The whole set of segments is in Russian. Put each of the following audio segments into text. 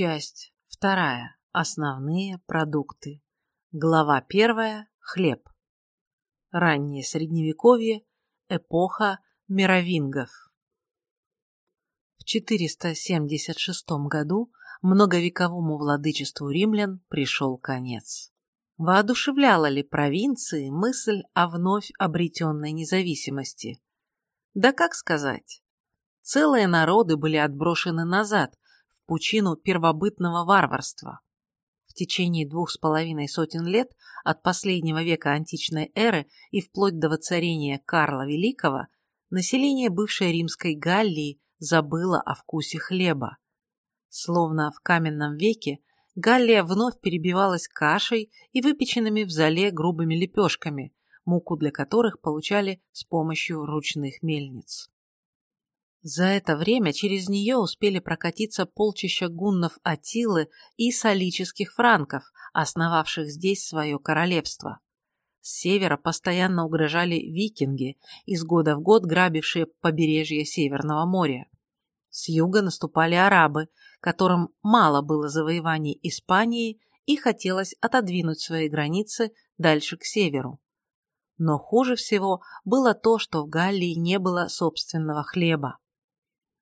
Часть вторая. Основные продукты. Глава первая. Хлеб. Раннее Средневековье. Эпоха мировингов. В 476 году многовековому владычеству римлян пришел конец. Воодушевляла ли провинции мысль о вновь обретенной независимости? Да как сказать? Целые народы были отброшены назад, пучину первобытного варварства. В течение двух с половиной сотен лет от последнего века античной эры и вплоть до воцарения Карла Великого население бывшей римской Галлии забыло о вкусе хлеба. Словно в каменном веке Галлия вновь перебивалась кашей и выпеченными в зале грубыми лепешками, муку для которых получали с помощью ручных мельниц. За это время через нее успели прокатиться полчища гуннов Атилы и солических франков, основавших здесь свое королевство. С севера постоянно угрожали викинги, из года в год грабившие побережье Северного моря. С юга наступали арабы, которым мало было завоеваний Испании и хотелось отодвинуть свои границы дальше к северу. Но хуже всего было то, что в Галлии не было собственного хлеба.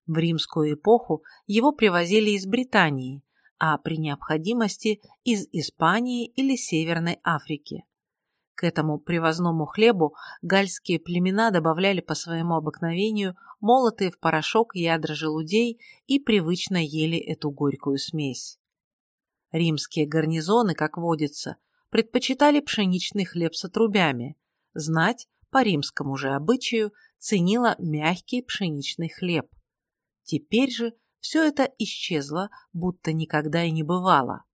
В римскую эпоху его привозили из Британии, а при необходимости из Испании или Северной Африки. К этому привозному хлебу гальские племена добавляли по своему обыкновению молотые в порошок ядра желудей и привычно ели эту горькую смесь. Римские гарнизоны, как водится, предпочитали пшеничный хлеб с отрубями. Знать, по римскому же обычаю, ценила мягкий пшеничный хлеб. Теперь же все это исчезло, будто никогда и не бывало.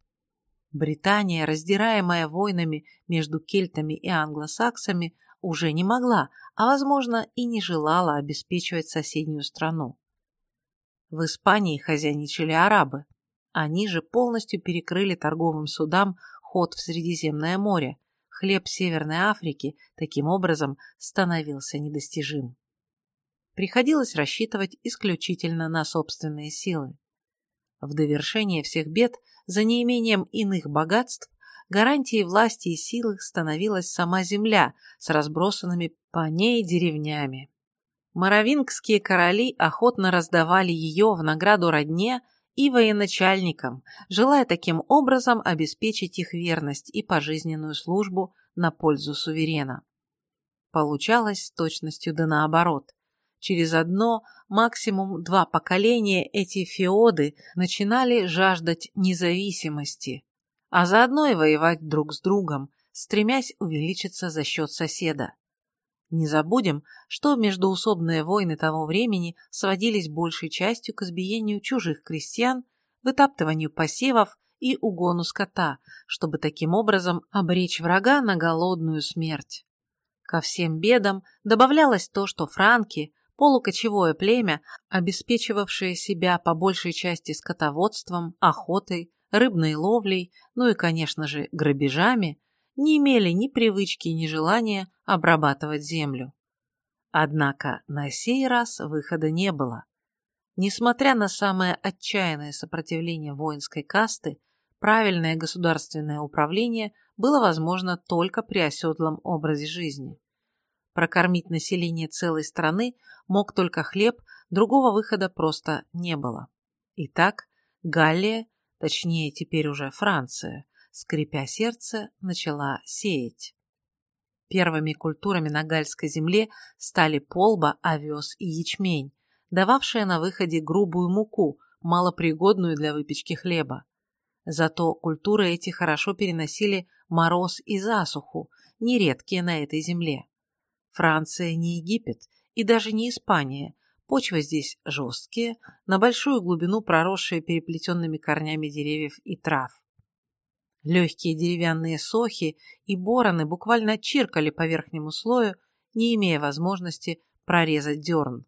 Британия, раздираемая войнами между кельтами и англосаксами, уже не могла, а, возможно, и не желала обеспечивать соседнюю страну. В Испании хозяйничали арабы. Они же полностью перекрыли торговым судам ход в Средиземное море. Хлеб Северной Африки таким образом становился недостижим. Приходилось рассчитывать исключительно на собственные силы. В довершение всех бед, за неимением иных богатств, гарантией власти и силы становилась сама земля с разбросанными по ней деревнями. Моровингские короли охотно раздавали ее в награду родне и военачальникам, желая таким образом обеспечить их верность и пожизненную службу на пользу суверена. Получалось с точностью да наоборот. Через одно, максимум два поколения эти феоды начинали жаждать независимости, а заодно и воевать друг с другом, стремясь увеличиться за счет соседа. Не забудем, что междуусобные войны того времени сводились большей частью к избиению чужих крестьян, вытаптыванию посевов и угону скота, чтобы таким образом обречь врага на голодную смерть. Ко всем бедам добавлялось то, что франки, полукочевое племя, обеспечивавшее себя по большей части скотоводством, охотой, рыбной ловлей, ну и, конечно же, грабежами, не имели ни привычки, ни желания обрабатывать землю. Однако на сей раз выхода не было. Несмотря на самое отчаянное сопротивление воинской касты, правильное государственное управление было возможно только при оседлом образе жизни. Прокормить население целой страны мог только хлеб, другого выхода просто не было. Итак, Галлия, точнее теперь уже Франция, скрипя сердце, начала сеять. Первыми культурами на гальской земле стали полба, овес и ячмень, дававшие на выходе грубую муку, малопригодную для выпечки хлеба. Зато культуры эти хорошо переносили мороз и засуху, нередкие на этой земле. Франция не Египет и даже не Испания, почвы здесь жесткие, на большую глубину проросшие переплетенными корнями деревьев и трав. Легкие деревянные сохи и бороны буквально чиркали по верхнему слою, не имея возможности прорезать дерн.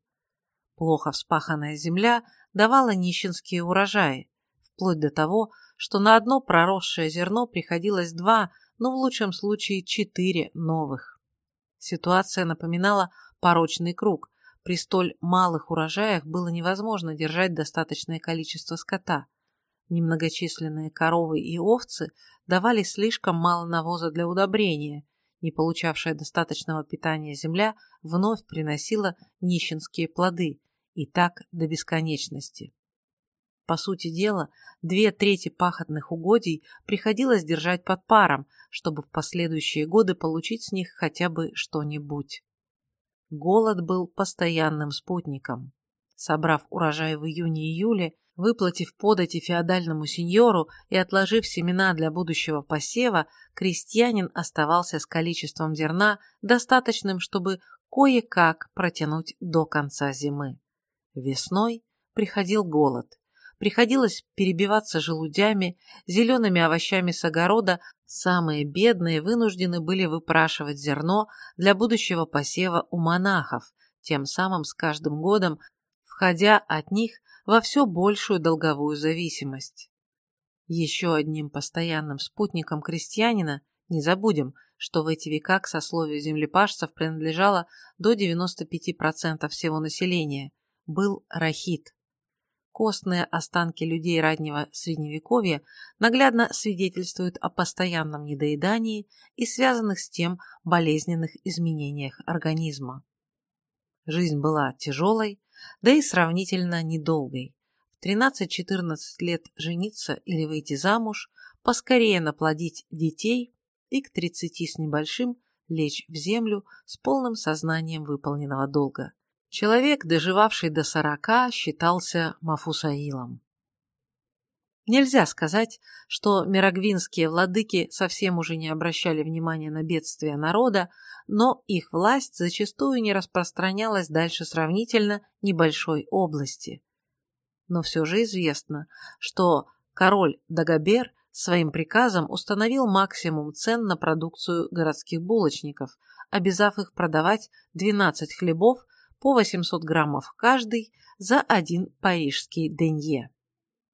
Плохо вспаханная земля давала нищенские урожаи, вплоть до того, что на одно проросшее зерно приходилось два, но в лучшем случае четыре новых. Ситуация напоминала порочный круг. При столь малых урожаях было невозможно держать достаточное количество скота. Немногочисленные коровы и овцы давали слишком мало навоза для удобрения, не получавшая достаточного питания земля вновь приносила нищенские плоды, и так до бесконечности. По сути дела, две трети пахотных угодий приходилось держать под паром, чтобы в последующие годы получить с них хотя бы что-нибудь. Голод был постоянным спутником. Собрав урожай в июне-июле, выплатив подати феодальному сеньору и отложив семена для будущего посева, крестьянин оставался с количеством зерна, достаточным, чтобы кое-как протянуть до конца зимы. Весной приходил голод. Приходилось перебиваться желудями, зелеными овощами с огорода, самые бедные вынуждены были выпрашивать зерно для будущего посева у монахов, тем самым с каждым годом входя от них во все большую долговую зависимость. Еще одним постоянным спутником крестьянина, не забудем, что в эти века к сословию землепашцев принадлежало до 95% всего населения, был рахит. Костные останки людей раннего средневековья наглядно свидетельствуют о постоянном недоедании и связанных с тем болезненных изменениях организма. Жизнь была тяжелой, да и сравнительно недолгой. В 13-14 лет жениться или выйти замуж, поскорее наплодить детей и к 30 с небольшим лечь в землю с полным сознанием выполненного долга. Человек, доживавший до сорока, считался Мафусаилом. Нельзя сказать, что мирогвинские владыки совсем уже не обращали внимания на бедствия народа, но их власть зачастую не распространялась дальше сравнительно небольшой области. Но все же известно, что король Дагобер своим приказом установил максимум цен на продукцию городских булочников, обязав их продавать 12 хлебов по 800 граммов каждый за один парижский денье.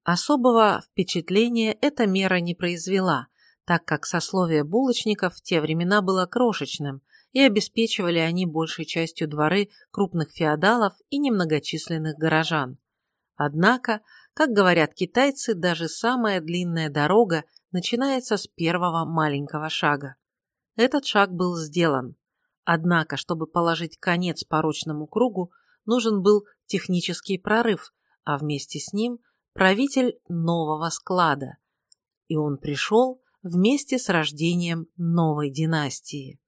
Особого впечатления эта мера не произвела, так как сословие булочников в те времена было крошечным, и обеспечивали они большей частью дворы крупных феодалов и немногочисленных горожан. Однако, как говорят китайцы, даже самая длинная дорога начинается с первого маленького шага. Этот шаг был сделан. Однако, чтобы положить конец порочному кругу, нужен был технический прорыв, а вместе с ним – правитель нового склада, и он пришел вместе с рождением новой династии.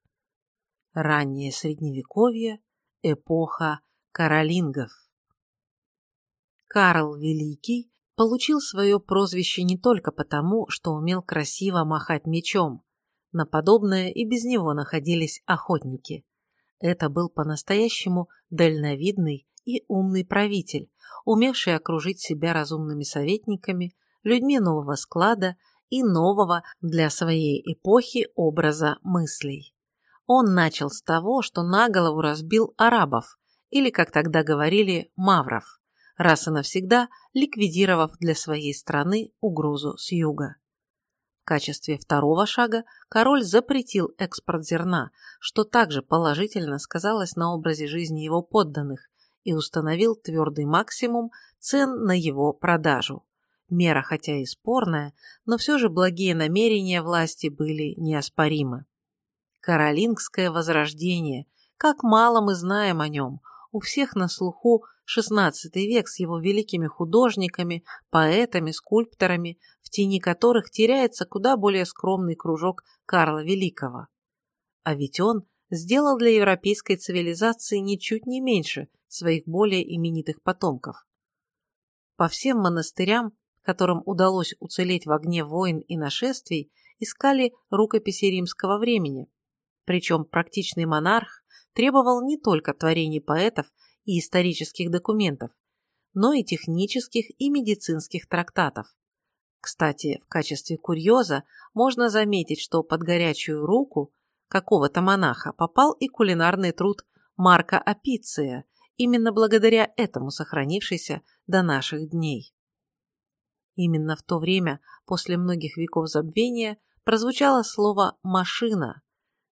Раннее Средневековье, эпоха каролингов. Карл Великий получил свое прозвище не только потому, что умел красиво махать мечом. На подобное и без него находились охотники. Это был по-настоящему дальновидный и умный правитель, умевший окружить себя разумными советниками, людьми нового склада и нового для своей эпохи образа мыслей. Он начал с того, что на голову разбил арабов, или, как тогда говорили, мавров, раз и навсегда ликвидировав для своей страны угрозу с юга. В качестве второго шага король запретил экспорт зерна, что также положительно сказалось на образе жизни его подданных, и установил твердый максимум цен на его продажу. Мера хотя и спорная, но все же благие намерения власти были неоспоримы. Каролингское возрождение, как мало мы знаем о нем, у всех на слуху XVI век с его великими художниками, поэтами, скульпторами, в тени которых теряется куда более скромный кружок Карла Великого. А ведь он сделал для европейской цивилизации ничуть не меньше своих более именитых потомков. По всем монастырям, которым удалось уцелеть в огне войн и нашествий, искали рукописи римского времени. Причем практичный монарх требовал не только творений поэтов и исторических документов, но и технических и медицинских трактатов. Кстати, в качестве курьеза можно заметить, что под горячую руку какого-то монаха попал и кулинарный труд Марка Апиция, именно благодаря этому сохранившийся до наших дней. Именно в то время, после многих веков забвения, прозвучало слово «машина»,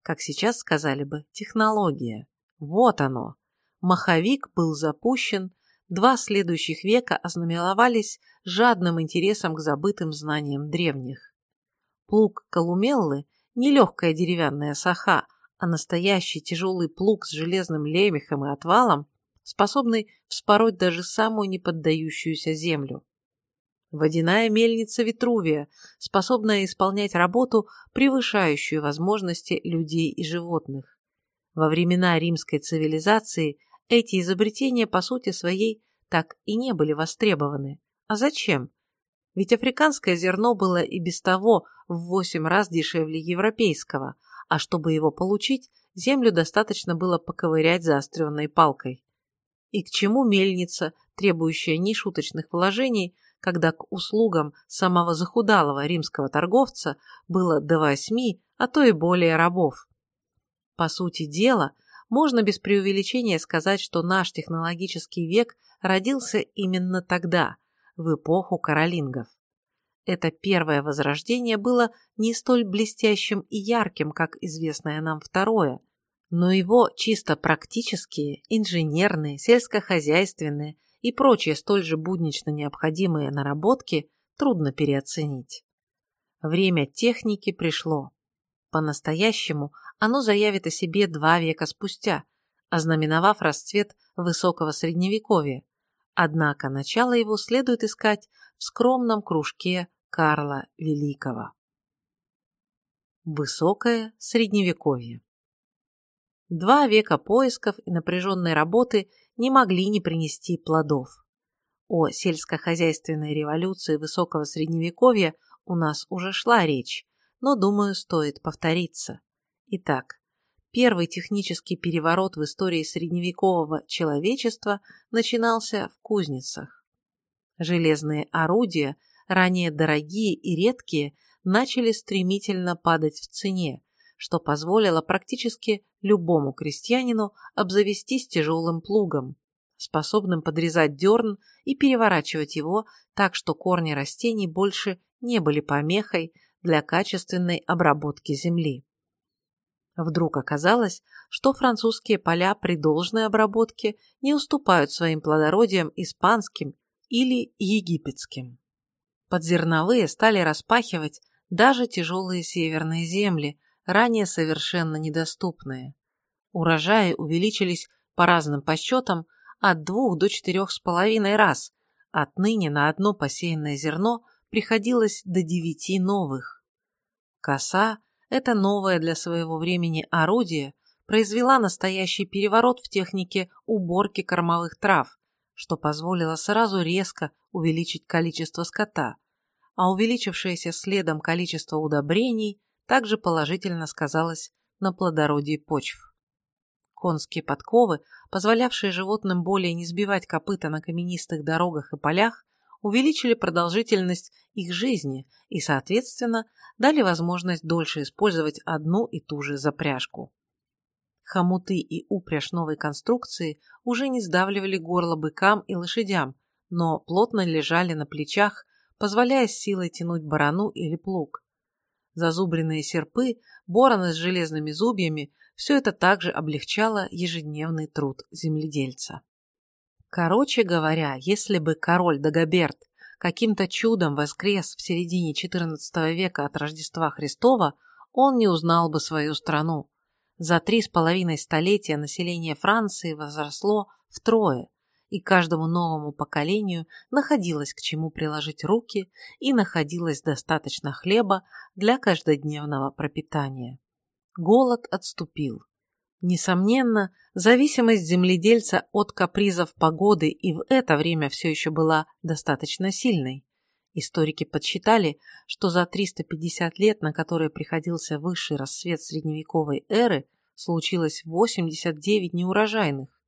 как сейчас сказали бы «технология». Вот оно. Маховик был запущен, два следующих века ознаменовались жадным интересом к забытым знаниям древних. Плуг Колумеллы – не легкая деревянная саха, а настоящий тяжелый плуг с железным лемехом и отвалом, способный вспороть даже самую неподдающуюся землю. Водяная мельница Витрувия, способная исполнять работу, превышающую возможности людей и животных. Во времена римской цивилизации эти изобретения по сути своей так и не были востребованы. А зачем? Ведь африканское зерно было и без того в восемь раз дешевле европейского, а чтобы его получить, землю достаточно было поковырять заостренной палкой. И к чему мельница, требующая нешуточных вложений, когда к услугам самого захудалого римского торговца было до восьми, а то и более рабов. По сути дела, можно без преувеличения сказать, что наш технологический век родился именно тогда, в эпоху каролингов. Это первое возрождение было не столь блестящим и ярким, как известное нам второе, но его чисто практические, инженерные, сельскохозяйственные и прочие столь же буднично необходимые наработки трудно переоценить. Время техники пришло. По-настоящему оно заявит о себе два века спустя, ознаменовав расцвет высокого средневековья. Однако начало его следует искать в скромном кружке Карла Великого. Высокое средневековье Два века поисков и напряженной работы не могли не принести плодов. О сельскохозяйственной революции высокого средневековья у нас уже шла речь, но, думаю, стоит повториться. Итак, первый технический переворот в истории средневекового человечества начинался в кузницах. Железные орудия, ранее дорогие и редкие, начали стремительно падать в цене, что позволило практически любому крестьянину обзавестись тяжелым плугом, способным подрезать дерн и переворачивать его так, что корни растений больше не были помехой для качественной обработки земли. Вдруг оказалось, что французские поля при должной обработке не уступают своим плодородиям испанским или египетским. Подзерновые стали распахивать даже тяжелые северные земли, ранее совершенно недоступные. Урожаи увеличились по разным подсчетам от двух до четырех с половиной раз. Отныне на одно посеянное зерно приходилось до девяти новых. Коса, это новое для своего времени орудие, произвела настоящий переворот в технике уборки кормовых трав, что позволило сразу резко увеличить количество скота, а увеличившееся следом количество удобрений также положительно сказалось на плодородии почв. Конские подковы, позволявшие животным более не сбивать копыта на каменистых дорогах и полях, увеличили продолжительность их жизни и, соответственно, дали возможность дольше использовать одну и ту же запряжку. Хомуты и упряжь новой конструкции уже не сдавливали горло быкам и лошадям, но плотно лежали на плечах, позволяя силой тянуть барану или плуг. Зазубренные серпы, бороны с железными зубьями – все это также облегчало ежедневный труд земледельца. Короче говоря, если бы король Дагоберт каким-то чудом воскрес в середине XIV века от Рождества Христова, он не узнал бы свою страну. За три с половиной столетия население Франции возросло втрое, и каждому новому поколению находилось к чему приложить руки и находилось достаточно хлеба для каждодневного пропитания. Голод отступил. Несомненно, зависимость земледельца от капризов погоды и в это время все еще была достаточно сильной. Историки подсчитали, что за 350 лет, на которые приходился высший рассвет средневековой эры, случилось 89 неурожайных.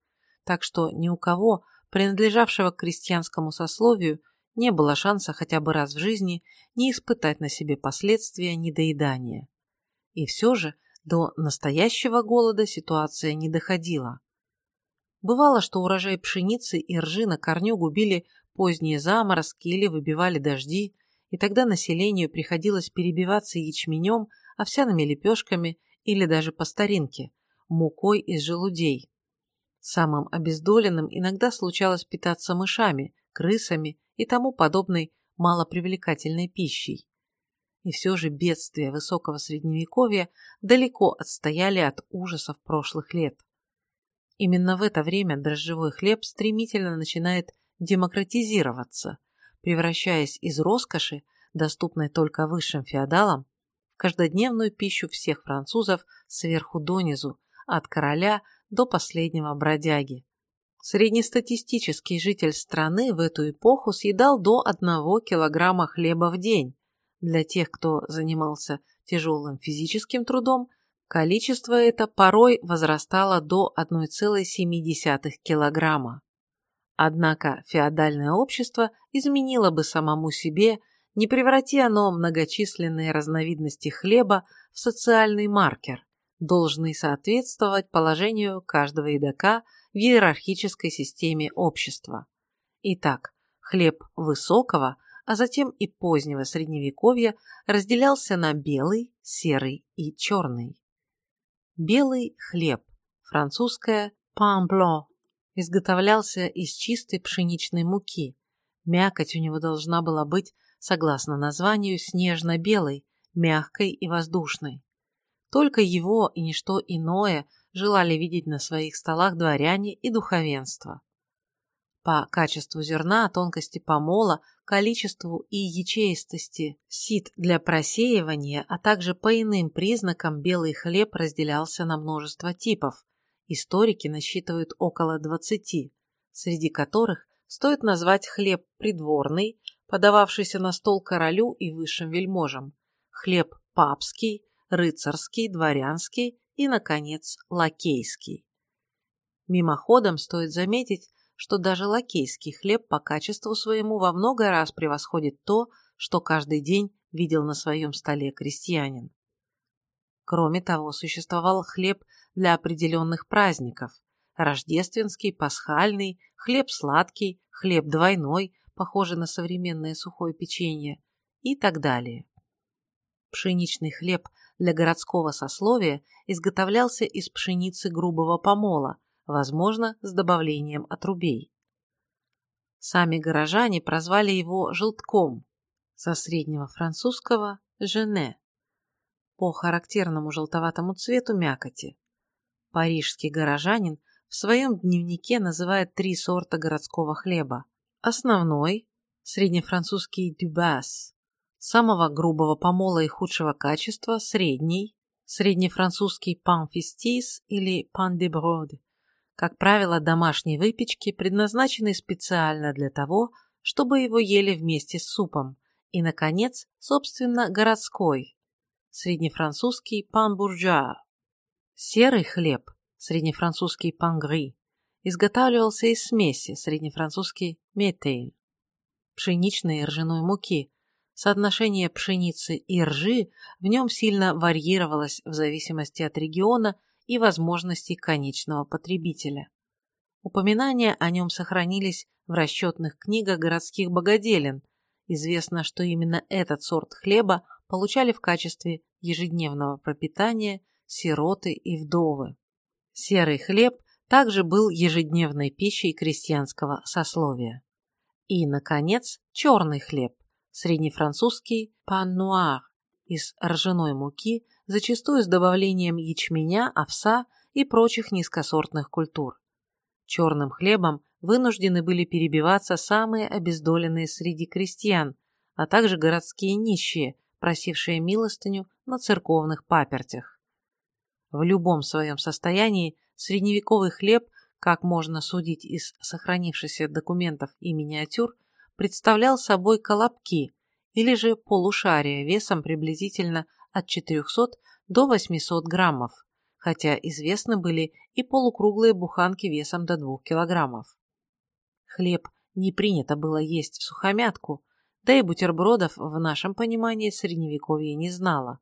Так что ни у кого принадлежавшего к крестьянскому сословию, не было шанса хотя бы раз в жизни не испытать на себе последствия недоедания. И все же до настоящего голода ситуация не доходила. Бывало, что урожай пшеницы и ржи на корню губили поздние заморозки или выбивали дожди, и тогда населению приходилось перебиваться ячменем, овсяными лепешками или даже по старинке, мукой из желудей. Самым обездоленным иногда случалось питаться мышами, крысами и тому подобной малопривлекательной пищей. И все же бедствия высокого средневековья далеко отстояли от ужасов прошлых лет. Именно в это время дрожжевой хлеб стремительно начинает демократизироваться, превращаясь из роскоши, доступной только высшим феодалам, в каждодневную пищу всех французов сверху донизу, от короля до последнего бродяги. Среднестатистический житель страны в эту эпоху съедал до 1 килограмма хлеба в день. Для тех, кто занимался тяжелым физическим трудом, количество это порой возрастало до 1,7 килограмма. Однако феодальное общество изменило бы самому себе, не преврати оно многочисленные разновидности хлеба в социальный маркер, должный соответствовать положению каждого едока в иерархической системе общества. Итак, хлеб высокого, а затем и позднего средневековья разделялся на белый, серый и черный. Белый хлеб, французское pain blanc, изготовлялся из чистой пшеничной муки. Мякоть у него должна была быть, согласно названию, снежно-белой, мягкой и воздушной. Только его и ничто иное желали видеть на своих столах дворяне и духовенство. По качеству зерна, тонкости помола, количеству и ячеистости сит для просеивания, а также по иным признакам белый хлеб разделялся на множество типов. Историки насчитывают около 20, среди которых стоит назвать хлеб придворный, подававшийся на стол королю и высшим вельможам, хлеб папский, рыцарский, дворянский и, наконец, лакейский. Мимоходом стоит заметить, что даже лакейский хлеб по качеству своему во много раз превосходит то, что каждый день видел на своем столе крестьянин. Кроме того, существовал хлеб для определенных праздников – рождественский, пасхальный, хлеб сладкий, хлеб двойной, похожий на современное сухое печенье и так далее. Пшеничный хлеб для городского сословия изготовлялся из пшеницы грубого помола, возможно, с добавлением отрубей. Сами горожане прозвали его «желтком» со среднего французского «жене» по характерному желтоватому цвету мякоти. Парижский горожанин в своем дневнике называет три сорта городского хлеба. Основной – среднефранцузский «дюбас», самого грубого помола и худшего качества, средний, среднефранцузский пан фистис или пан как правило, домашней выпечки, предназначенной специально для того, чтобы его ели вместе с супом, и, наконец, собственно, городской, среднефранцузский пан буржуа. Серый хлеб, среднефранцузский пан гри, изготавливался из смеси, среднефранцузский метейль, пшеничной и ржаной муки, Соотношение пшеницы и ржи в нем сильно варьировалось в зависимости от региона и возможностей конечного потребителя. Упоминания о нем сохранились в расчетных книгах городских богоделин. Известно, что именно этот сорт хлеба получали в качестве ежедневного пропитания сироты и вдовы. Серый хлеб также был ежедневной пищей крестьянского сословия. И, наконец, черный хлеб, среднефранцузский пан-нуар из ржаной муки, зачастую с добавлением ячменя, овса и прочих низкосортных культур. Черным хлебом вынуждены были перебиваться самые обездоленные среди крестьян, а также городские нищие, просившие милостыню на церковных папертях. В любом своем состоянии средневековый хлеб, как можно судить из сохранившихся документов и миниатюр, представлял собой колобки или же полушария весом приблизительно от 400 до 800 граммов, хотя известны были и полукруглые буханки весом до 2 килограммов. Хлеб не принято было есть в сухомятку, да и бутербродов в нашем понимании средневековье не знало.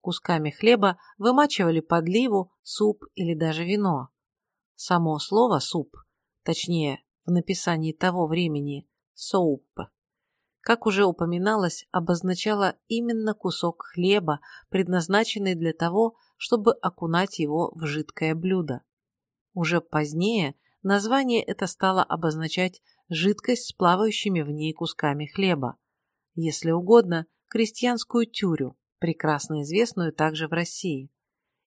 Кусками хлеба вымачивали подливу, суп или даже вино. Само слово «суп», точнее, в написании того времени соуп, как уже упоминалось, обозначало именно кусок хлеба, предназначенный для того, чтобы окунать его в жидкое блюдо. Уже позднее название это стало обозначать жидкость с плавающими в ней кусками хлеба, если угодно, крестьянскую тюрю, прекрасно известную также в России,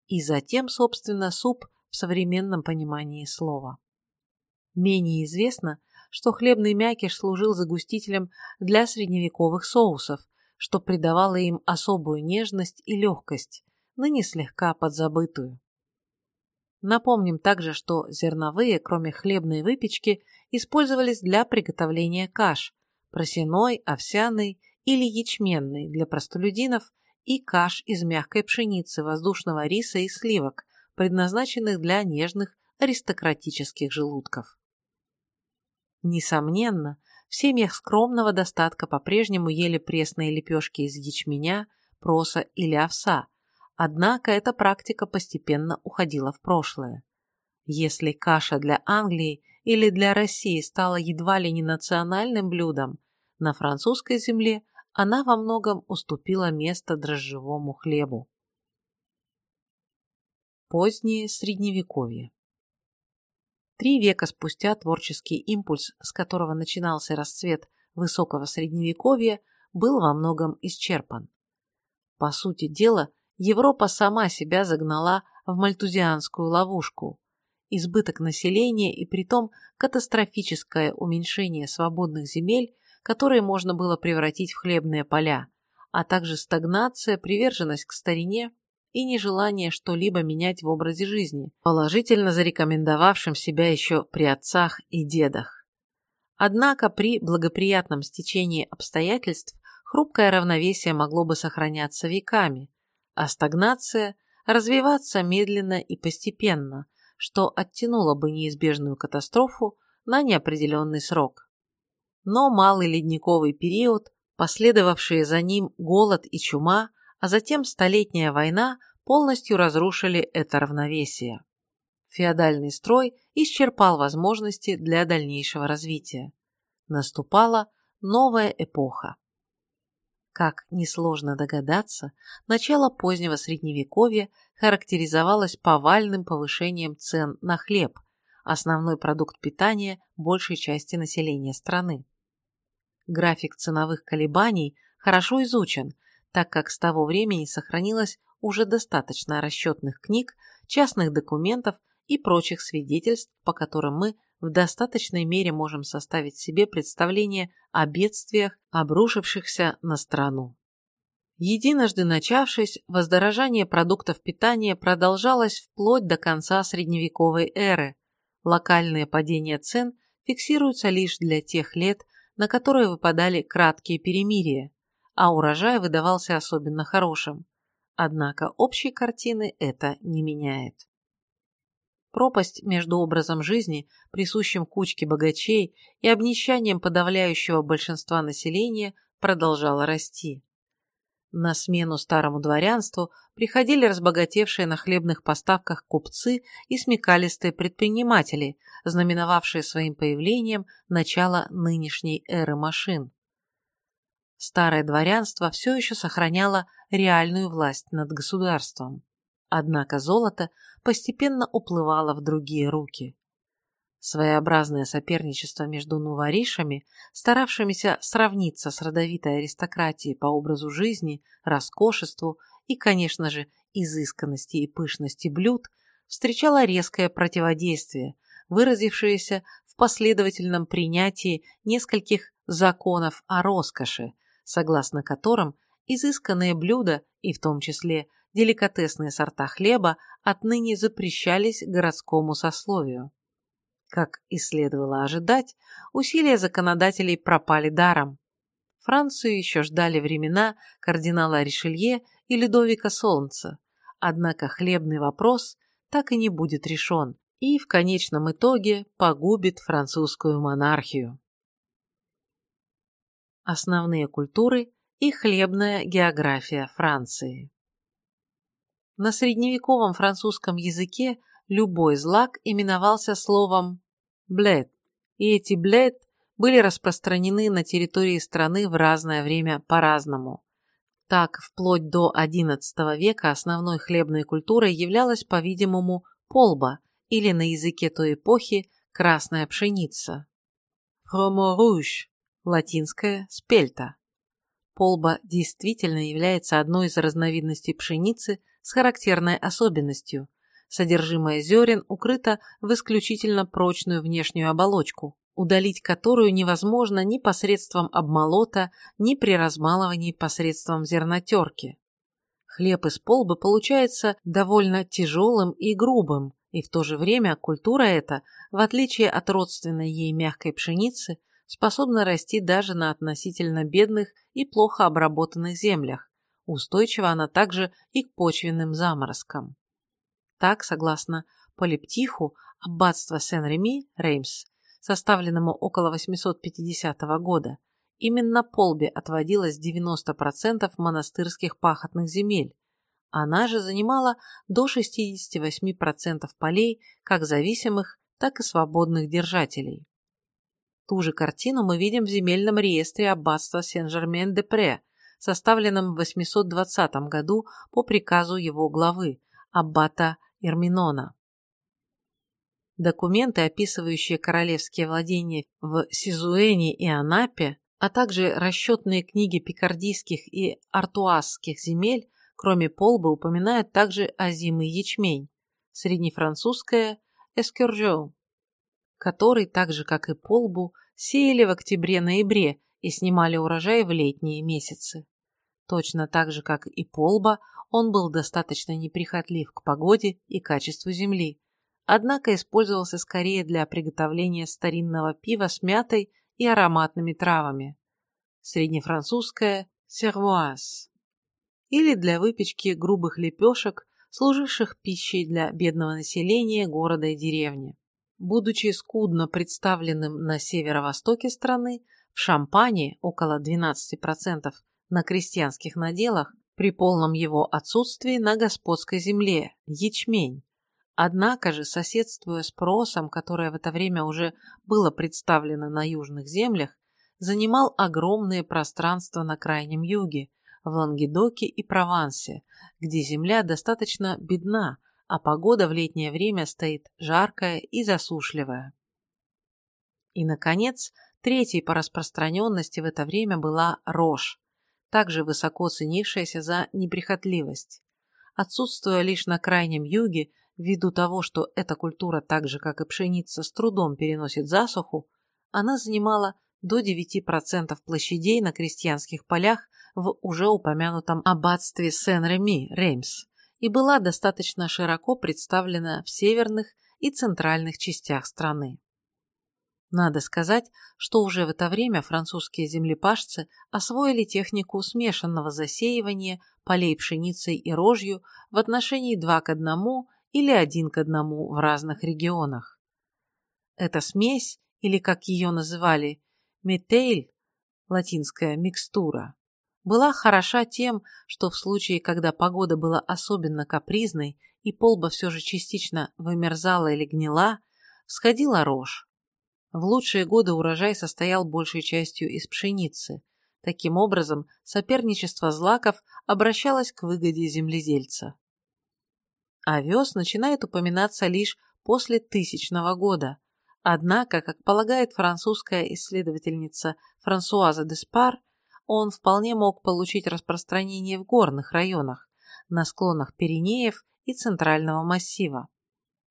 и затем, собственно, суп в современном понимании слова. Менее известно, что хлебный мякиш служил загустителем для средневековых соусов, что придавало им особую нежность и легкость, ныне слегка подзабытую. Напомним также, что зерновые, кроме хлебной выпечки, использовались для приготовления каш – просяной, овсяной или ячменной для простолюдинов и каш из мягкой пшеницы, воздушного риса и сливок, предназначенных для нежных аристократических желудков. Несомненно, в семьях скромного достатка по-прежнему ели пресные лепешки из ячменя, проса или овса, однако эта практика постепенно уходила в прошлое. Если каша для Англии или для России стала едва ли не национальным блюдом, на французской земле она во многом уступила место дрожжевому хлебу. Позднее Средневековье Три века спустя творческий импульс, с которого начинался расцвет высокого Средневековья, был во многом исчерпан. По сути дела, Европа сама себя загнала в мальтузианскую ловушку. Избыток населения и притом катастрофическое уменьшение свободных земель которые можно было превратить в хлебные поля, а также стагнация, приверженность к старине и нежелание что-либо менять в образе жизни, положительно зарекомендовавшим себя еще при отцах и дедах. Однако при благоприятном стечении обстоятельств хрупкое равновесие могло бы сохраняться веками, а стагнация развиваться медленно и постепенно, что оттянуло бы неизбежную катастрофу на неопределенный срок но малый ледниковый период, последовавшие за ним голод и чума, а затем Столетняя война полностью разрушили это равновесие. Феодальный строй исчерпал возможности для дальнейшего развития. Наступала новая эпоха. Как несложно догадаться, начало позднего Средневековья характеризовалось повальным повышением цен на хлеб, основной продукт питания большей части населения страны. График ценовых колебаний хорошо изучен, так как с того времени сохранилось уже достаточно расчетных книг, частных документов и прочих свидетельств, по которым мы в достаточной мере можем составить себе представление о бедствиях, обрушившихся на страну. Единожды начавшись, воздорожание продуктов питания продолжалось вплоть до конца средневековой эры. Локальные падения цен фиксируются лишь для тех лет, на которые выпадали краткие перемирия, а урожай выдавался особенно хорошим. Однако общей картины это не меняет. Пропасть между образом жизни, присущим кучке богачей, и обнищанием подавляющего большинства населения продолжала расти. На смену старому дворянству приходили разбогатевшие на хлебных поставках купцы и смекалистые предприниматели, знаменовавшие своим появлением начало нынешней эры машин. Старое дворянство все еще сохраняло реальную власть над государством. Однако золото постепенно уплывало в другие руки. Своеобразное соперничество между новоришами, старавшимися сравниться с родовитой аристократией по образу жизни, роскошеству и, конечно же, изысканности и пышности блюд, встречало резкое противодействие, выразившееся в последовательном принятии нескольких законов о роскоши, согласно которым изысканные блюда, и в том числе деликатесные сорта хлеба, отныне запрещались городскому сословию. Как и следовало ожидать, усилия законодателей пропали даром. Францию еще ждали времена кардинала Ришелье и Людовика Солнца, однако хлебный вопрос так и не будет решен и в конечном итоге погубит французскую монархию. Основные культуры и хлебная география Франции На средневековом французском языке любой злак именовался словом блед, и эти блед были распространены на территории страны в разное время по-разному. Так, вплоть до XI века основной хлебной культурой являлась, по-видимому, полба или на языке той эпохи красная пшеница. Rouge, латинское спельта. Полба действительно является одной из разновидностей пшеницы с характерной особенностью. Содержимое зерен укрыто в исключительно прочную внешнюю оболочку, удалить которую невозможно ни посредством обмолота, ни при размалывании посредством зернотерки. Хлеб из полбы получается довольно тяжелым и грубым, и в то же время культура эта, в отличие от родственной ей мягкой пшеницы, способна расти даже на относительно бедных и плохо обработанных землях. Устойчива она также и к почвенным заморозкам. Так, согласно полиптиху аббатства Сен-Реми, Реймс, составленному около 850 года, именно Полбе отводилось 90% монастырских пахотных земель. Она же занимала до 68% полей как зависимых, так и свободных держателей. Ту же картину мы видим в земельном реестре аббатства Сен-Жермен-де-Пре, составленном в 820 году по приказу его главы, аббата Ирминона. Документы, описывающие королевские владения в Сизуэне и Анапе, а также расчетные книги пикардийских и артуазских земель, кроме полбы, упоминают также озимый ячмень, среднефранцузское эскюржоу, который, так же как и полбу, сеяли в октябре-ноябре и снимали урожай в летние месяцы. Точно так же, как и полба, он был достаточно неприхотлив к погоде и качеству земли, однако использовался скорее для приготовления старинного пива с мятой и ароматными травами. Среднефранцузское сервуаз. Или для выпечки грубых лепешек, служивших пищей для бедного населения города и деревни. Будучи скудно представленным на северо-востоке страны, в Шампане около 12% на крестьянских наделах, при полном его отсутствии на господской земле – ячмень, Однако же, соседствуя с просом, которое в это время уже было представлено на южных землях, занимал огромные пространства на крайнем юге, в Лангедоке и Провансе, где земля достаточно бедна, а погода в летнее время стоит жаркая и засушливая. И, наконец, третьей по распространенности в это время была рожь, также высоко ценившаяся за неприхотливость. Отсутствуя лишь на крайнем юге, Ввиду того, что эта культура, так же как и пшеница, с трудом переносит засуху, она занимала до 9% площадей на крестьянских полях в уже упомянутом аббатстве Сен-Реми, Реймс, и была достаточно широко представлена в северных и центральных частях страны. Надо сказать, что уже в это время французские землепашцы освоили технику смешанного засеивания полей пшеницей и рожью в отношении 2 к 1 или один к одному в разных регионах. Эта смесь, или как ее называли, метейль, латинская микстура, была хороша тем, что в случае, когда погода была особенно капризной и полба все же частично вымерзала или гнила, всходила рожь. В лучшие годы урожай состоял большей частью из пшеницы. Таким образом, соперничество злаков обращалось к выгоде земледельца. Овес начинает упоминаться лишь после тысячного года. Однако, как полагает французская исследовательница Франсуаза Деспар, он вполне мог получить распространение в горных районах, на склонах Пиренеев и Центрального массива.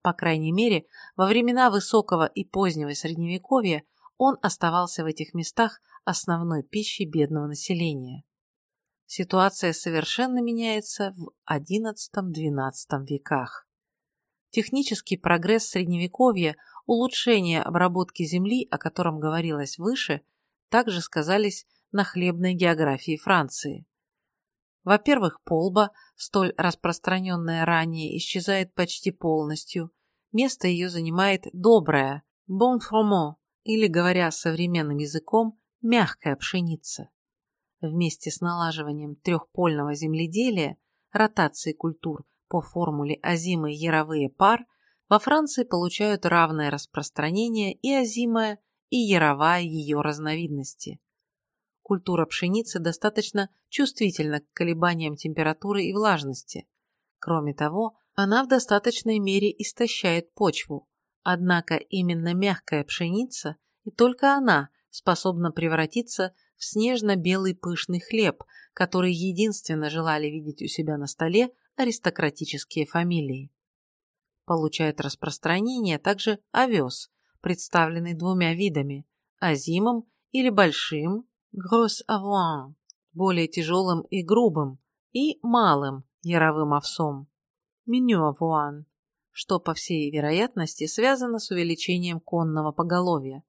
По крайней мере, во времена высокого и позднего Средневековья он оставался в этих местах основной пищей бедного населения ситуация совершенно меняется в XI-XII веках. Технический прогресс Средневековья, улучшение обработки земли, о котором говорилось выше, также сказались на хлебной географии Франции. Во-первых, полба, столь распространенная ранее, исчезает почти полностью. Место ее занимает добрая, bon froment, или, говоря современным языком, мягкая пшеница вместе с налаживанием трехпольного земледелия, ротацией культур по формуле озимые яровые пар, во Франции получают равное распространение и озимая, и яровая ее разновидности. Культура пшеницы достаточно чувствительна к колебаниям температуры и влажности. Кроме того, она в достаточной мере истощает почву, однако именно мягкая пшеница и только она способна превратиться в снежно-белый пышный хлеб, который единственно желали видеть у себя на столе аристократические фамилии. Получает распространение также овес, представленный двумя видами – азимом или большим avant, более тяжелым и грубым, и малым яровым овсом меню авуан, что, по всей вероятности, связано с увеличением конного поголовья.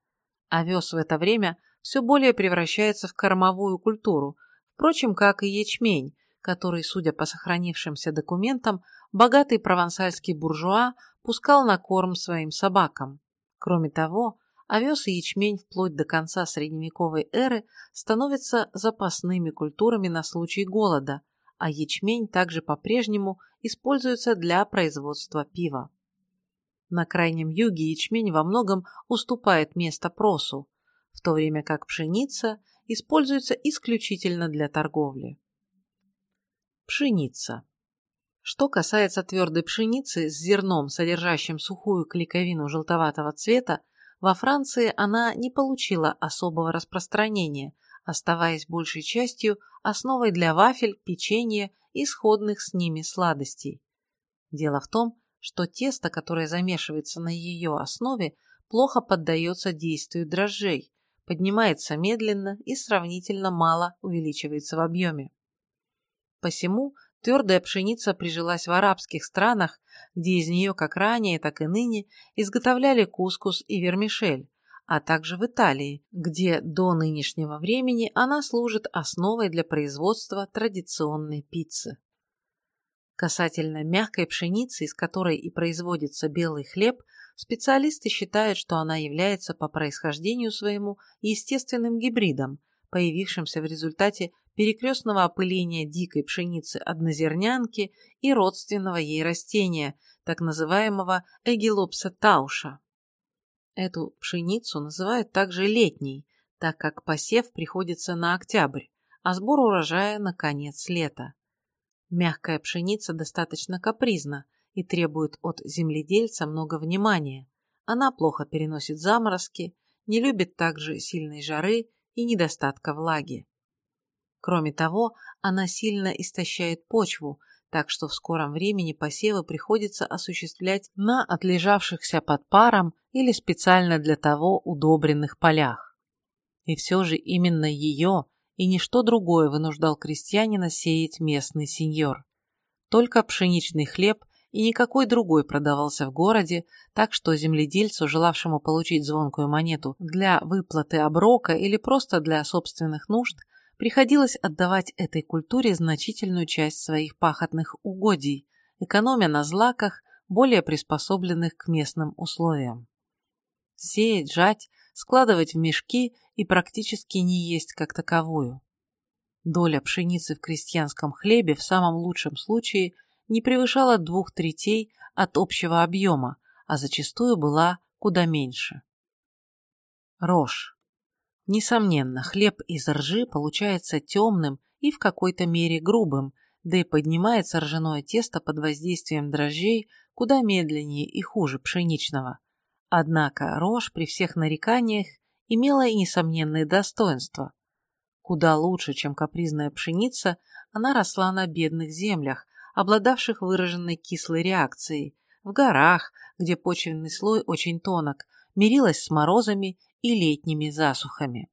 Овес в это время все более превращается в кормовую культуру, впрочем, как и ячмень, который, судя по сохранившимся документам, богатый провансальский буржуа пускал на корм своим собакам. Кроме того, овес и ячмень вплоть до конца средневековой эры становятся запасными культурами на случай голода, а ячмень также по-прежнему используется для производства пива. На крайнем юге ячмень во многом уступает место просу, в то время как пшеница используется исключительно для торговли. Пшеница. Что касается твердой пшеницы с зерном, содержащим сухую клейковину желтоватого цвета, во Франции она не получила особого распространения, оставаясь большей частью основой для вафель, печенья и сходных с ними сладостей. Дело в том, что тесто, которое замешивается на ее основе, плохо поддается действию дрожжей, поднимается медленно и сравнительно мало увеличивается в объеме. Посему твердая пшеница прижилась в арабских странах, где из нее как ранее, так и ныне изготовляли кускус и вермишель, а также в Италии, где до нынешнего времени она служит основой для производства традиционной пиццы. Касательно мягкой пшеницы, из которой и производится белый хлеб, специалисты считают, что она является по происхождению своему естественным гибридом, появившимся в результате перекрестного опыления дикой пшеницы однозернянки и родственного ей растения, так называемого эгилопса тауша. Эту пшеницу называют также летней, так как посев приходится на октябрь, а сбор урожая на конец лета. Мягкая пшеница достаточно капризна и требует от земледельца много внимания. Она плохо переносит заморозки, не любит также сильной жары и недостатка влаги. Кроме того, она сильно истощает почву, так что в скором времени посевы приходится осуществлять на отлежавшихся под паром или специально для того удобренных полях. И все же именно ее и ничто другое вынуждал крестьянина сеять местный сеньор. Только пшеничный хлеб и никакой другой продавался в городе, так что земледельцу, желавшему получить звонкую монету для выплаты оброка или просто для собственных нужд, приходилось отдавать этой культуре значительную часть своих пахотных угодий, экономя на злаках, более приспособленных к местным условиям. Сеять, жать, складывать в мешки и практически не есть как таковую. Доля пшеницы в крестьянском хлебе в самом лучшем случае не превышала двух третей от общего объема, а зачастую была куда меньше. Рожь. Несомненно, хлеб из ржи получается темным и в какой-то мере грубым, да и поднимается ржаное тесто под воздействием дрожжей куда медленнее и хуже пшеничного. Однако рожь при всех нареканиях имела и несомненные достоинства. Куда лучше, чем капризная пшеница, она росла на бедных землях, обладавших выраженной кислой реакцией, в горах, где почвенный слой очень тонок, мирилась с морозами и летними засухами.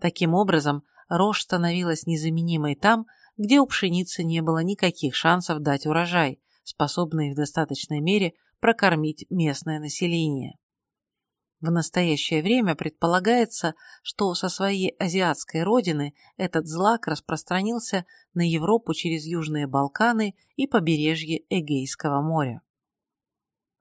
Таким образом, рожь становилась незаменимой там, где у пшеницы не было никаких шансов дать урожай, способный в достаточной мере прокормить местное население. В настоящее время предполагается, что со своей азиатской родины этот злак распространился на Европу через Южные Балканы и побережье Эгейского моря.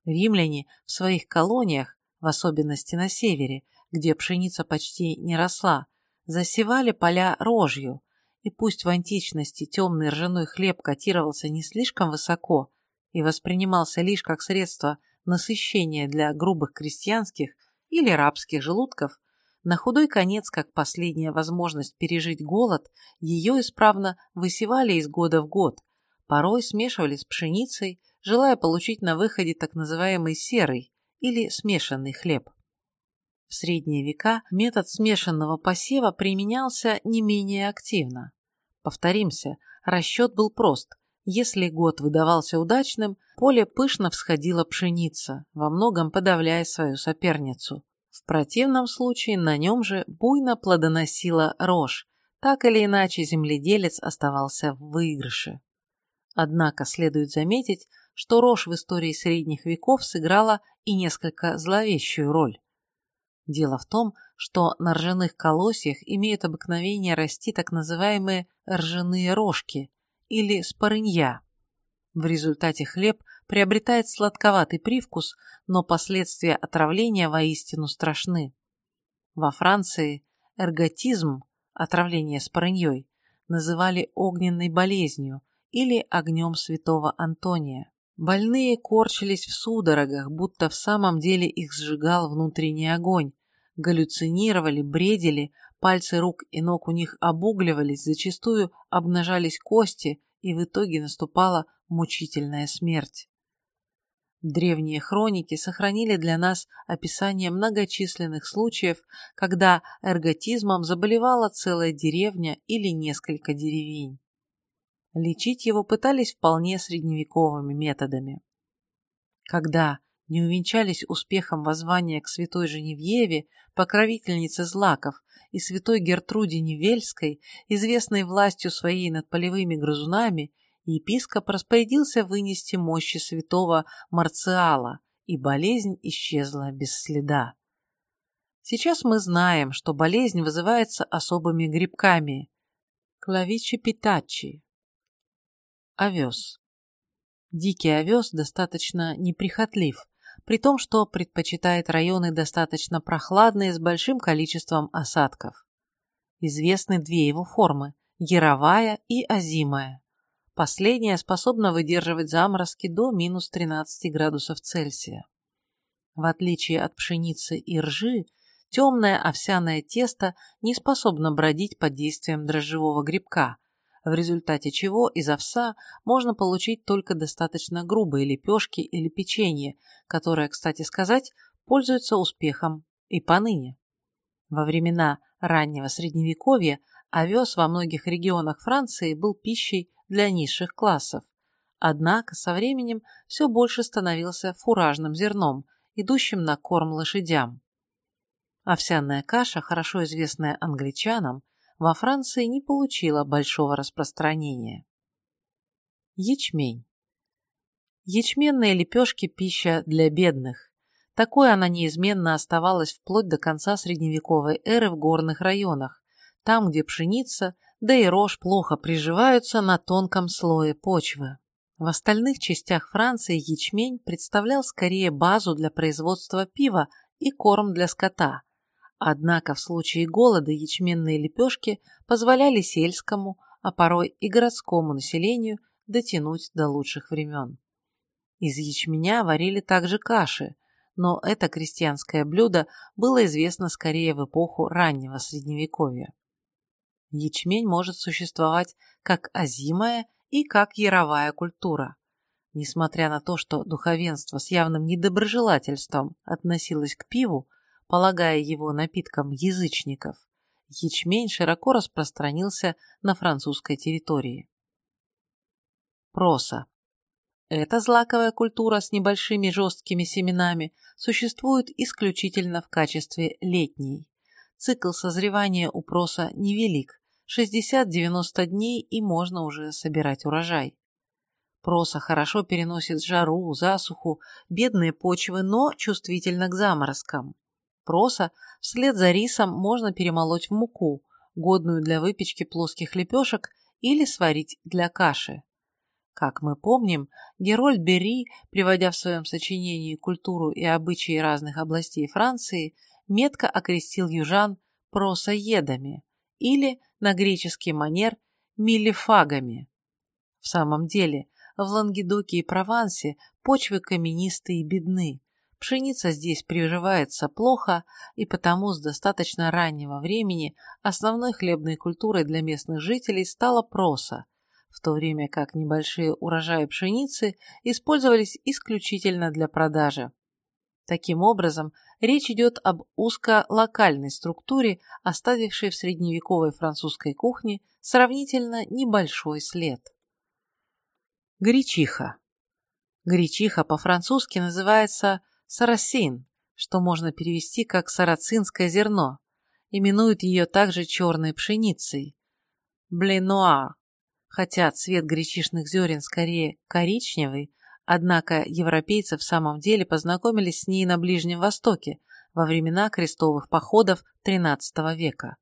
Римляне в своих колониях в особенности на севере, где пшеница почти не росла, засевали поля рожью, и пусть в античности темный ржаной хлеб котировался не слишком высоко и воспринимался лишь как средство насыщения для грубых крестьянских или рабских желудков, на худой конец, как последняя возможность пережить голод, ее исправно высевали из года в год, порой смешивали с пшеницей, желая получить на выходе так называемый серый или смешанный хлеб. В средние века метод смешанного посева применялся не менее активно. Повторимся, расчет был прост. Если год выдавался удачным, поле пышно всходила пшеница, во многом подавляя свою соперницу. В противном случае на нем же буйно плодоносила рожь, так или иначе земледелец оставался в выигрыше. Однако следует заметить, что рожь в истории средних веков сыграла и несколько зловещую роль. Дело в том, что на ржаных колосьях имеют обыкновение расти так называемые ржаные рожки или спорынья. В результате хлеб приобретает сладковатый привкус, но последствия отравления воистину страшны. Во Франции эрготизм, отравление спорыньей, называли огненной болезнью или огнем святого Антония. Больные корчились в судорогах, будто в самом деле их сжигал внутренний огонь, галлюцинировали, бредили, пальцы рук и ног у них обугливались, зачастую обнажались кости, и в итоге наступала мучительная смерть. Древние хроники сохранили для нас описание многочисленных случаев, когда эрготизмом заболевала целая деревня или несколько деревень. Лечить его пытались вполне средневековыми методами. Когда не увенчались успехом воззвания к святой Женевьеве, покровительнице злаков, и святой Гертруде Невельской, известной властью своей над полевыми грызунами, епископ распорядился вынести мощи святого Марциала, и болезнь исчезла без следа. Сейчас мы знаем, что болезнь вызывается особыми грибками – клавичи питачи, овес. Дикий овес достаточно неприхотлив, при том, что предпочитает районы достаточно прохладные с большим количеством осадков. Известны две его формы – яровая и озимая. Последняя способна выдерживать заморозки до минус 13 градусов Цельсия. В отличие от пшеницы и ржи, темное овсяное тесто не способно бродить под действием дрожжевого грибка, в результате чего из овса можно получить только достаточно грубые лепешки или печенье, которое, кстати сказать, пользуется успехом и поныне. Во времена раннего средневековья овес во многих регионах Франции был пищей для низших классов, однако со временем все больше становился фуражным зерном, идущим на корм лошадям. Овсяная каша, хорошо известная англичанам, во Франции не получила большого распространения. Ячмень. Ячменные лепешки – пища для бедных. Такой она неизменно оставалась вплоть до конца средневековой эры в горных районах, там, где пшеница, да и рожь плохо приживаются на тонком слое почвы. В остальных частях Франции ячмень представлял скорее базу для производства пива и корм для скота, Однако в случае голода ячменные лепешки позволяли сельскому, а порой и городскому населению дотянуть до лучших времен. Из ячменя варили также каши, но это крестьянское блюдо было известно скорее в эпоху раннего Средневековья. Ячмень может существовать как озимая и как яровая культура. Несмотря на то, что духовенство с явным недоброжелательством относилось к пиву, полагая его напитком язычников, ячмень широко распространился на французской территории. Проса. Эта злаковая культура с небольшими жесткими семенами существует исключительно в качестве летней. Цикл созревания у проса невелик, 60-90 дней и можно уже собирать урожай. Проса хорошо переносит жару, засуху, бедные почвы, но чувствительна к заморозкам. Проса вслед за рисом можно перемолоть в муку, годную для выпечки плоских лепешек или сварить для каши. Как мы помним, Герольд Берри, приводя в своем сочинении культуру и обычаи разных областей Франции, метко окрестил южан просоедами или, на греческий манер, милифагами. В самом деле, в Лангедоке и Провансе почвы каменистые и бедны, Пшеница здесь приживается плохо, и потому с достаточно раннего времени основной хлебной культурой для местных жителей стала проса, в то время как небольшие урожаи пшеницы использовались исключительно для продажи. Таким образом, речь идет об узколокальной структуре, оставившей в средневековой французской кухне сравнительно небольшой след. Гречиха. Гречиха по-французски называется сарасин, что можно перевести как сарацинское зерно. Именуют ее также черной пшеницей. Бленуар. Хотя цвет гречишных зерен скорее коричневый, однако европейцы в самом деле познакомились с ней на Ближнем Востоке во времена крестовых походов XIII века.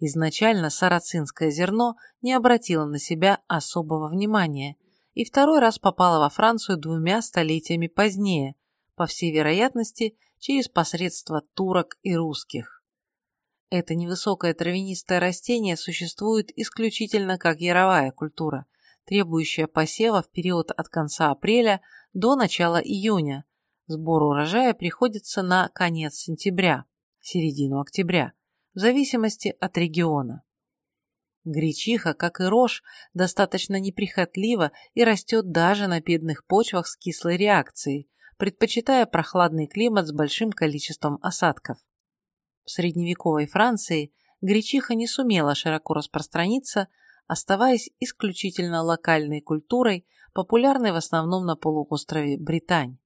Изначально сарацинское зерно не обратило на себя особого внимания и второй раз попало во Францию двумя столетиями позднее, по всей вероятности, через посредство турок и русских. Это невысокое травянистое растение существует исключительно как яровая культура, требующая посева в период от конца апреля до начала июня. Сбор урожая приходится на конец сентября, середину октября, в зависимости от региона. Гречиха, как и рожь, достаточно неприхотлива и растет даже на бедных почвах с кислой реакцией, предпочитая прохладный климат с большим количеством осадков. В средневековой Франции гречиха не сумела широко распространиться, оставаясь исключительно локальной культурой, популярной в основном на полуострове Британь.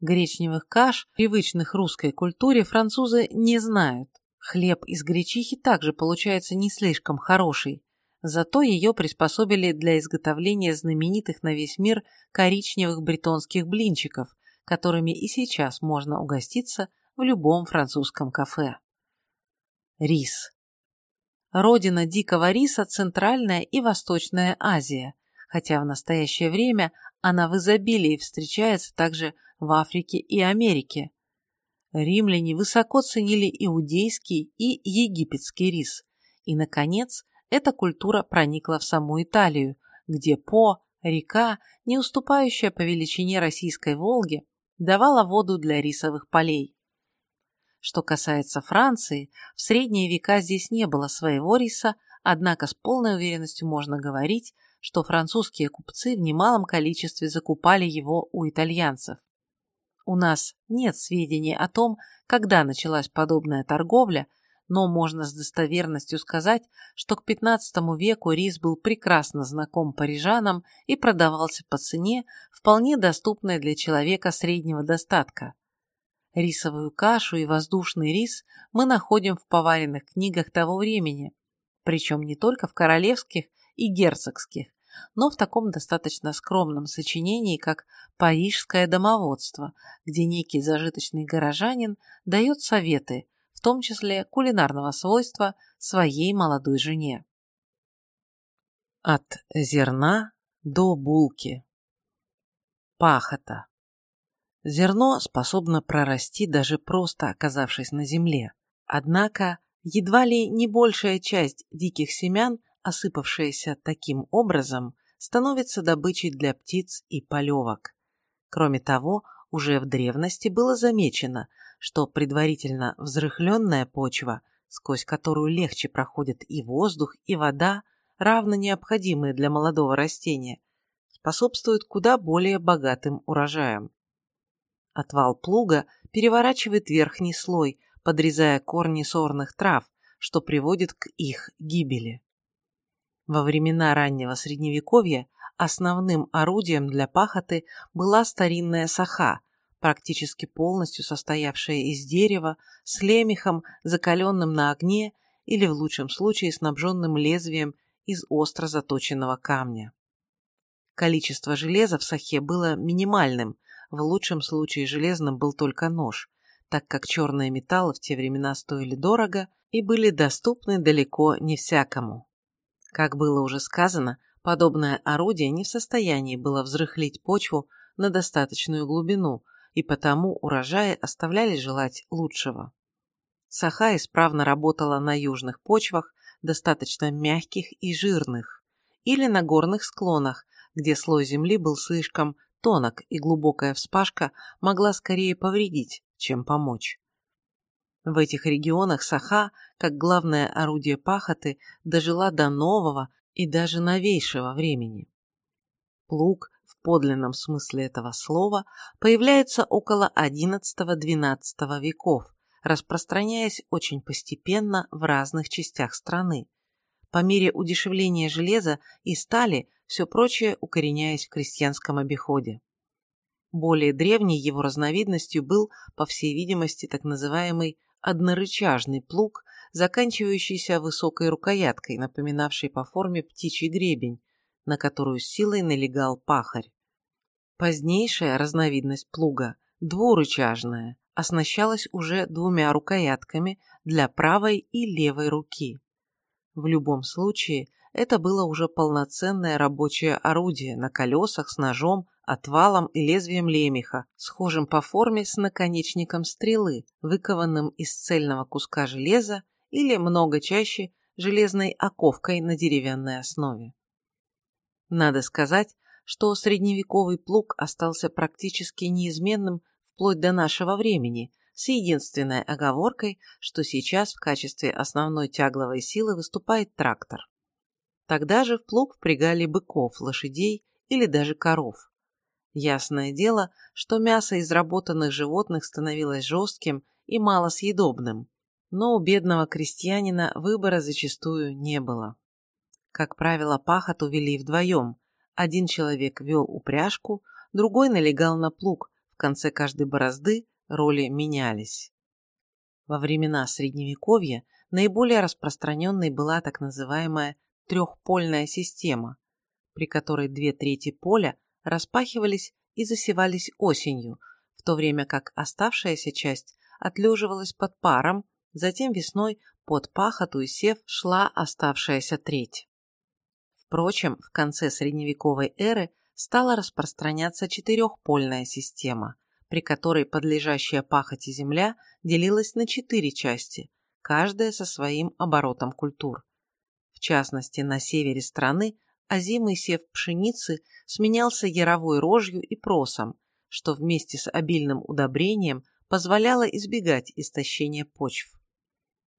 Гречневых каш, привычных русской культуре, французы не знают. Хлеб из гречихи также получается не слишком хороший, зато ее приспособили для изготовления знаменитых на весь мир коричневых бретонских блинчиков, которыми и сейчас можно угоститься в любом французском кафе. Рис. Родина дикого риса – Центральная и Восточная Азия, хотя в настоящее время она в изобилии встречается также в Африке и Америке. Римляне высоко ценили иудейский и египетский рис. И, наконец, эта культура проникла в саму Италию, где По, река, не уступающая по величине российской Волги, давала воду для рисовых полей. Что касается Франции, в средние века здесь не было своего риса, однако с полной уверенностью можно говорить, что французские купцы в немалом количестве закупали его у итальянцев. У нас нет сведений о том, когда началась подобная торговля, но можно с достоверностью сказать, что к XV веку рис был прекрасно знаком парижанам и продавался по цене, вполне доступной для человека среднего достатка. Рисовую кашу и воздушный рис мы находим в поваренных книгах того времени, причем не только в королевских и герцогских, но в таком достаточно скромном сочинении, как «Парижское домоводство», где некий зажиточный горожанин дает советы, в том числе кулинарного свойства, своей молодой жене. От зерна до булки. Пахота. Зерно способно прорасти даже просто оказавшись на земле. Однако едва ли не большая часть диких семян, осыпавшаяся таким образом, становится добычей для птиц и полевок. Кроме того, уже в древности было замечено, что предварительно взрыхленная почва, сквозь которую легче проходят и воздух, и вода, равно необходимые для молодого растения, способствует куда более богатым урожаям. Отвал плуга переворачивает верхний слой, подрезая корни сорных трав, что приводит к их гибели. Во времена раннего средневековья основным орудием для пахоты была старинная саха, практически полностью состоявшая из дерева, с лемехом, закаленным на огне или в лучшем случае снабженным лезвием из остро заточенного камня. Количество железа в сахе было минимальным, в лучшем случае железным был только нож, так как черные металлы в те времена стоили дорого и были доступны далеко не всякому. Как было уже сказано, подобное орудие не в состоянии было взрыхлить почву на достаточную глубину, и потому урожаи оставляли желать лучшего. Саха исправно работала на южных почвах, достаточно мягких и жирных, или на горных склонах, где слой земли был слишком тонок и глубокая вспашка могла скорее повредить, чем помочь. В этих регионах саха, как главное орудие пахоты, дожила до нового и даже новейшего времени. Плуг в подлинном смысле этого слова появляется около XI-XII веков, распространяясь очень постепенно в разных частях страны. По мере удешевления железа и стали, все прочее укореняясь в крестьянском обиходе. Более древней его разновидностью был, по всей видимости, так называемый однорычажный плуг, заканчивающийся высокой рукояткой, напоминавшей по форме птичий гребень, на которую силой налегал пахарь. Позднейшая разновидность плуга, двурычажная, оснащалась уже двумя рукоятками для правой и левой руки. В любом случае, это было уже полноценное рабочее орудие на колесах с ножом, отвалом и лезвием лемеха, схожим по форме с наконечником стрелы, выкованным из цельного куска железа или, много чаще, железной оковкой на деревянной основе. Надо сказать, что средневековый плуг остался практически неизменным вплоть до нашего времени, с единственной оговоркой, что сейчас в качестве основной тягловой силы выступает трактор. Тогда же в плуг впрягали быков, лошадей или даже коров. Ясное дело, что мясо изработанных животных становилось жестким и малосъедобным, но у бедного крестьянина выбора зачастую не было. Как правило, пахоту вели вдвоем. Один человек вел упряжку, другой налегал на плуг, в конце каждой борозды роли менялись. Во времена Средневековья наиболее распространенной была так называемая трехпольная система, при которой две трети поля распахивались и засевались осенью, в то время как оставшаяся часть отлеживалась под паром, затем весной под пахоту и сев шла оставшаяся треть. Впрочем, в конце средневековой эры стала распространяться четырехпольная система, при которой подлежащая пахоте земля делилась на четыре части, каждая со своим оборотом культур. В частности, на севере страны озимый сев пшеницы сменялся яровой рожью и просом, что вместе с обильным удобрением позволяло избегать истощения почв.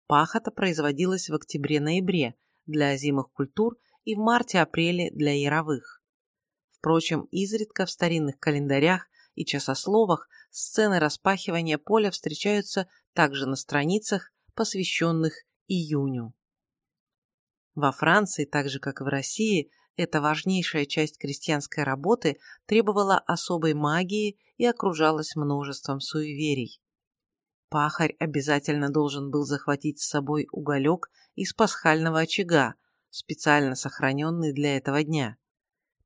Пахота производилась в октябре-ноябре для озимых культур и в марте-апреле для яровых. Впрочем, изредка в старинных календарях и часословах сцены распахивания поля встречаются также на страницах, посвященных июню. Во Франции, так же как и в России, эта важнейшая часть крестьянской работы требовала особой магии и окружалась множеством суеверий. Пахарь обязательно должен был захватить с собой уголек из пасхального очага, специально сохраненный для этого дня.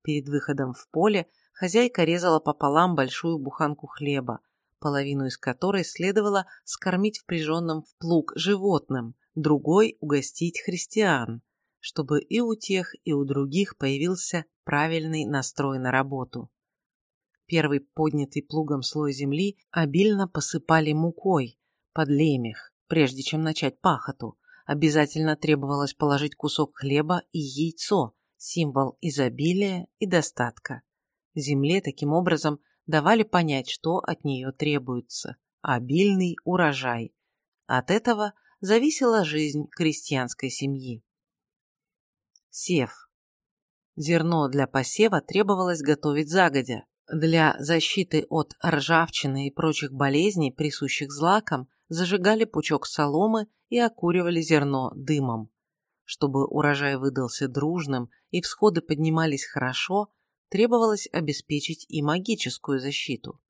Перед выходом в поле хозяйка резала пополам большую буханку хлеба, половину из которой следовало скормить впряженным в плуг животным, другой угостить христиан чтобы и у тех, и у других появился правильный настрой на работу. Первый поднятый плугом слой земли обильно посыпали мукой под лемех, прежде чем начать пахоту. Обязательно требовалось положить кусок хлеба и яйцо, символ изобилия и достатка. Земле таким образом давали понять, что от нее требуется – обильный урожай. От этого зависела жизнь крестьянской семьи. Сев. Зерно для посева требовалось готовить загодя. Для защиты от ржавчины и прочих болезней, присущих злакам, зажигали пучок соломы и окуривали зерно дымом. Чтобы урожай выдался дружным и всходы поднимались хорошо, требовалось обеспечить и магическую защиту.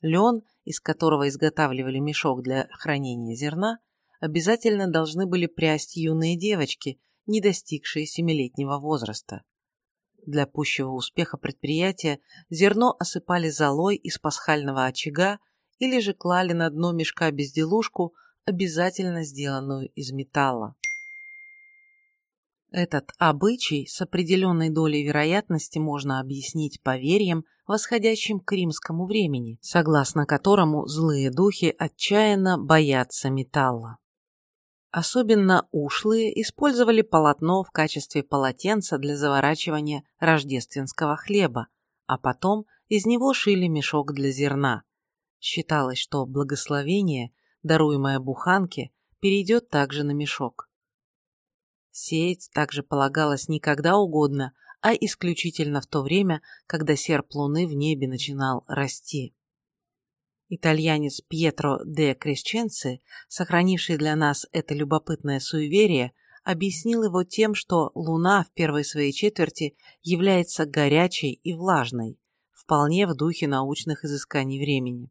Лен, из которого изготавливали мешок для хранения зерна, обязательно должны были прясть юные девочки, не достигшие семилетнего возраста. Для пущего успеха предприятия зерно осыпали золой из пасхального очага или же клали на дно мешка безделушку, обязательно сделанную из металла. Этот обычай с определенной долей вероятности можно объяснить поверьем, восходящим к римскому времени, согласно которому злые духи отчаянно боятся металла. Особенно ушлые использовали полотно в качестве полотенца для заворачивания рождественского хлеба, а потом из него шили мешок для зерна. Считалось, что благословение, даруемое буханке, перейдет также на мешок. Сеять также полагалось не когда угодно, а исключительно в то время, когда серп луны в небе начинал расти. Итальянец Пьетро де Крещенци, сохранивший для нас это любопытное суеверие, объяснил его тем, что Луна в первой своей четверти является горячей и влажной, вполне в духе научных изысканий времени.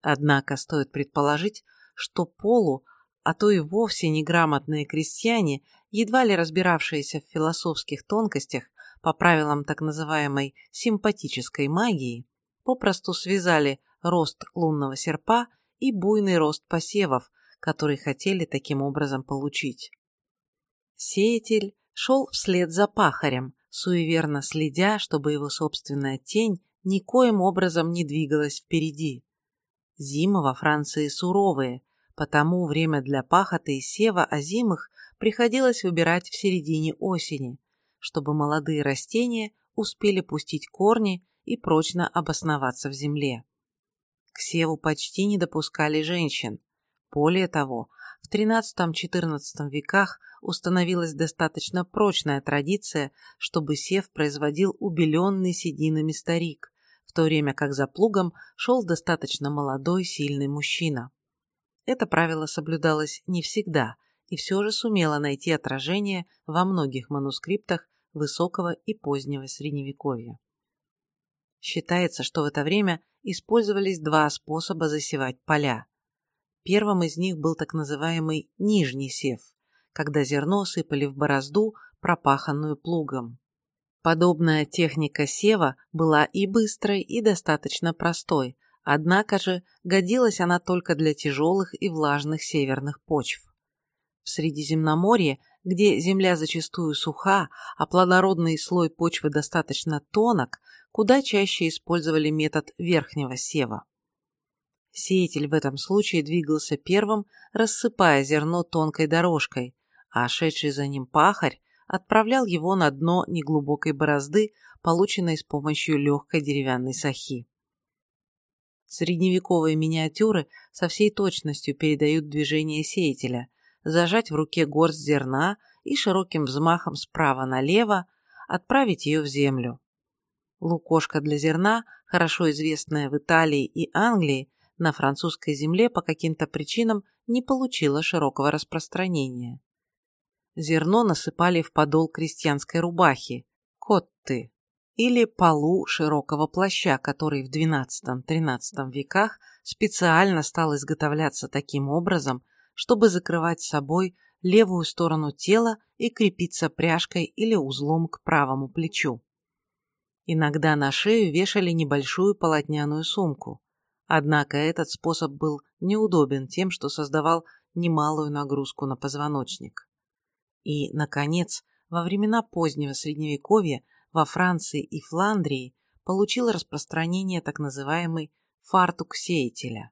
Однако стоит предположить, что полу, а то и вовсе неграмотные крестьяне, едва ли разбиравшиеся в философских тонкостях по правилам так называемой симпатической магии, попросту связали рост лунного серпа и буйный рост посевов, которые хотели таким образом получить. Сеятель шел вслед за пахарем, суеверно следя, чтобы его собственная тень никоим образом не двигалась впереди. Зимы во Франции суровые, потому время для пахоты и сева озимых приходилось выбирать в середине осени, чтобы молодые растения успели пустить корни и прочно обосноваться в земле. К севу почти не допускали женщин. Более того, в XIII-XIV веках установилась достаточно прочная традиция, чтобы сев производил убеленный сединами старик, то время как за плугом шел достаточно молодой, сильный мужчина. Это правило соблюдалось не всегда и все же сумело найти отражение во многих манускриптах высокого и позднего средневековья. Считается, что в это время использовались два способа засевать поля. Первым из них был так называемый нижний сев, когда зерно сыпали в борозду, пропаханную плугом. Подобная техника сева была и быстрой, и достаточно простой, однако же годилась она только для тяжелых и влажных северных почв. В Средиземноморье, где земля зачастую суха, а плодородный слой почвы достаточно тонок, куда чаще использовали метод верхнего сева. Сеятель в этом случае двигался первым, рассыпая зерно тонкой дорожкой, а шедший за ним пахарь отправлял его на дно неглубокой борозды, полученной с помощью легкой деревянной сахи. Средневековые миниатюры со всей точностью передают движение сеятеля, зажать в руке горсть зерна и широким взмахом справа налево отправить ее в землю. Лукошка для зерна, хорошо известная в Италии и Англии, на французской земле по каким-то причинам не получила широкого распространения. Зерно насыпали в подол крестьянской рубахи, котты, или полу широкого плаща, который в XII-XIII веках специально стал изготовляться таким образом, чтобы закрывать собой левую сторону тела и крепиться пряжкой или узлом к правому плечу. Иногда на шею вешали небольшую полотняную сумку. Однако этот способ был неудобен тем, что создавал немалую нагрузку на позвоночник. И, наконец, во времена позднего Средневековья во Франции и Фландрии получил распространение так называемый фартук сеятеля.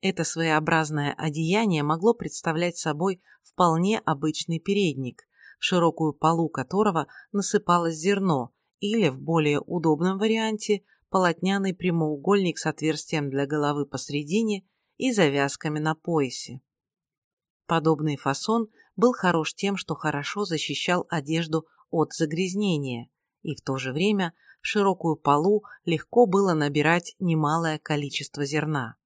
Это своеобразное одеяние могло представлять собой вполне обычный передник, в широкую полу которого насыпалось зерно, или, в более удобном варианте, полотняный прямоугольник с отверстием для головы посредине и завязками на поясе. Подобный фасон был хорош тем, что хорошо защищал одежду от загрязнения, и в то же время в широкую полу легко было набирать немалое количество зерна.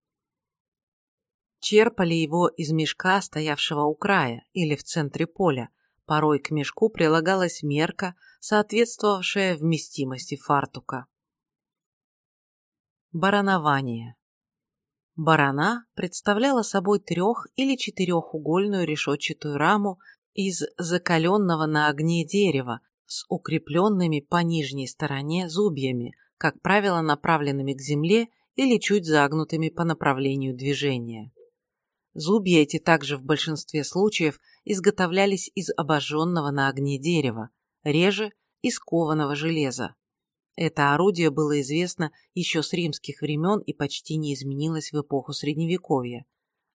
Черпали его из мешка, стоявшего у края, или в центре поля, порой к мешку прилагалась мерка, соответствовавшая вместимости фартука. Баранование. Барана представляла собой трех- или четырехугольную решетчатую раму из закаленного на огне дерева с укрепленными по нижней стороне зубьями, как правило, направленными к земле или чуть загнутыми по направлению движения. Зубья эти также в большинстве случаев изготовлялись из обожженного на огне дерева, реже из кованого железа. Это орудие было известно еще с римских времен и почти не изменилось в эпоху Средневековья.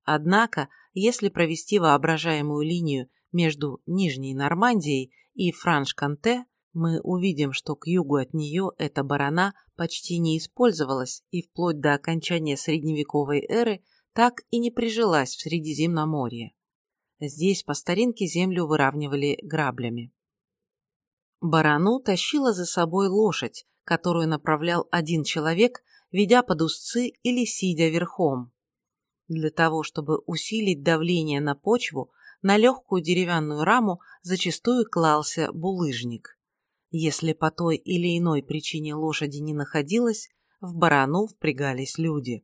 Однако, если провести воображаемую линию между Нижней Нормандией и Франш-Канте, мы увидим, что к югу от нее эта барана почти не использовалась и вплоть до окончания средневековой эры так и не прижилась в Средиземноморье. Здесь по старинке землю выравнивали граблями. Барану тащила за собой лошадь, которую направлял один человек, ведя под узцы или сидя верхом. Для того, чтобы усилить давление на почву, на легкую деревянную раму зачастую клался булыжник. Если по той или иной причине лошади не находилось, в барану впрягались люди.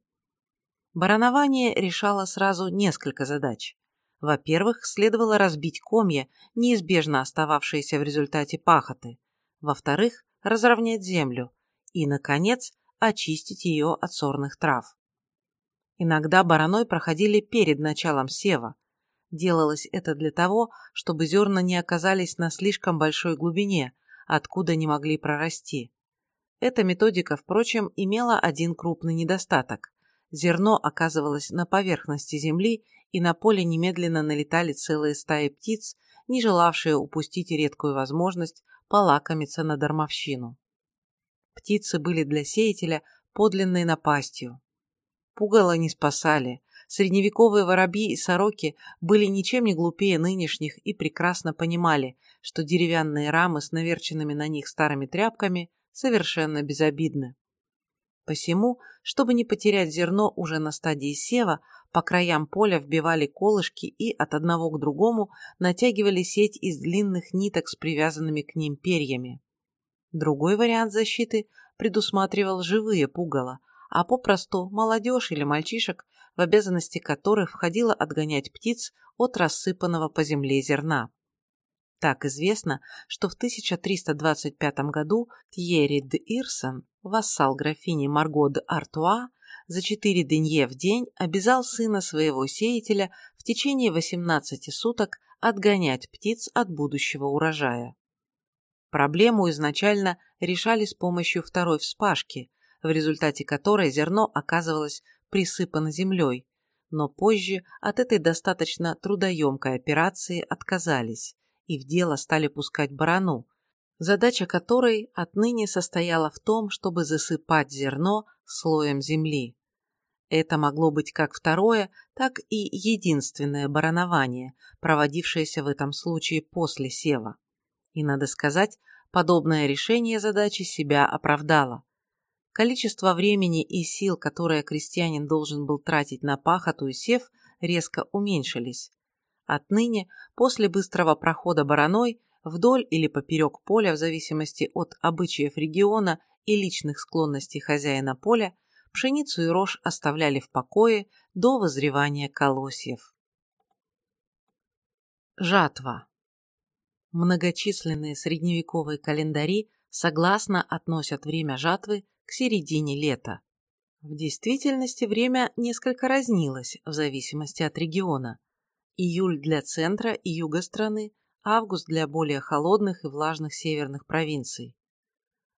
Баранование решало сразу несколько задач. Во-первых, следовало разбить комья, неизбежно остававшиеся в результате пахоты. Во-вторых, разровнять землю. И, наконец, очистить ее от сорных трав. Иногда бараной проходили перед началом сева. Делалось это для того, чтобы зерна не оказались на слишком большой глубине, откуда не могли прорасти. Эта методика, впрочем, имела один крупный недостаток. Зерно оказывалось на поверхности земли, и на поле немедленно налетали целые стаи птиц, не желавшие упустить редкую возможность полакомиться на дармовщину. Птицы были для сеятеля подлинной напастью. Пугало не спасали. Средневековые воробьи и сороки были ничем не глупее нынешних и прекрасно понимали, что деревянные рамы с наверченными на них старыми тряпками совершенно безобидны. Посему, чтобы не потерять зерно уже на стадии сева, по краям поля вбивали колышки и от одного к другому натягивали сеть из длинных ниток с привязанными к ним перьями. Другой вариант защиты предусматривал живые пугала, а попросту молодежь или мальчишек, в обязанности которых входило отгонять птиц от рассыпанного по земле зерна. Так известно, что в 1325 году Тьерри де Ирсон, вассал графини Марго де Артуа, за четыре денье в день обязал сына своего сеятеля в течение 18 суток отгонять птиц от будущего урожая. Проблему изначально решали с помощью второй вспашки, в результате которой зерно оказывалось присыпано землей, но позже от этой достаточно трудоемкой операции отказались и в дело стали пускать барану, задача которой отныне состояла в том, чтобы засыпать зерно слоем земли. Это могло быть как второе, так и единственное баранование, проводившееся в этом случае после сева. И, надо сказать, подобное решение задачи себя оправдало. Количество времени и сил, которое крестьянин должен был тратить на пахоту и сев, резко уменьшились. Отныне, после быстрого прохода бараной, вдоль или поперек поля, в зависимости от обычаев региона и личных склонностей хозяина поля, пшеницу и рожь оставляли в покое до вызревания колосьев. Жатва. Многочисленные средневековые календари согласно относят время жатвы к середине лета. В действительности время несколько разнилось в зависимости от региона. Июль для центра и юга страны, август для более холодных и влажных северных провинций.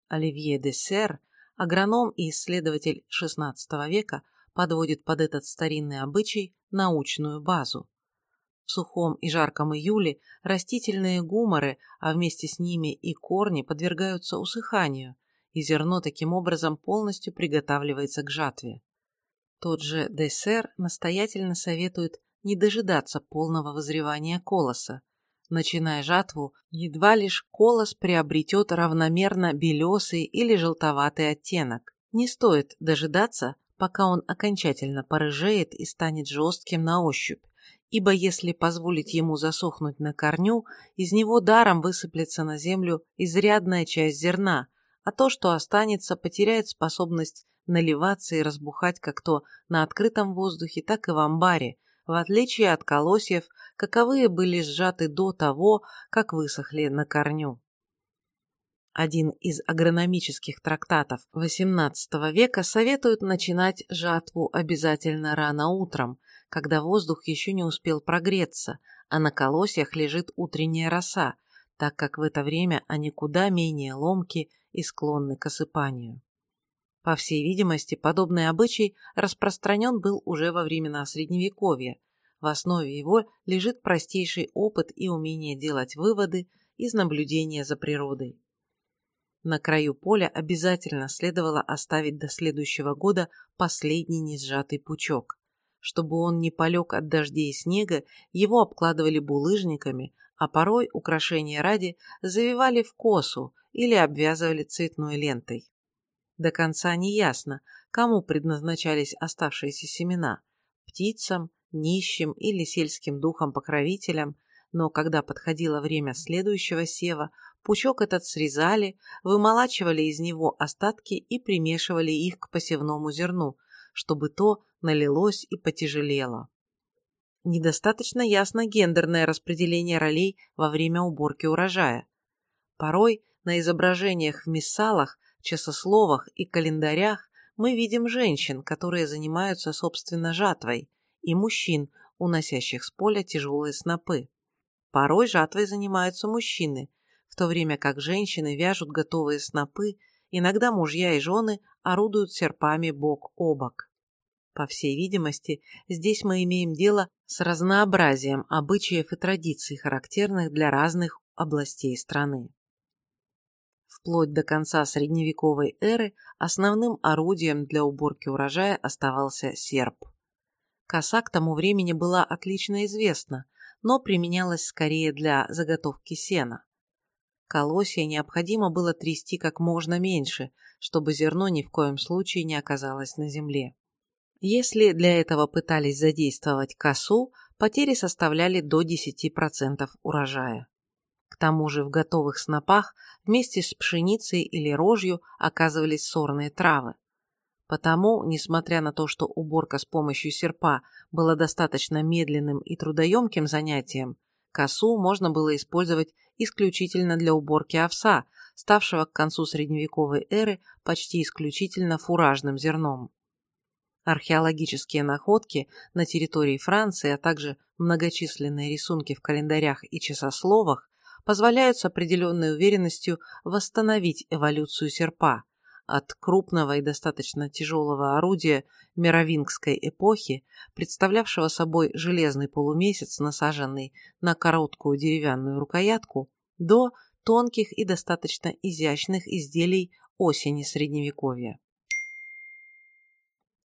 Оливье де Сер, агроном и исследователь XVI века, подводит под этот старинный обычай научную базу. В сухом и жарком июле растительные гуморы, а вместе с ними и корни подвергаются усыханию, и зерно таким образом полностью приготавливается к жатве. Тот же Дессер настоятельно советует не дожидаться полного вызревания колоса. Начиная жатву, едва лишь колос приобретет равномерно белесый или желтоватый оттенок. Не стоит дожидаться, пока он окончательно порыжеет и станет жестким на ощупь, ибо если позволить ему засохнуть на корню, из него даром высыплется на землю изрядная часть зерна, а то, что останется, потеряет способность наливаться и разбухать как то на открытом воздухе, так и в амбаре, в отличие от колосьев, каковые были сжаты до того, как высохли на корню. Один из агрономических трактатов XVIII века советует начинать жатву обязательно рано утром, когда воздух еще не успел прогреться, а на колосьях лежит утренняя роса, так как в это время они куда менее ломки и склонны к осыпанию. По всей видимости, подобный обычай распространен был уже во времена Средневековья. В основе его лежит простейший опыт и умение делать выводы из наблюдения за природой. На краю поля обязательно следовало оставить до следующего года последний несжатый пучок. Чтобы он не полег от дождей и снега, его обкладывали булыжниками, а порой, украшения ради, завивали в косу или обвязывали цветной лентой. До конца не ясно, кому предназначались оставшиеся семена – птицам, нищим или сельским духом-покровителям, но когда подходило время следующего сева, пучок этот срезали, вымолачивали из него остатки и примешивали их к посевному зерну, чтобы то налилось и потяжелело. Недостаточно ясно гендерное распределение ролей во время уборки урожая. Порой на изображениях в миссалах, часословах и календарях мы видим женщин, которые занимаются собственно жатвой, и мужчин, уносящих с поля тяжелые снопы. Порой жатвой занимаются мужчины, в то время как женщины вяжут готовые снопы, иногда мужья и жены орудуют серпами бок о бок. По всей видимости, здесь мы имеем дело с разнообразием обычаев и традиций, характерных для разных областей страны. Вплоть до конца средневековой эры основным орудием для уборки урожая оставался серп. Коса к тому времени была отлично известна, но применялась скорее для заготовки сена. Колосья необходимо было трясти как можно меньше, чтобы зерно ни в коем случае не оказалось на земле. Если для этого пытались задействовать косу, потери составляли до 10% урожая. К тому же в готовых снопах вместе с пшеницей или рожью оказывались сорные травы. Потому, несмотря на то, что уборка с помощью серпа была достаточно медленным и трудоемким занятием, косу можно было использовать исключительно для уборки овса, ставшего к концу средневековой эры почти исключительно фуражным зерном. Археологические находки на территории Франции, а также многочисленные рисунки в календарях и часословах позволяют с определенной уверенностью восстановить эволюцию серпа, от крупного и достаточно тяжелого орудия мировингской эпохи, представлявшего собой железный полумесяц, насаженный на короткую деревянную рукоятку, до тонких и достаточно изящных изделий осени Средневековья.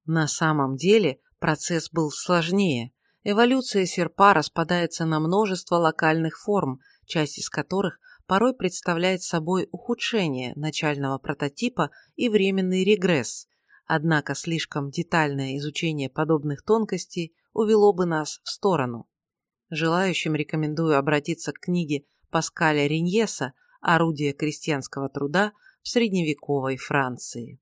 На самом деле процесс был сложнее. Эволюция серпа распадается на множество локальных форм, часть из которых порой представляет собой ухудшение начального прототипа и временный регресс, однако слишком детальное изучение подобных тонкостей увело бы нас в сторону. Желающим рекомендую обратиться к книге Паскаля Риньеса «Орудие крестьянского труда в средневековой Франции».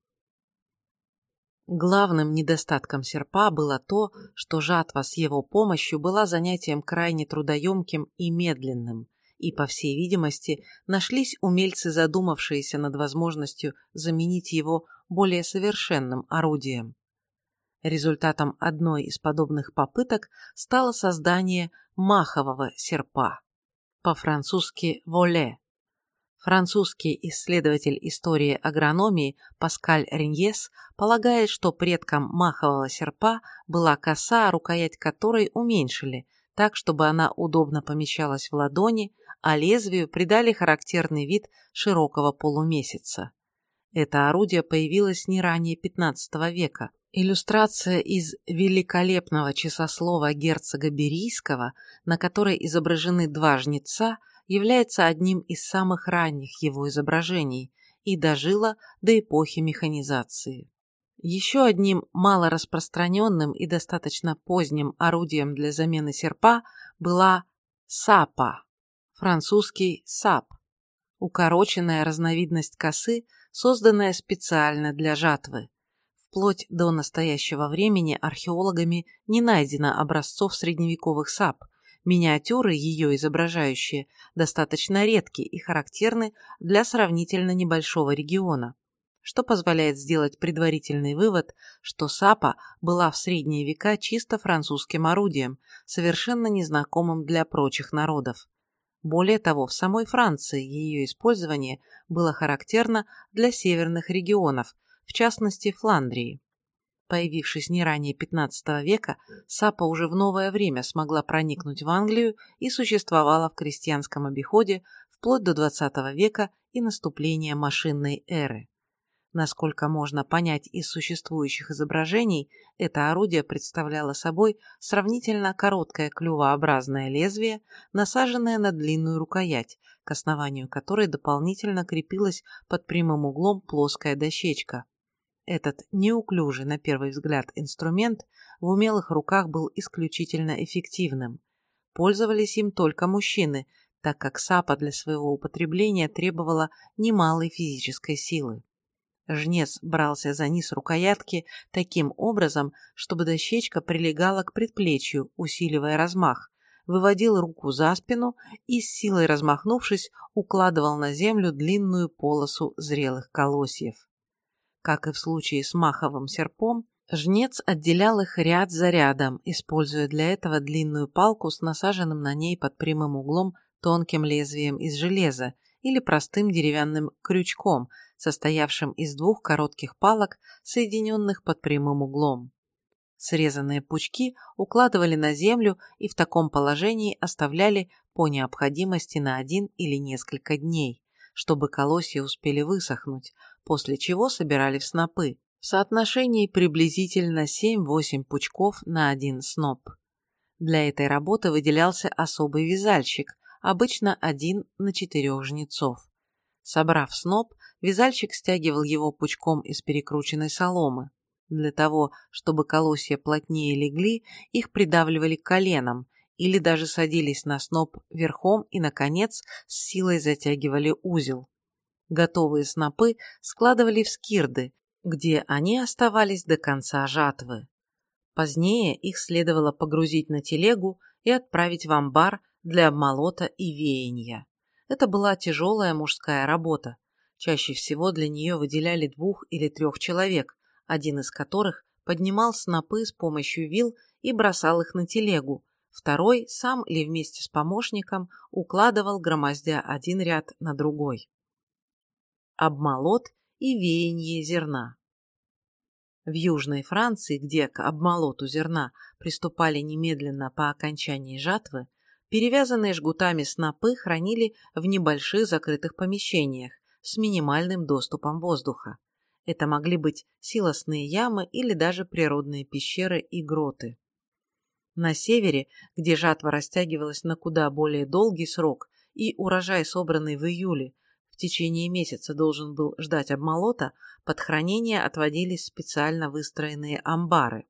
Главным недостатком серпа было то, что жатва с его помощью была занятием крайне трудоемким и медленным – и, по всей видимости, нашлись умельцы, задумавшиеся над возможностью заменить его более совершенным орудием. Результатом одной из подобных попыток стало создание махового серпа, по-французски «воле». Французский исследователь истории агрономии Паскаль Реньес полагает, что предком махового серпа была коса, рукоять которой уменьшили, так, чтобы она удобно помещалась в ладони, а лезвию придали характерный вид широкого полумесяца. Это орудие появилось не ранее XV века. Иллюстрация из великолепного часослова герцога Берийского, на которой изображены два жнеца, является одним из самых ранних его изображений и дожила до эпохи механизации. Еще одним малораспространенным и достаточно поздним орудием для замены серпа была сапа французский сап, укороченная разновидность косы, созданная специально для жатвы. Вплоть до настоящего времени археологами не найдено образцов средневековых сап. Миниатюры, ее изображающие, достаточно редки и характерны для сравнительно небольшого региона, что позволяет сделать предварительный вывод, что сапа была в средние века чисто французским орудием, совершенно незнакомым для прочих народов. Более того, в самой Франции ее использование было характерно для северных регионов, в частности Фландрии. Появившись не ранее XV века, сапа уже в новое время смогла проникнуть в Англию и существовала в крестьянском обиходе вплоть до XX века и наступления машинной эры. Насколько можно понять из существующих изображений, это орудие представляло собой сравнительно короткое клювообразное лезвие, насаженное на длинную рукоять, к основанию которой дополнительно крепилась под прямым углом плоская дощечка. Этот неуклюжий на первый взгляд инструмент в умелых руках был исключительно эффективным. Пользовались им только мужчины, так как сапа для своего употребления требовала немалой физической силы. Жнец брался за низ рукоятки таким образом, чтобы дощечка прилегала к предплечью, усиливая размах, выводил руку за спину и, с силой размахнувшись, укладывал на землю длинную полосу зрелых колосьев. Как и в случае с маховым серпом, жнец отделял их ряд за рядом, используя для этого длинную палку с насаженным на ней под прямым углом тонким лезвием из железа или простым деревянным крючком, состоявшим из двух коротких палок, соединенных под прямым углом. Срезанные пучки укладывали на землю и в таком положении оставляли по необходимости на один или несколько дней, чтобы колосья успели высохнуть, после чего собирали в снопы в соотношении приблизительно 7-8 пучков на один сноп. Для этой работы выделялся особый вязальщик, обычно один на четырех жнецов. Собрав сноп, вязальщик стягивал его пучком из перекрученной соломы. Для того, чтобы колосья плотнее легли, их придавливали коленом или даже садились на сноп верхом и, наконец, с силой затягивали узел. Готовые снопы складывали в скирды, где они оставались до конца жатвы. Позднее их следовало погрузить на телегу и отправить в амбар для обмолота и веяния. Это была тяжелая мужская работа. Чаще всего для нее выделяли двух или трех человек, один из которых поднимал снопы с помощью вил и бросал их на телегу, второй сам или вместе с помощником укладывал громоздя один ряд на другой. Обмолот и веяние зерна. В Южной Франции, где к обмолоту зерна приступали немедленно по окончании жатвы, Перевязанные жгутами снопы хранили в небольших закрытых помещениях с минимальным доступом воздуха. Это могли быть силосные ямы или даже природные пещеры и гроты. На севере, где жатва растягивалась на куда более долгий срок и урожай, собранный в июле, в течение месяца должен был ждать обмолота, под хранение отводились специально выстроенные амбары.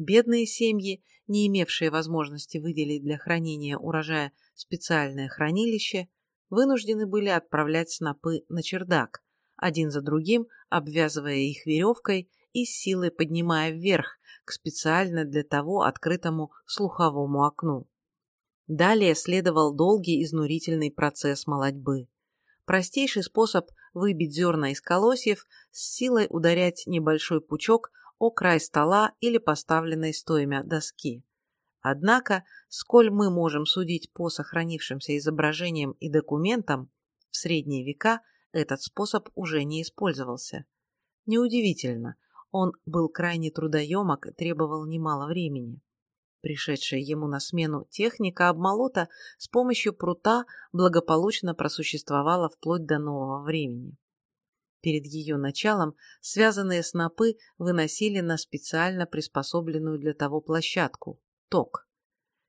Бедные семьи, не имевшие возможности выделить для хранения урожая специальное хранилище, вынуждены были отправлять снопы на чердак, один за другим обвязывая их веревкой и силой поднимая вверх к специально для того открытому слуховому окну. Далее следовал долгий изнурительный процесс молодьбы. Простейший способ выбить зерна из колосьев, с силой ударять небольшой пучок о край стола или поставленной стоимя доски. Однако, сколь мы можем судить по сохранившимся изображениям и документам, в средние века этот способ уже не использовался. Неудивительно, он был крайне трудоемок и требовал немало времени. Пришедшая ему на смену техника обмолота с помощью прута благополучно просуществовала вплоть до нового времени. Перед ее началом связанные снопы выносили на специально приспособленную для того площадку – ток.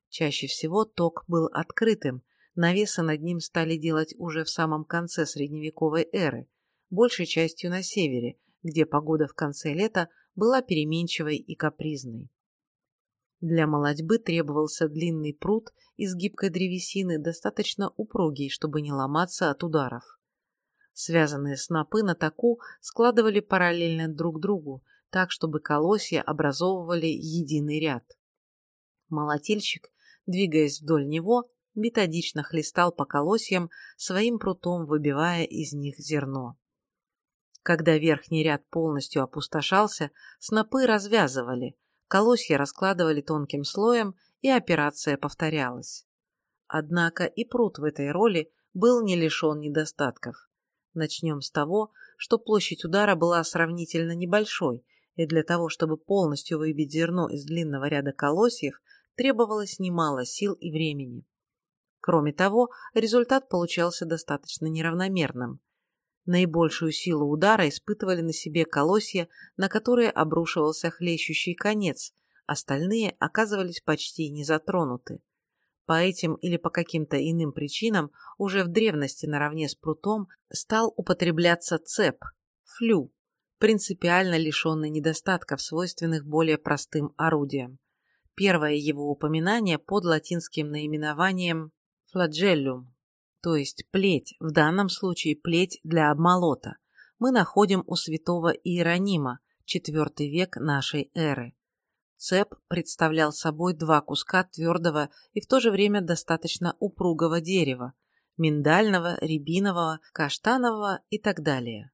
Чаще всего ток был открытым, навесы над ним стали делать уже в самом конце средневековой эры, большей частью на севере, где погода в конце лета была переменчивой и капризной. Для молодьбы требовался длинный пруд из гибкой древесины, достаточно упругий, чтобы не ломаться от ударов. Связанные снопы на таку складывали параллельно друг другу, так, чтобы колосья образовывали единый ряд. Молотильщик, двигаясь вдоль него, методично хлестал по колосьям своим прутом, выбивая из них зерно. Когда верхний ряд полностью опустошался, снопы развязывали, колосья раскладывали тонким слоем, и операция повторялась. Однако и пруд в этой роли был не лишен недостатков. Начнем с того, что площадь удара была сравнительно небольшой, и для того, чтобы полностью выбить зерно из длинного ряда колосьев, требовалось немало сил и времени. Кроме того, результат получался достаточно неравномерным. Наибольшую силу удара испытывали на себе колосья, на которые обрушивался хлещущий конец, остальные оказывались почти не затронуты. По этим или по каким-то иным причинам уже в древности наравне с прутом стал употребляться цеп, флю, принципиально лишенный недостатков, свойственных более простым орудиям. Первое его упоминание под латинским наименованием флагеллум, то есть плеть, в данном случае плеть для обмолота, мы находим у святого Иеронима, IV век нашей эры. Цеп представлял собой два куска твердого и в то же время достаточно упругого дерева – миндального, рябинового, каштанового и так далее.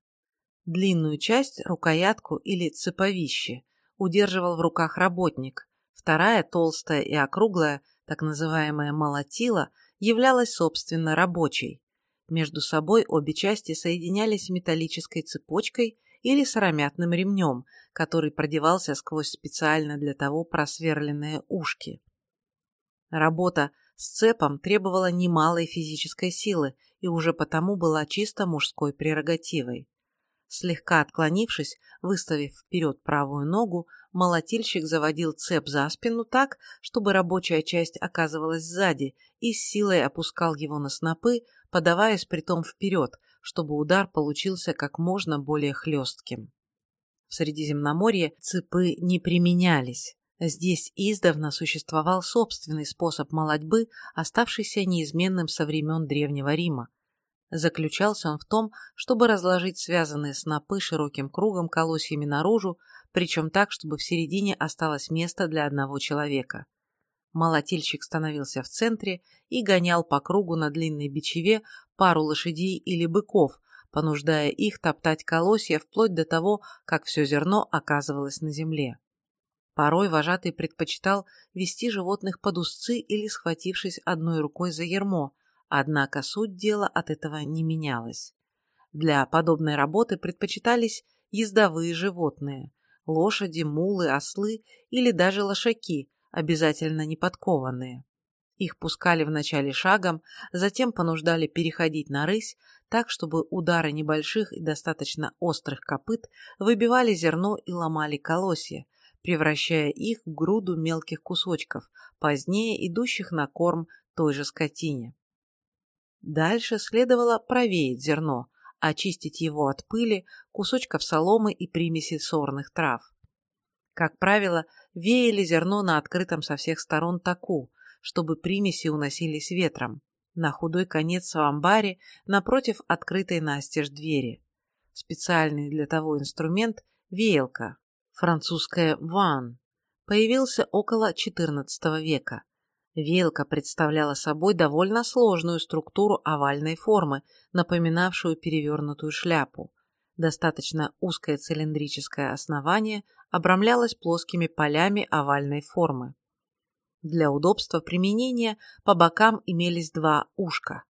Длинную часть, рукоятку или цеповище, удерживал в руках работник, вторая, толстая и округлая, так называемая молотила – являлась, собственно, рабочей. Между собой обе части соединялись металлической цепочкой или сыромятным ремнем, который продевался сквозь специально для того просверленные ушки. Работа с цепом требовала немалой физической силы и уже потому была чисто мужской прерогативой. Слегка отклонившись, выставив вперед правую ногу, молотильщик заводил цеп за спину так, чтобы рабочая часть оказывалась сзади, и с силой опускал его на снопы, подаваясь притом вперед, чтобы удар получился как можно более хлестким. В Средиземноморье цепы не применялись. Здесь издавна существовал собственный способ молотьбы, оставшийся неизменным со времен Древнего Рима. Заключался он в том, чтобы разложить связанные снопы широким кругом колосьями наружу, причем так, чтобы в середине осталось место для одного человека. Молотильщик становился в центре и гонял по кругу на длинной бичеве пару лошадей или быков, понуждая их топтать колосья вплоть до того, как все зерно оказывалось на земле. Порой вожатый предпочитал вести животных под узцы или схватившись одной рукой за ермо, однако суть дела от этого не менялась. Для подобной работы предпочитались ездовые животные – лошади, мулы, ослы или даже лошаки, обязательно не подкованные. Их пускали вначале шагом, затем понуждали переходить на рысь, так, чтобы удары небольших и достаточно острых копыт выбивали зерно и ломали колосья, превращая их в груду мелких кусочков, позднее идущих на корм той же скотине. Дальше следовало провеять зерно, очистить его от пыли, кусочков соломы и примеси сорных трав. Как правило, веяли зерно на открытом со всех сторон таку, чтобы примеси уносились ветром, на худой конец в амбаре напротив открытой настежь двери. Специальный для того инструмент – веялка, французская «ван», появился около XIV века. Веялка представляла собой довольно сложную структуру овальной формы, напоминавшую перевернутую шляпу. Достаточно узкое цилиндрическое основание обрамлялось плоскими полями овальной формы. Для удобства применения по бокам имелись два ушка.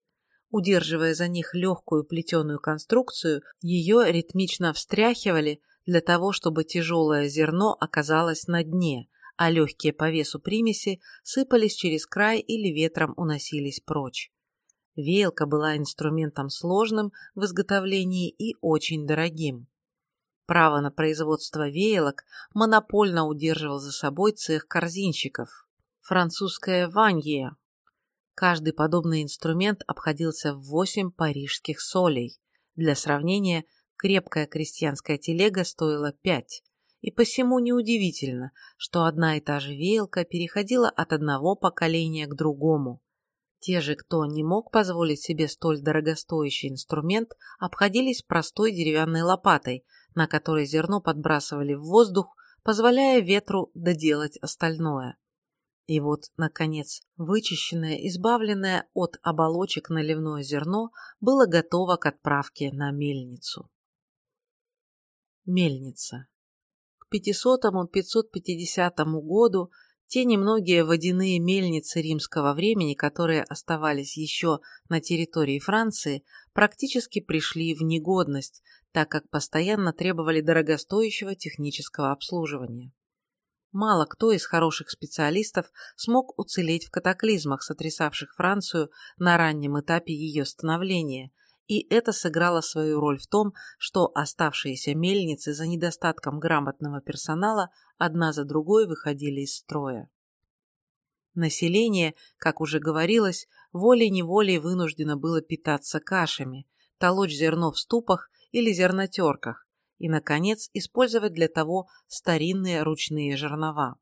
Удерживая за них легкую плетеную конструкцию, ее ритмично встряхивали для того, чтобы тяжелое зерно оказалось на дне, а легкие по весу примеси сыпались через край или ветром уносились прочь. Веялка была инструментом сложным в изготовлении и очень дорогим. Право на производство веялок монопольно удерживал за собой цех корзинщиков. Французская ванье. Каждый подобный инструмент обходился в 8 парижских солей. Для сравнения, крепкая крестьянская телега стоила 5 и посему неудивительно, что одна и та же веялка переходила от одного поколения к другому. Те же, кто не мог позволить себе столь дорогостоящий инструмент, обходились простой деревянной лопатой, на которой зерно подбрасывали в воздух, позволяя ветру доделать остальное. И вот, наконец, вычищенное, избавленное от оболочек наливное зерно было готово к отправке на мельницу. Мельница. 500-550 году те немногие водяные мельницы римского времени, которые оставались еще на территории Франции, практически пришли в негодность, так как постоянно требовали дорогостоящего технического обслуживания. Мало кто из хороших специалистов смог уцелеть в катаклизмах, сотрясавших Францию на раннем этапе ее становления, и это сыграло свою роль в том, что оставшиеся мельницы за недостатком грамотного персонала одна за другой выходили из строя. Население, как уже говорилось, волей-неволей вынуждено было питаться кашами, толочь зерно в ступах или зернотерках и, наконец, использовать для того старинные ручные жернова.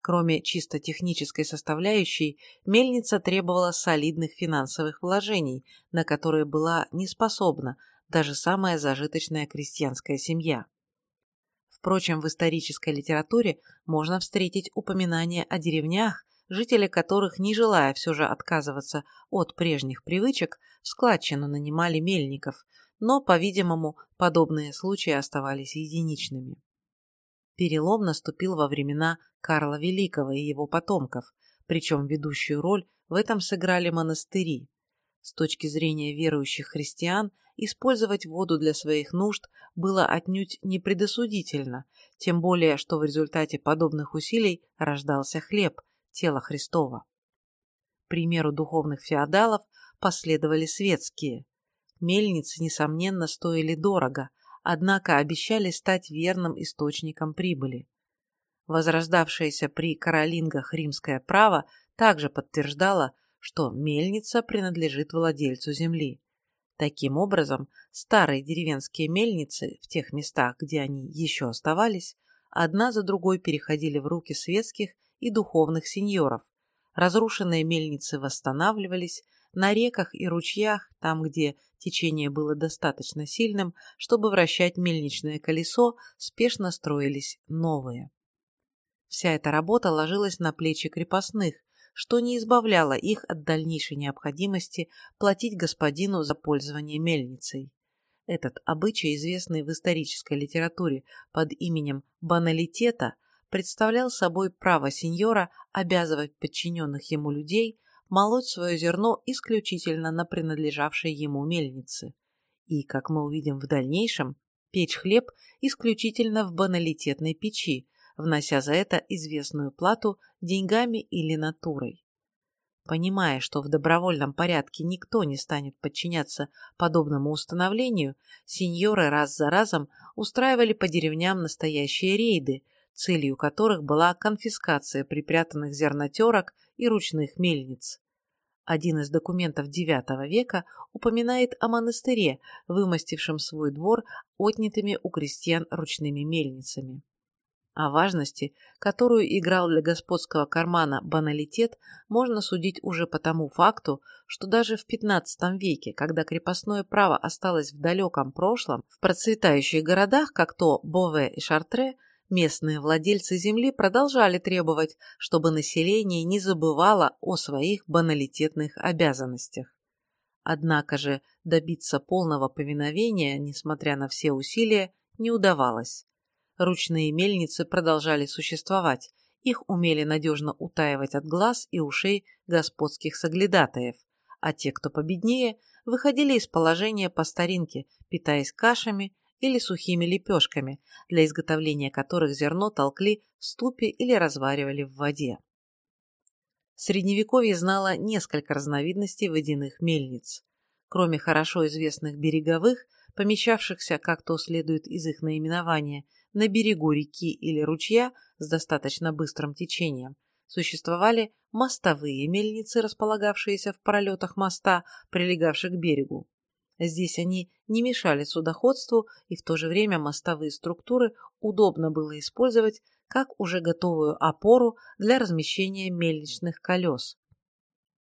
Кроме чисто технической составляющей, мельница требовала солидных финансовых вложений, на которые была не способна даже самая зажиточная крестьянская семья. Впрочем, в исторической литературе можно встретить упоминания о деревнях, жители которых, не желая все же отказываться от прежних привычек, в складчину нанимали мельников, но, по-видимому, подобные случаи оставались единичными. Перелом наступил во времена Карла Великого и его потомков, причем ведущую роль в этом сыграли монастыри. С точки зрения верующих христиан, использовать воду для своих нужд было отнюдь не предосудительно, тем более, что в результате подобных усилий рождался хлеб, тело Христова. примеру духовных феодалов последовали светские. Мельницы, несомненно, стоили дорого, однако обещали стать верным источником прибыли. Возрождавшееся при Каролингах римское право также подтверждало, что мельница принадлежит владельцу земли. Таким образом, старые деревенские мельницы в тех местах, где они еще оставались, одна за другой переходили в руки светских и духовных сеньоров. Разрушенные мельницы восстанавливались, на реках и ручьях, там, где течение было достаточно сильным, чтобы вращать мельничное колесо, спешно строились новые. Вся эта работа ложилась на плечи крепостных, что не избавляло их от дальнейшей необходимости платить господину за пользование мельницей. Этот обычай, известный в исторической литературе под именем баналитета, представлял собой право сеньора обязывать подчиненных ему людей молоть свое зерно исключительно на принадлежавшей ему мельнице. И, как мы увидим в дальнейшем, печь хлеб исключительно в баналитетной печи, внося за это известную плату деньгами или натурой. Понимая, что в добровольном порядке никто не станет подчиняться подобному установлению, сеньоры раз за разом устраивали по деревням настоящие рейды, целью которых была конфискация припрятанных зернотерок и ручных мельниц. Один из документов IX века упоминает о монастыре, вымостившем свой двор отнятыми у крестьян ручными мельницами. О важности, которую играл для господского кармана баналитет, можно судить уже по тому факту, что даже в XV веке, когда крепостное право осталось в далеком прошлом, в процветающих городах, как то Бове и Шартре, местные владельцы земли продолжали требовать, чтобы население не забывало о своих баналитетных обязанностях. Однако же добиться полного повиновения, несмотря на все усилия, не удавалось. Ручные мельницы продолжали существовать, их умели надежно утаивать от глаз и ушей господских соглядатаев, а те, кто победнее, выходили из положения по старинке, питаясь кашами или сухими лепешками, для изготовления которых зерно толкли в ступе или разваривали в воде. Средневековье знало несколько разновидностей водяных мельниц. Кроме хорошо известных береговых, помещавшихся, как то следует из их наименования, на берегу реки или ручья с достаточно быстрым течением, существовали мостовые мельницы, располагавшиеся в пролетах моста, прилегавших к берегу. Здесь они не мешали судоходству, и в то же время мостовые структуры удобно было использовать как уже готовую опору для размещения мельничных колес.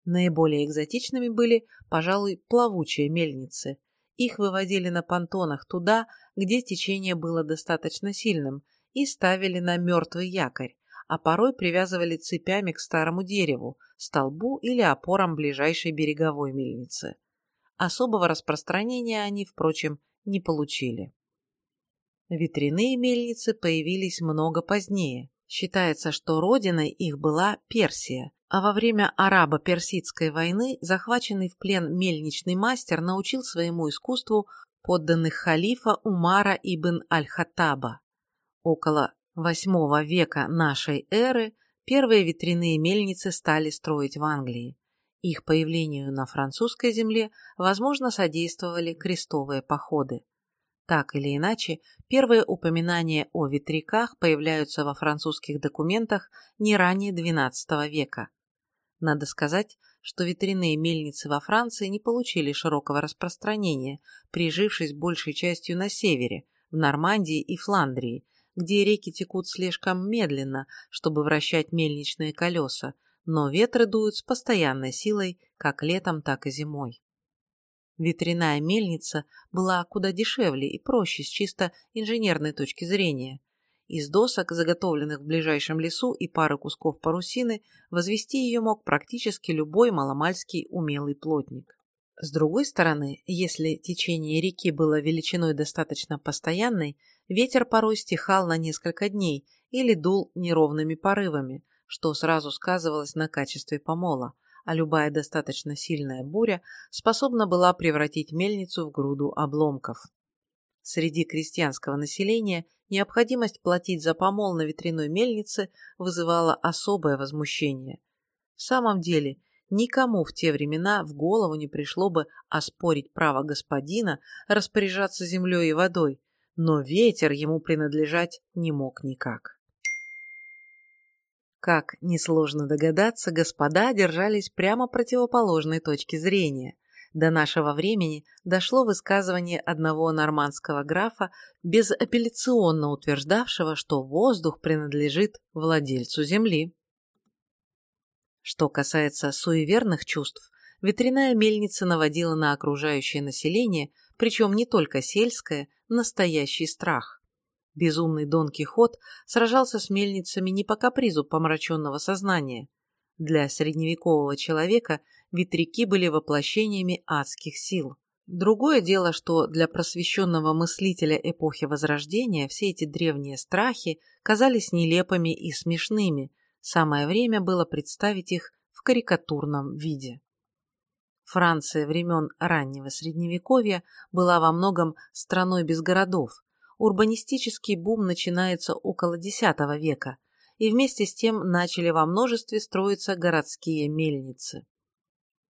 Наиболее экзотичными были, пожалуй, плавучие мельницы. Их выводили на понтонах туда, где течение было достаточно сильным, и ставили на мертвый якорь, а порой привязывали цепями к старому дереву, столбу или опорам ближайшей береговой мельницы. Особого распространения они, впрочем, не получили. Ветряные мельницы появились много позднее. Считается, что родиной их была Персия, а во время арабо-персидской войны захваченный в плен мельничный мастер научил своему искусству подданных халифа Умара ибн Аль-Хаттаба. Около VIII века нашей эры первые ветряные мельницы стали строить в Англии. Их появлению на французской земле, возможно, содействовали крестовые походы. Так или иначе, первые упоминания о ветряках появляются во французских документах не ранее XII века. Надо сказать, что ветряные мельницы во Франции не получили широкого распространения, прижившись большей частью на севере, в Нормандии и Фландрии, где реки текут слишком медленно, чтобы вращать мельничные колеса, но ветры дуют с постоянной силой как летом, так и зимой. Ветряная мельница была куда дешевле и проще с чисто инженерной точки зрения. Из досок, заготовленных в ближайшем лесу и пары кусков парусины, возвести ее мог практически любой маломальский умелый плотник. С другой стороны, если течение реки было величиной достаточно постоянной, ветер порой стихал на несколько дней или дул неровными порывами, что сразу сказывалось на качестве помола, а любая достаточно сильная буря способна была превратить мельницу в груду обломков. Среди крестьянского населения необходимость платить за помол на ветряной мельнице вызывала особое возмущение. В самом деле, никому в те времена в голову не пришло бы оспорить право господина распоряжаться землей и водой, но ветер ему принадлежать не мог никак. Как несложно догадаться, господа держались прямо противоположной точки зрения. До нашего времени дошло высказывание одного нормандского графа, безапелляционно утверждавшего, что воздух принадлежит владельцу земли. Что касается суеверных чувств, ветряная мельница наводила на окружающее население, причем не только сельское, настоящий страх. Безумный Дон Кихот сражался с мельницами не по капризу помраченного сознания. Для средневекового человека ветряки были воплощениями адских сил. Другое дело, что для просвещенного мыслителя эпохи Возрождения все эти древние страхи казались нелепыми и смешными, самое время было представить их в карикатурном виде. Франция времен раннего Средневековья была во многом страной без городов, урбанистический бум начинается около X века, и вместе с тем начали во множестве строиться городские мельницы.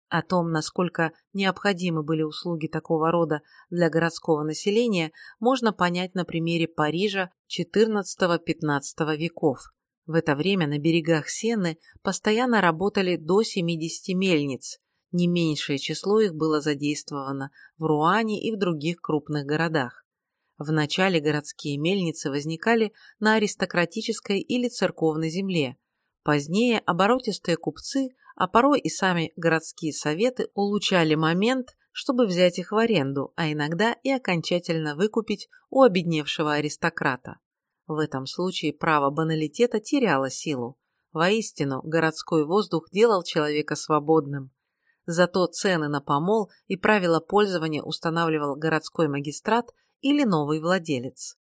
О том, насколько необходимы были услуги такого рода для городского населения, можно понять на примере Парижа XIV-XV веков. В это время на берегах Сены постоянно работали до 70 мельниц, не меньшее число их было задействовано в Руане и в других крупных городах. Вначале городские мельницы возникали на аристократической или церковной земле. Позднее оборотистые купцы, а порой и сами городские советы улучшали момент, чтобы взять их в аренду, а иногда и окончательно выкупить у обедневшего аристократа. В этом случае право баналитета теряло силу. Воистину, городской воздух делал человека свободным. Зато цены на помол и правила пользования устанавливал городской магистрат или новый владелец.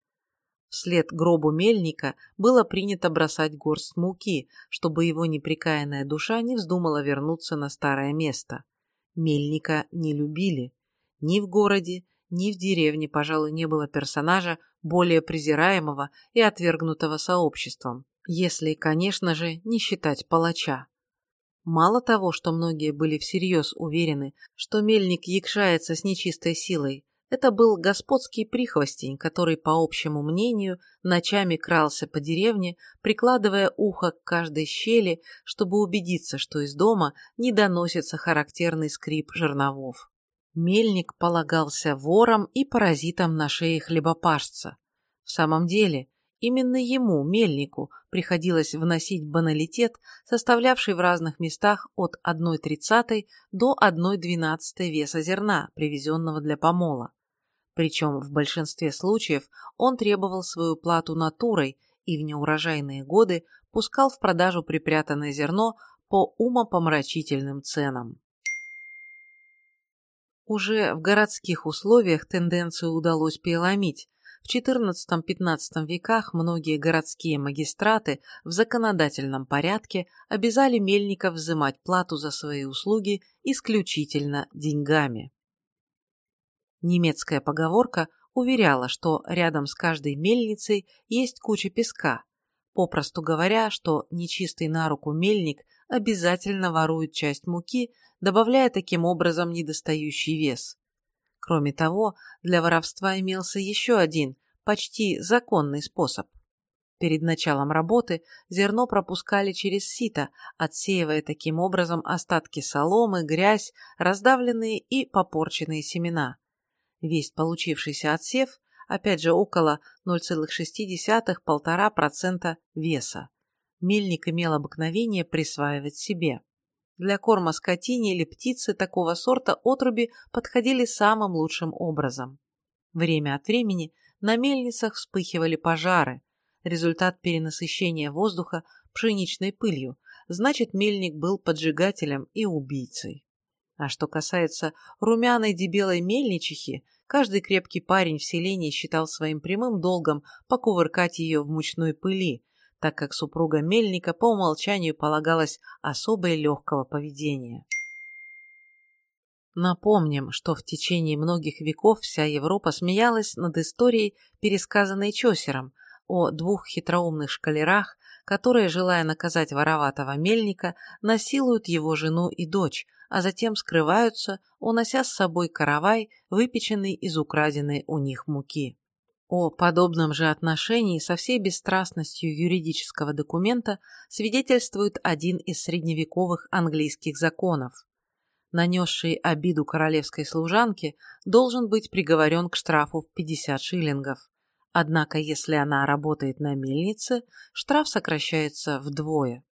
Вслед гробу мельника было принято бросать горсть муки, чтобы его неприкаянная душа не вздумала вернуться на старое место. Мельника не любили. Ни в городе, ни в деревне, пожалуй, не было персонажа более презираемого и отвергнутого сообществом, если, конечно же, не считать палача. Мало того, что многие были всерьез уверены, что мельник якшается с нечистой силой, это был господский прихвостень, который, по общему мнению, ночами крался по деревне, прикладывая ухо к каждой щели, чтобы убедиться, что из дома не доносится характерный скрип жерновов. Мельник полагался вором и паразитом на шее хлебопашца. В самом деле, именно ему, мельнику, приходилось вносить баналитет, составлявший в разных местах от 1,30 до 1,12 веса зерна, привезенного для помола. Причем в большинстве случаев он требовал свою плату натурой и в неурожайные годы пускал в продажу припрятанное зерно по умопомрачительным ценам. Уже в городских условиях тенденцию удалось переломить. В XIV-XV веках многие городские магистраты в законодательном порядке обязали мельников взимать плату за свои услуги исключительно деньгами. Немецкая поговорка уверяла, что рядом с каждой мельницей есть куча песка, попросту говоря, что нечистый на руку мельник обязательно воруют часть муки, добавляя таким образом недостающий вес. Кроме того, для воровства имелся еще один, почти законный способ. Перед началом работы зерно пропускали через сито, отсеивая таким образом остатки соломы, грязь, раздавленные и попорченные семена. Весь получившийся отсев, опять же около 0,6-1,5% веса. Мельник имел обыкновение присваивать себе. Для корма скотине или птицы такого сорта отруби подходили самым лучшим образом. Время от времени на мельницах вспыхивали пожары, результат перенасыщения воздуха пшеничной пылью, значит мельник был поджигателем и убийцей. А что касается румяной дебелой мельничихи, каждый крепкий парень в селении считал своим прямым долгом покувыркать ее в мучной пыли, так как супруга мельника по умолчанию полагалась особое легкого поведения. Напомним, что в течение многих веков вся Европа смеялась над историей, пересказанной Чосером, о двух хитроумных шкалерах, которые, желая наказать вороватого мельника, насилуют его жену и дочь, а затем скрываются, унося с собой каравай, выпеченный из украденной у них муки. О подобном же отношении со всей бесстрастностью юридического документа свидетельствует один из средневековых английских законов. Нанесший обиду королевской служанке должен быть приговорен к штрафу в 50 шиллингов. Однако, если она работает на мельнице, штраф сокращается вдвое.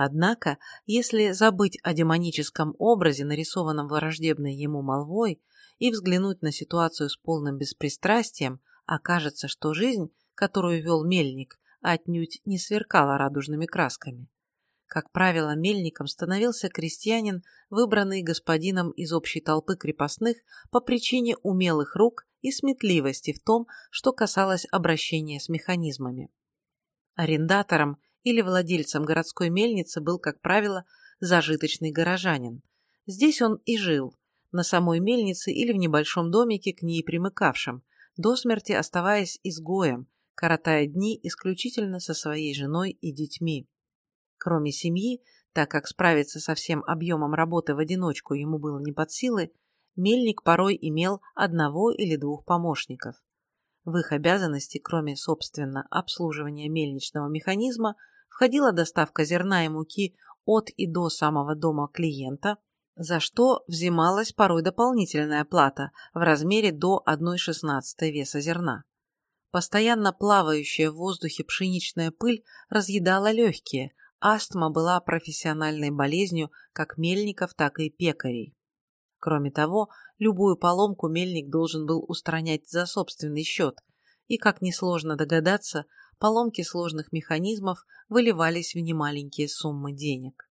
Однако, если забыть о демоническом образе, нарисованном враждебной ему молвой, и взглянуть на ситуацию с полным беспристрастием, окажется, что жизнь, которую вел мельник, отнюдь не сверкала радужными красками. Как правило, мельником становился крестьянин, выбранный господином из общей толпы крепостных по причине умелых рук и сметливости в том, что касалось обращения с механизмами. Арендатором или владельцем городской мельницы был, как правило, зажиточный горожанин. Здесь он и жил, на самой мельнице или в небольшом домике к ней примыкавшем, до смерти оставаясь изгоем, коротая дни исключительно со своей женой и детьми. Кроме семьи, так как справиться со всем объемом работы в одиночку ему было не под силы, мельник порой имел одного или двух помощников. В их обязанности, кроме, собственно, обслуживания мельничного механизма, входила доставка зерна и муки от и до самого дома клиента, за что взималась порой дополнительная плата в размере до 1,16 веса зерна. Постоянно плавающая в воздухе пшеничная пыль разъедала легкие, астма была профессиональной болезнью как мельников, так и пекарей. Кроме того, любую поломку мельник должен был устранять за собственный счет, и, как несложно догадаться, поломки сложных механизмов выливались в немаленькие суммы денег.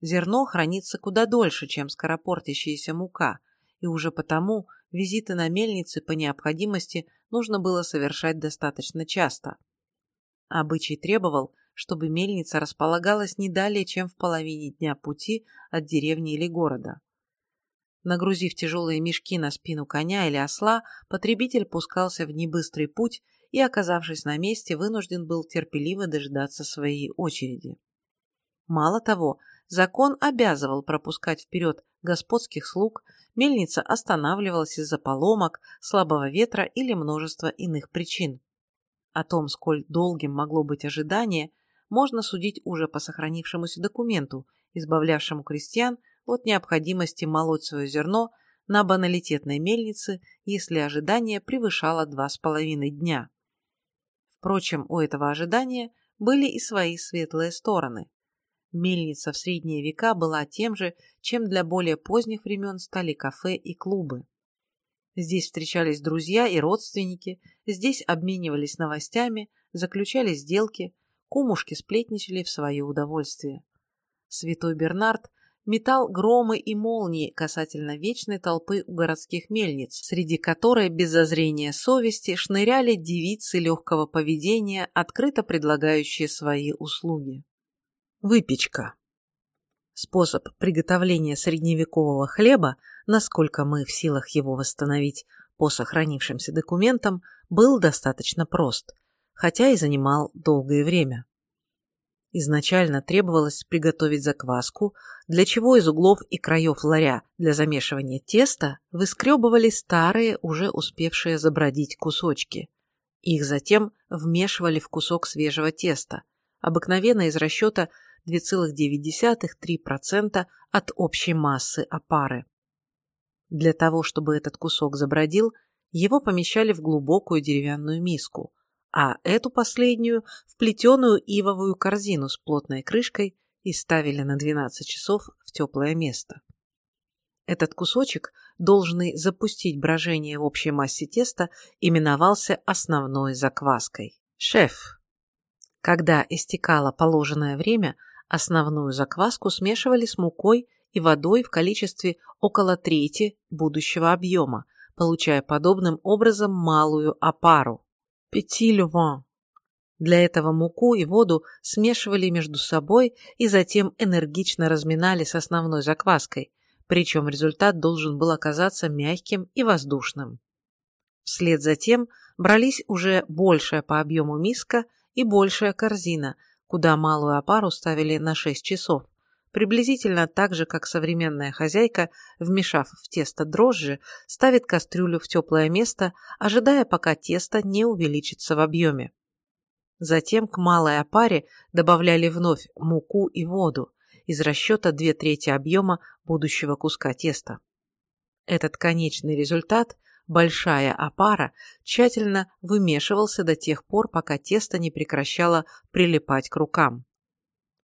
Зерно хранится куда дольше, чем скоропортящаяся мука, и уже потому визиты на мельницы по необходимости нужно было совершать достаточно часто. Обычай требовал, чтобы мельница располагалась не далее, чем в половине дня пути от деревни или города. Нагрузив тяжелые мешки на спину коня или осла, потребитель пускался в небыстрый путь и, оказавшись на месте, вынужден был терпеливо дожидаться своей очереди. Мало того, закон обязывал пропускать вперед господских слуг, мельница останавливалась из-за поломок, слабого ветра или множества иных причин. О том, сколь долгим могло быть ожидание, можно судить уже по сохранившемуся документу, избавлявшему крестьян от необходимости молоть свое зерно на баналитетной мельнице, если ожидание превышало два с половиной дня. Впрочем, у этого ожидания были и свои светлые стороны. Мельница в средние века была тем же, чем для более поздних времен стали кафе и клубы. Здесь встречались друзья и родственники, здесь обменивались новостями, заключали сделки, кумушки сплетничали в свое удовольствие. Святой Бернард метал громы и молнии касательно вечной толпы у городских мельниц, среди которой без зазрения совести шныряли девицы легкого поведения, открыто предлагающие свои услуги. Выпечка. Способ приготовления средневекового хлеба, насколько мы в силах его восстановить по сохранившимся документам, был достаточно прост, хотя и занимал долгое время. Изначально требовалось приготовить закваску, для чего из углов и краев ларя для замешивания теста выскребывали старые, уже успевшие забродить кусочки. Их затем вмешивали в кусок свежего теста, обыкновенно из расчета 2,9-3% от общей массы опары. Для того, чтобы этот кусок забродил, его помещали в глубокую деревянную миску, а эту последнюю в плетеную ивовую корзину с плотной крышкой и ставили на 12 часов в теплое место. Этот кусочек, должный запустить брожение в общей массе теста, именовался основной закваской – шеф. Когда истекало положенное время, основную закваску смешивали с мукой и водой в количестве около трети будущего объема, получая подобным образом малую опару. Petit levain. Для этого муку и воду смешивали между собой и затем энергично разминали с основной закваской, причем результат должен был оказаться мягким и воздушным. Вслед за тем брались уже большая по объему миска и большая корзина, куда малую опару ставили на 6 часов, приблизительно так же, как современная хозяйка, вмешав в тесто дрожжи, ставит кастрюлю в теплое место, ожидая, пока тесто не увеличится в объеме. Затем к малой опаре добавляли вновь муку и воду из расчета две трети объема будущего куска теста. Этот конечный результат, большая опара, тщательно вымешивался до тех пор, пока тесто не прекращало прилипать к рукам.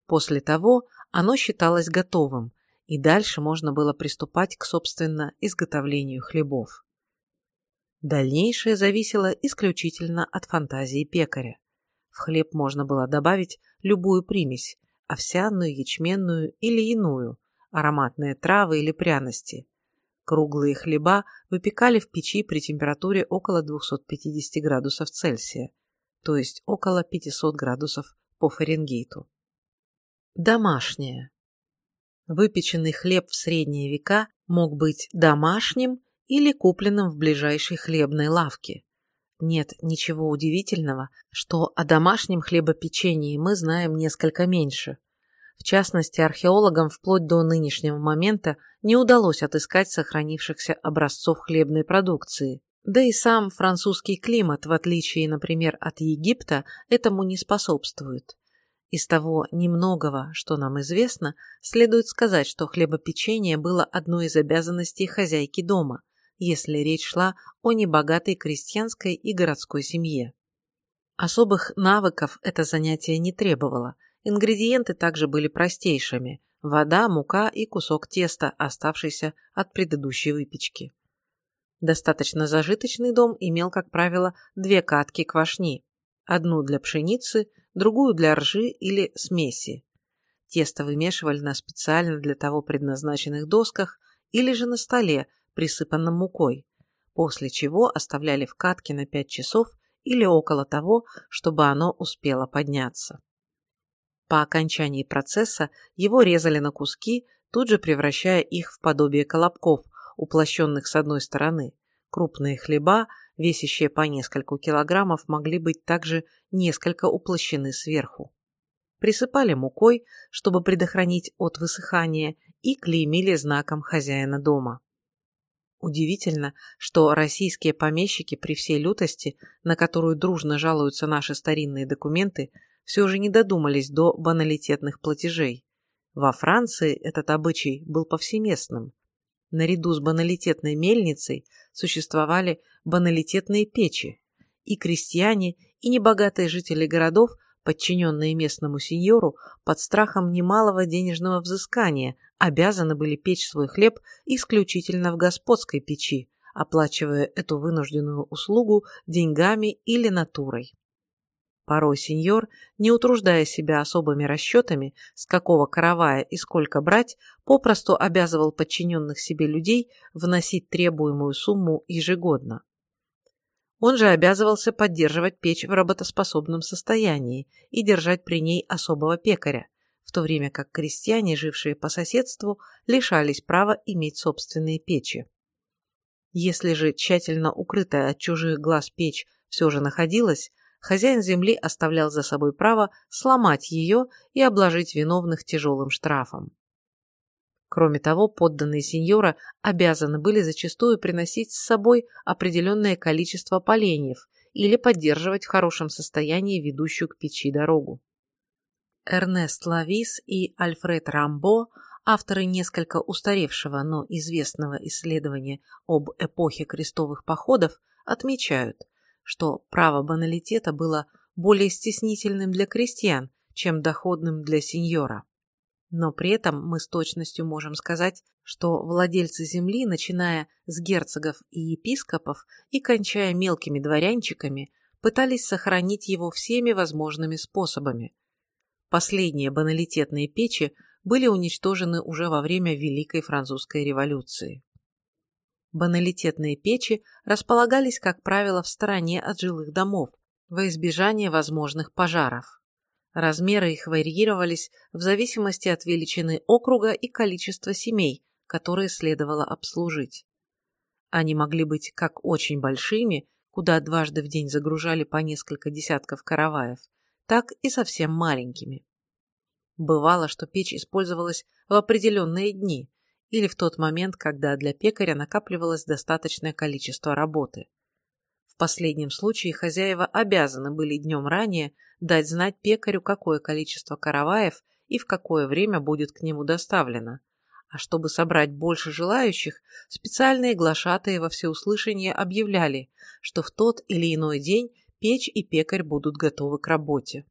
После того оно считалось готовым, и дальше можно было приступать к, собственно, изготовлению хлебов. Дальнейшее зависело исключительно от фантазии пекаря. В хлеб можно было добавить любую примесь – овсяную, ячменную или иную, ароматные травы или пряности. Круглые хлеба выпекали в печи при температуре около 250 градусов Цельсия, то есть около 500 градусов по Фаренгейту. Домашнее. Выпеченный хлеб в средние века мог быть домашним или купленным в ближайшей хлебной лавке. Нет ничего удивительного, что о домашнем хлебопечении мы знаем несколько меньше. В частности, археологам вплоть до нынешнего момента не удалось отыскать сохранившихся образцов хлебной продукции. Да и сам французский климат, в отличие, например, от Египта, этому не способствует. Из того немногого, что нам известно, следует сказать, что хлебопечение было одной из обязанностей хозяйки дома, если речь шла о небогатой крестьянской и городской семье. Особых навыков это занятие не требовало. Ингредиенты также были простейшими – вода, мука и кусок теста, оставшийся от предыдущей выпечки. Достаточно зажиточный дом имел, как правило, две катки квашни – одну для пшеницы, другую для ржи или смеси. Тесто вымешивали на специально для того предназначенных досках или же на столе, присыпанном мукой, после чего оставляли в катке на 5 часов или около того, чтобы оно успело подняться. По окончании процесса его резали на куски, тут же превращая их в подобие колобков, уплощенных с одной стороны. Крупные хлеба, весящие по нескольку килограммов, могли быть также несколько уплощены сверху. Присыпали мукой, чтобы предохранить от высыхания, и клеймили знаком хозяина дома. Удивительно, что российские помещики при всей лютости, на которую дружно жалуются наши старинные документы, все же не додумались до баналитетных платежей. Во Франции этот обычай был повсеместным. Наряду с баналитетной мельницей существовали баналитетные печи, и крестьяне, и небогатые жители городов, подчиненные местному сеньору, под страхом немалого денежного взыскания обязаны были печь свой хлеб исключительно в господской печи, оплачивая эту вынужденную услугу деньгами или натурой. Порой сеньор, не утруждая себя особыми расчетами, с какого каравая и сколько брать, попросту обязывал подчиненных себе людей вносить требуемую сумму ежегодно. Он же обязывался поддерживать печь в работоспособном состоянии и держать при ней особого пекаря, в то время как крестьяне, жившие по соседству, лишались права иметь собственные печи. Если же тщательно укрытая от чужих глаз печь все же находилась, хозяин земли оставлял за собой право сломать ее и обложить виновных тяжелым штрафом. Кроме того, подданные сеньора обязаны были зачастую приносить с собой определенное количество поленьев или поддерживать в хорошем состоянии ведущую к печи дорогу. Эрнест Лавис и Альфред Рамбо, авторы несколько устаревшего, но известного исследования об эпохе крестовых походов, отмечают, что право баналитета было более стеснительным для крестьян, чем доходным для сеньора. Но при этом мы с точностью можем сказать, что владельцы земли, начиная с герцогов и епископов и кончая мелкими дворянчиками, пытались сохранить его всеми возможными способами. Последние баналитетные печи были уничтожены уже во время Великой Французской революции. Баналитетные печи располагались, как правило, в стороне от жилых домов, во избежание возможных пожаров. Размеры их варьировались в зависимости от величины округа и количества семей, которые следовало обслужить. Они могли быть как очень большими, куда дважды в день загружали по несколько десятков караваев, так и совсем маленькими. Бывало, что печь использовалась в определенные дни или в тот момент, когда для пекаря накапливалось достаточное количество работы. В последнем случае хозяева обязаны были днем ранее дать знать пекарю, какое количество караваев и в какое время будет к нему доставлено. А чтобы собрать больше желающих, специальные глашатые во всеуслышание объявляли, что в тот или иной день печь и пекарь будут готовы к работе.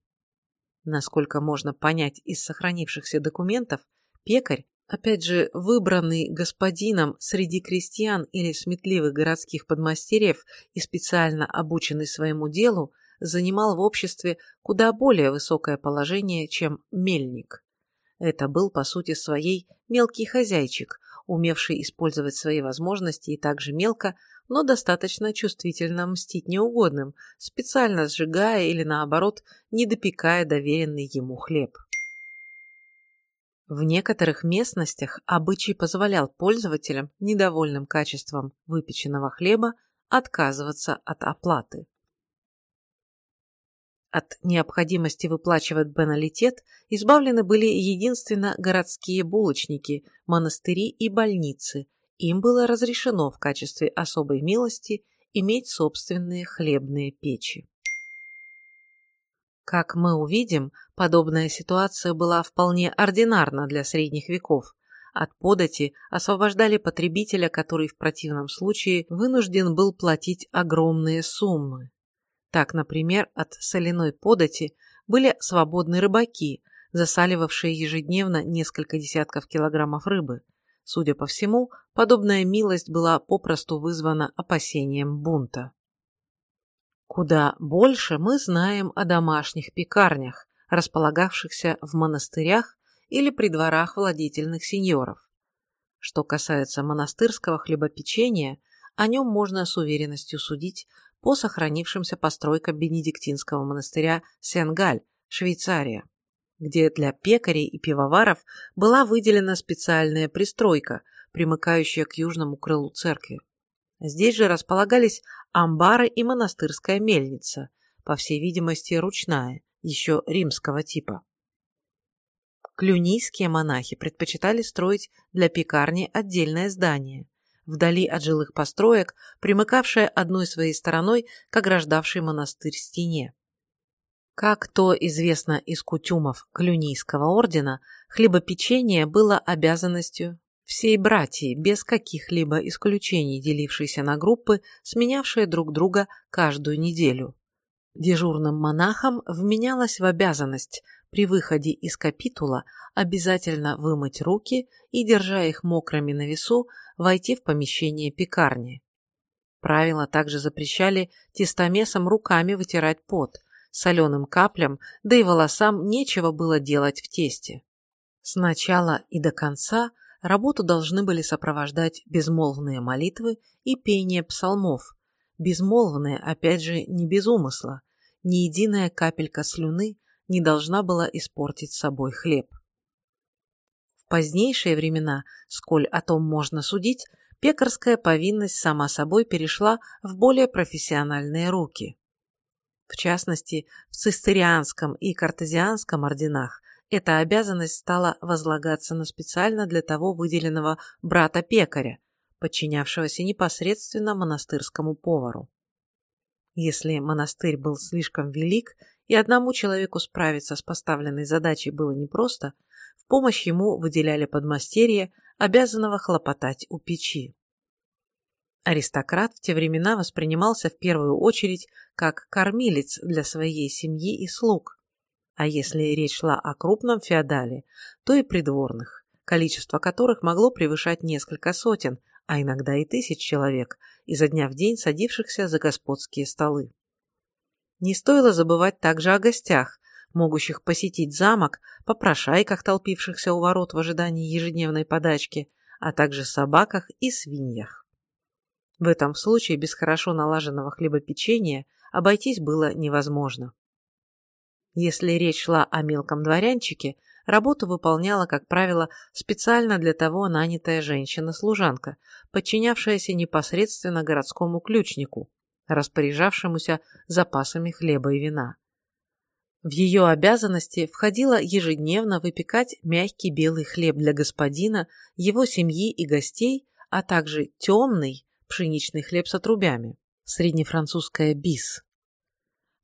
Насколько можно понять из сохранившихся документов, пекарь, опять же выбранный господином среди крестьян или сметливых городских подмастерьев и специально обученный своему делу, занимал в обществе куда более высокое положение, чем мельник. Это был, по сути своей, мелкий хозяйчик, умевший использовать свои возможности и также мелко, но достаточно чувствительно мстить неугодным, специально сжигая или, наоборот, не допекая доверенный ему хлеб. В некоторых местностях обычай позволял пользователям, недовольным качеством выпеченного хлеба, отказываться от оплаты. От необходимости выплачивать беналитет избавлены были единственно городские булочники, монастыри и больницы. Им было разрешено в качестве особой милости иметь собственные хлебные печи. Как мы увидим, подобная ситуация была вполне ординарна для средних веков. От подати освобождали потребителя, который в противном случае вынужден был платить огромные суммы. Так, например, от соляной подати были свободны рыбаки, засаливавшие ежедневно несколько десятков килограммов рыбы. Судя по всему, подобная милость была попросту вызвана опасением бунта. Куда больше мы знаем о домашних пекарнях, располагавшихся в монастырях или при дворах владетельных сеньоров. Что касается монастырского хлебопечения, о нем можно с уверенностью судить по сохранившимся постройкам бенедиктинского монастыря Сенгаль, Швейцария, где для пекарей и пивоваров была выделена специальная пристройка, примыкающая к южному крылу церкви. Здесь же располагались амбары и монастырская мельница, по всей видимости ручная, еще римского типа. Клюнийские монахи предпочитали строить для пекарни отдельное здание, вдали от жилых построек, примыкавшая одной своей стороной к ограждавшей монастырь стене. Как то известно из кутюмов Клюнийского ордена, хлебопечение было обязанностью всей братьи, без каких-либо исключений делившейся на группы, сменявшие друг друга каждую неделю. Дежурным монахам вменялось в обязанность при выходе из капитула обязательно вымыть руки и, держа их мокрыми на весу, войти в помещение пекарни. Правила также запрещали тестомесом руками вытирать пот, соленым каплям, да и волосам нечего было делать в тесте. С начала и до конца работу должны были сопровождать безмолвные молитвы и пение псалмов, безмолвные, опять же, не без умысла, ни единая капелька слюны не должна была испортить собой хлеб. Позднейшие времена, сколь о том можно судить, пекарская повинность сама собой перешла в более профессиональные руки. В частности, в цистерианском и картезианском орденах эта обязанность стала возлагаться на специально для того выделенного брата-пекаря, подчинявшегося непосредственно монастырскому повару. Если монастырь был слишком велик и одному человеку справиться с поставленной задачей было непросто, в помощь ему выделяли подмастерье, обязанного хлопотать у печи. Аристократ в те времена воспринимался в первую очередь как кормилец для своей семьи и слуг. А если речь шла о крупном феодале, то и придворных, количество которых могло превышать несколько сотен, а иногда и тысяч человек, изо дня в день садившихся за господские столы. Не стоило забывать также о гостях, могущих посетить замок, попрошайках, толпившихся у ворот в ожидании ежедневной подачки, а также собаках и свиньях. В этом случае без хорошо налаженного хлебопечения обойтись было невозможно. Если речь шла о мелком дворянчике, работу выполняла, как правило, специально для того нанятая женщина-служанка, подчинявшаяся непосредственно городскому ключнику, распоряжавшемуся запасами хлеба и вина. В ее обязанности входило ежедневно выпекать мягкий белый хлеб для господина, его семьи и гостей, а также темный, пшеничный хлеб с отрубями, среднефранцузская бис.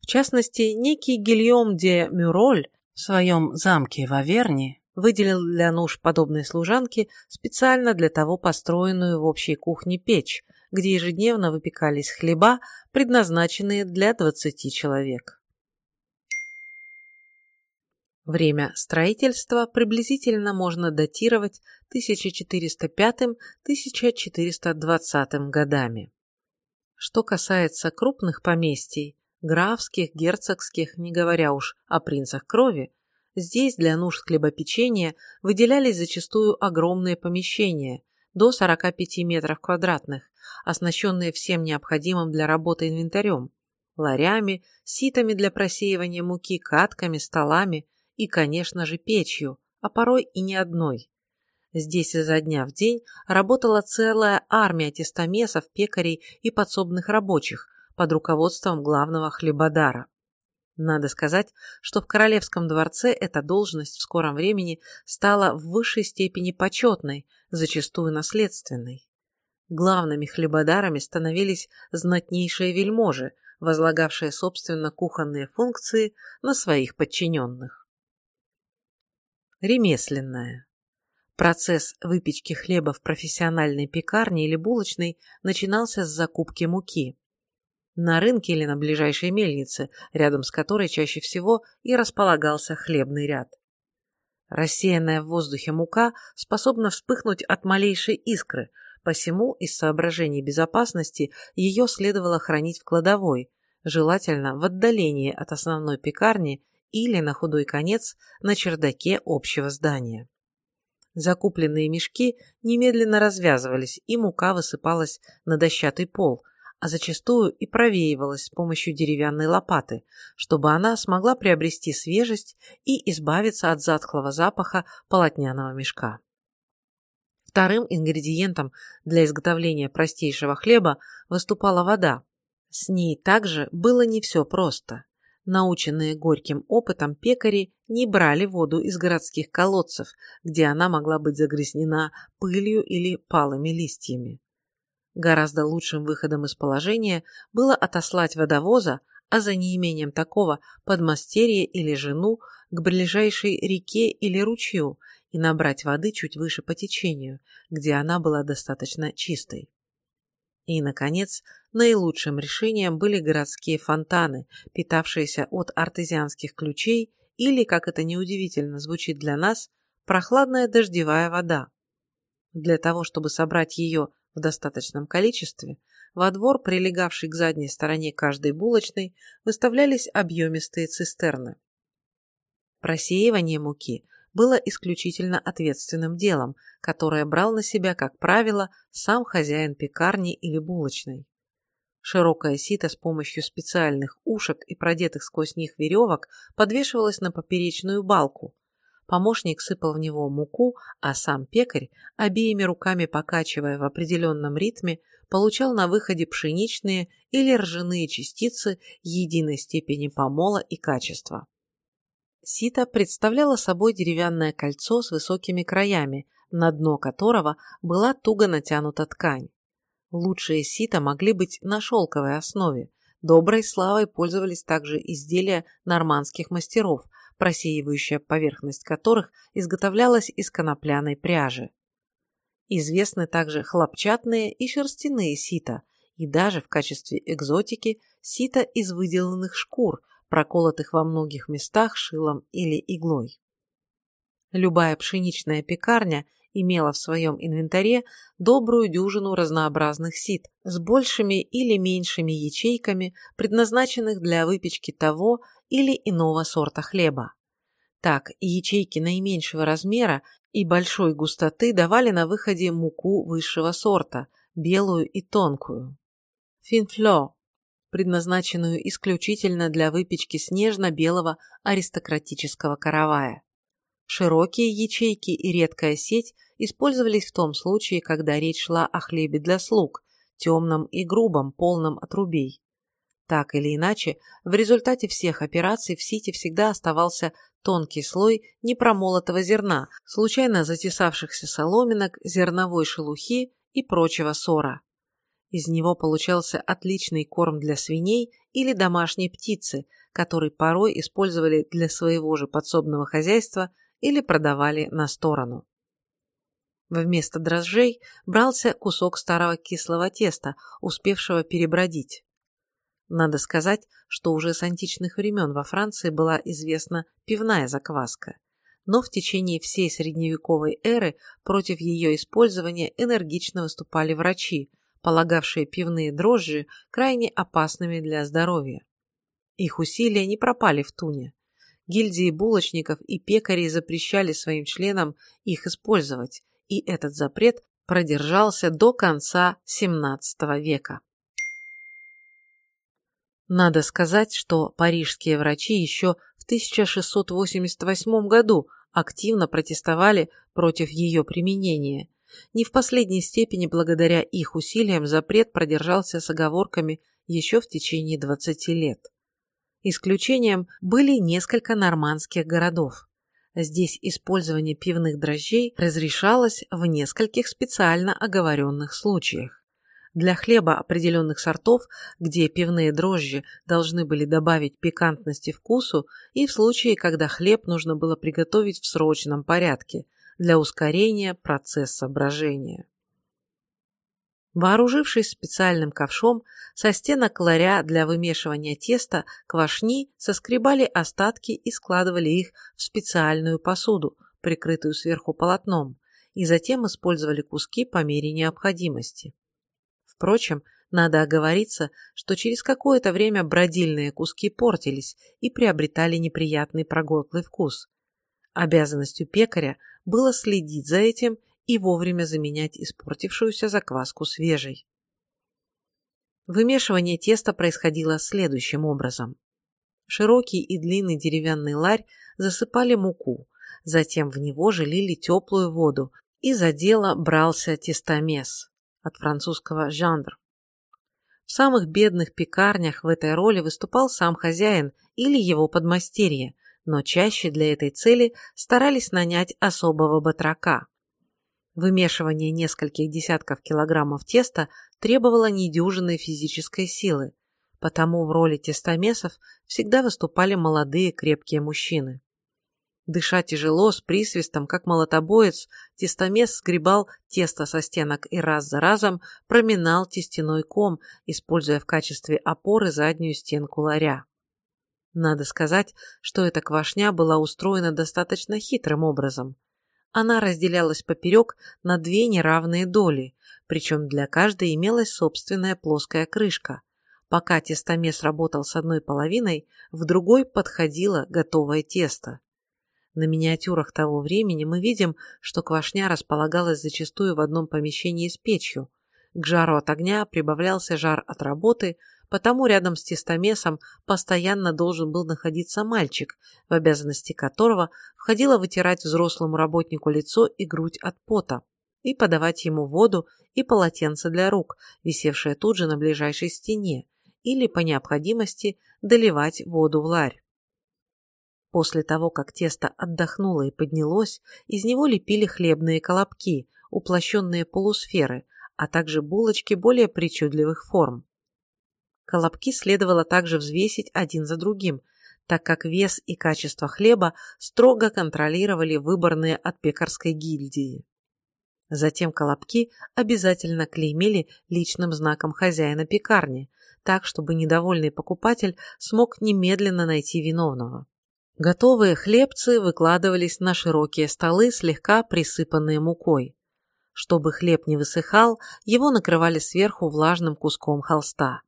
В частности, некий Гильом де Мюроль в своем замке в Аверне выделил для нужд подобной служанки специально для того построенную в общей кухне печь, где ежедневно выпекались хлеба, предназначенные для 20 человек. Время строительства приблизительно можно датировать 1405-1420 годами. Что касается крупных поместий, графских, герцогских, не говоря уж о принцах крови, здесь для нужд хлебопечения выделялись зачастую огромные помещения, до 45 метров квадратных, оснащенные всем необходимым для работы инвентарем, ларями, ситами для просеивания муки, катками, столами, и, конечно же, печью, а порой и не одной. Здесь изо дня в день работала целая армия тестомесов, пекарей и подсобных рабочих под руководством главного хлебодара. Надо сказать, что в королевском дворце эта должность в скором времени стала в высшей степени почетной, зачастую наследственной. Главными хлебодарами становились знатнейшие вельможи, возлагавшие собственно кухонные функции на своих подчиненных. Ремесленная. Процесс выпечки хлеба в профессиональной пекарне или булочной начинался с закупки муки. На рынке или на ближайшей мельнице, рядом с которой чаще всего и располагался хлебный ряд. Рассеянная в воздухе мука способна вспыхнуть от малейшей искры, посему из соображений безопасности ее следовало хранить в кладовой, желательно в отдалении от основной пекарни или, на худой конец, на чердаке общего здания. Закупленные мешки немедленно развязывались, и мука высыпалась на дощатый пол, а зачастую и провеивалась с помощью деревянной лопаты, чтобы она смогла приобрести свежесть и избавиться от затхлого запаха полотняного мешка. Вторым ингредиентом для изготовления простейшего хлеба выступала вода. С ней также было не все просто. Наученные горьким опытом пекари не брали воду из городских колодцев, где она могла быть загрязнена пылью или палыми листьями. Гораздо лучшим выходом из положения было отослать водовоза, а за неимением такого подмастерье или жену к ближайшей реке или ручью и набрать воды чуть выше по течению, где она была достаточно чистой. И, наконец, наилучшим решением были городские фонтаны, питавшиеся от артезианских ключей или, как это неудивительно звучит для нас, прохладная дождевая вода. Для того, чтобы собрать ее в достаточном количестве, во двор, прилегавший к задней стороне каждой булочной, выставлялись объемистые цистерны. Просеивание муки было исключительно ответственным делом, которое брал на себя, как правило, сам хозяин пекарни или булочной. Широкое сито с помощью специальных ушек и продетых сквозь них веревок подвешивалось на поперечную балку. Помощник сыпал в него муку, а сам пекарь, обеими руками покачивая в определенном ритме, получал на выходе пшеничные или ржаные частицы единой степени помола и качества. Сито представляло собой деревянное кольцо с высокими краями, на дно которого была туго натянута ткань. Лучшие сито могли быть на шелковой основе. Доброй славой пользовались также изделия нормандских мастеров, просеивающая поверхность которых изготовлялась из конопляной пряжи. Известны также хлопчатные и шерстяные сито, и даже в качестве экзотики сито из выделанных шкур, проколотых во многих местах шилом или иглой. Любая пшеничная пекарня имела в своем инвентаре добрую дюжину разнообразных сит с большими или меньшими ячейками, предназначенных для выпечки того или иного сорта хлеба. Так, ячейки наименьшего размера и большой густоты давали на выходе муку высшего сорта, белую и тонкую. Финфло, предназначенную исключительно для выпечки снежно-белого аристократического каравая. Широкие ячейки и редкая сеть использовались в том случае, когда речь шла о хлебе для слуг, темном и грубом, полном отрубей. Так или иначе, в результате всех операций в сите всегда оставался тонкий слой непромолотого зерна, случайно затесавшихся соломинок, зерновой шелухи и прочего сора. Из него получался отличный корм для свиней или домашней птицы, который порой использовали для своего же подсобного хозяйства или продавали на сторону. Вместо дрожжей брался кусок старого кислого теста, успевшего перебродить. Надо сказать, что уже с античных времен во Франции была известна пивная закваска, но в течение всей средневековой эры против ее использования энергично выступали врачи, полагавшие пивные дрожжи крайне опасными для здоровья. Их усилия не пропали в туне. Гильдии булочников и пекарей запрещали своим членам их использовать, и этот запрет продержался до конца XVII века. Надо сказать, что парижские врачи еще в 1688 году активно протестовали против ее применения. Не в последней степени благодаря их усилиям запрет продержался с оговорками еще в течение 20 лет. Исключением были несколько нормандских городов. Здесь использование пивных дрожжей разрешалось в нескольких специально оговоренных случаях. Для хлеба определенных сортов, где пивные дрожжи должны были добавить пикантности вкусу, и в случае, когда хлеб нужно было приготовить в срочном порядке для ускорения процесса брожения. Вооружившись специальным ковшом, со стенок ларя для вымешивания теста квашни соскребали остатки и складывали их в специальную посуду, прикрытую сверху полотном, и затем использовали куски по мере необходимости. Впрочем, надо оговориться, что через какое-то время бродильные куски портились и приобретали неприятный прогорклый вкус. Обязанностью пекаря было следить за этим и вовремя заменять испортившуюся закваску свежей. Вымешивание теста происходило следующим образом. Широкий и длинный деревянный ларь засыпали муку, затем в него же лили теплую воду, и за дело брался тестомес от французского «жандр». В самых бедных пекарнях в этой роли выступал сам хозяин или его подмастерье, но чаще для этой цели старались нанять особого батрака. Вымешивание нескольких десятков килограммов теста требовало недюжинной физической силы, потому в роли тестомесов всегда выступали молодые крепкие мужчины. Дыша тяжело, с присвистом, как молотобоец, тестомес сгребал тесто со стенок и раз за разом проминал тестяной ком, используя в качестве опоры заднюю стенку ларя. Надо сказать, что эта квашня была устроена достаточно хитрым образом. Она разделялась поперек на две неравные доли, причем для каждой имелась собственная плоская крышка. Пока тестомес работал с одной половиной, в другой подходило готовое тесто. На миниатюрах того времени мы видим, что квашня располагалась зачастую в одном помещении с печью. К жару от огня прибавлялся жар от работы, потому рядом с тестомесом постоянно должен был находиться мальчик, в обязанности которого входило вытирать взрослому работнику лицо и грудь от пота. и подавать ему воду и полотенце для рук, висевшее тут же на ближайшей стене, или, по необходимости, доливать воду в ларь. После того, как тесто отдохнуло и поднялось, из него лепили хлебные колобки, уплощенные полусферы, а также булочки более причудливых форм. Колобки следовало также взвесить один за другим, так как вес и качество хлеба строго контролировали выборные от пекарской гильдии. Затем колобки обязательно клеймили личным знаком хозяина пекарни, так, чтобы недовольный покупатель смог немедленно найти виновного. Готовые хлебцы выкладывались на широкие столы, слегка присыпанные мукой. Чтобы хлеб не высыхал, его накрывали сверху влажным куском холста.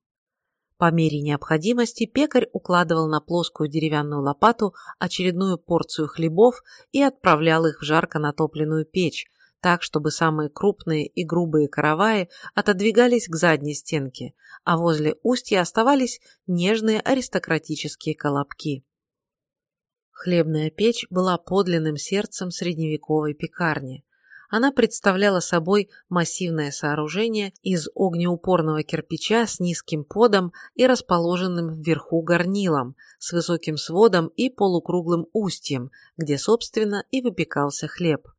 По мере необходимости пекарь укладывал на плоскую деревянную лопату очередную порцию хлебов и отправлял их в жарко натопленную печь, так, чтобы самые крупные и грубые караваи отодвигались к задней стенке, а возле устья оставались нежные аристократические колобки. Хлебная печь была подлинным сердцем средневековой пекарни. Она представляла собой массивное сооружение из огнеупорного кирпича с низким подом и расположенным вверху горнилом, с высоким сводом и полукруглым устьем, где, собственно, и выпекался хлеб.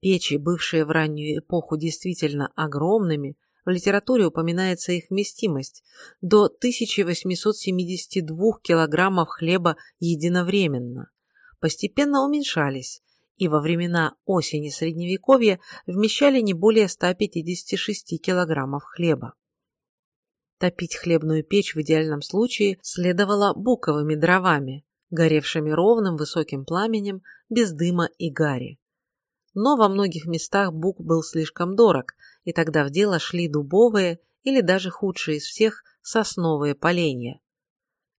Печи, бывшие в раннюю эпоху действительно огромными, в литературе упоминается их вместимость – до 1872 килограммов хлеба единовременно. Постепенно уменьшались, и во времена осени Средневековья вмещали не более 156 килограммов хлеба. Топить хлебную печь в идеальном случае следовало буковыми дровами, горевшими ровным высоким пламенем, без дыма и гари. Но во многих местах бук был слишком дорог, и тогда в дело шли дубовые или даже худшие из всех сосновые поленья.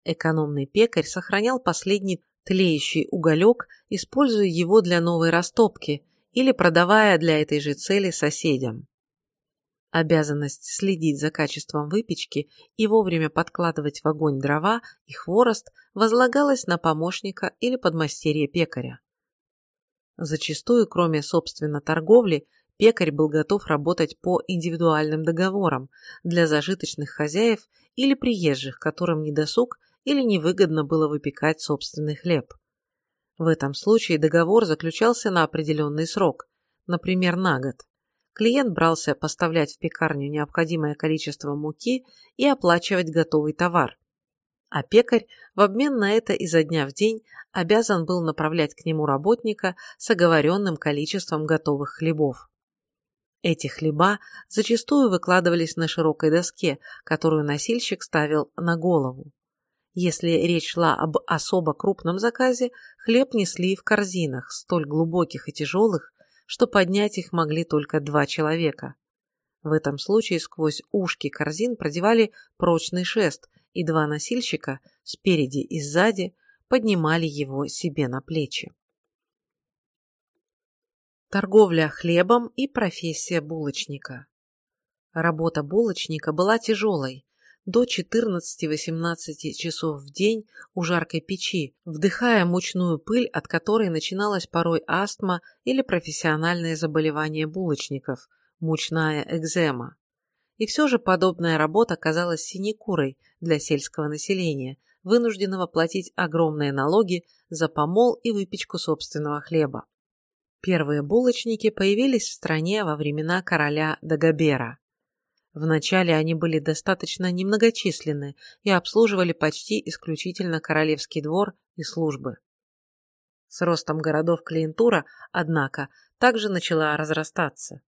Экономный пекарь сохранял последний тлеющий уголек, используя его для новой растопки или продавая для этой же цели соседям. Обязанность следить за качеством выпечки и вовремя подкладывать в огонь дрова и хворост возлагалась на помощника или подмастерье пекаря. Зачастую, кроме, собственно, торговли, пекарь был готов работать по индивидуальным договорам для зажиточных хозяев или приезжих, которым не досуг или невыгодно было выпекать собственный хлеб. В этом случае договор заключался на определенный срок, например, на год. Клиент брался поставлять в пекарню необходимое количество муки и оплачивать готовый товар. А пекарь в обмен на это изо дня в день обязан был направлять к нему работника с оговоренным количеством готовых хлебов. Эти хлеба зачастую выкладывались на широкой доске, которую носильщик ставил на голову. Если речь шла об особо крупном заказе, хлеб несли в корзинах, столь глубоких и тяжелых, что поднять их могли только два человека. В этом случае сквозь ушки корзин продевали прочный шест, и два носильщика спереди и сзади поднимали его себе на плечи. Торговля хлебом и профессия булочника. Работа булочника была тяжелой, до 14-18 часов в день у жаркой печи, вдыхая мучную пыль, от которой начиналась порой астма или профессиональные заболевания булочников, мучная экзема. И все же подобная работа казалась синекурой для сельского населения, вынужденного платить огромные налоги за помол и выпечку собственного хлеба. Первые булочники появились в стране во времена короля Дагобера. Вначале они были достаточно немногочисленны и обслуживали почти исключительно королевский двор и службы. С ростом городов клиентура, однако, также начала разрастаться.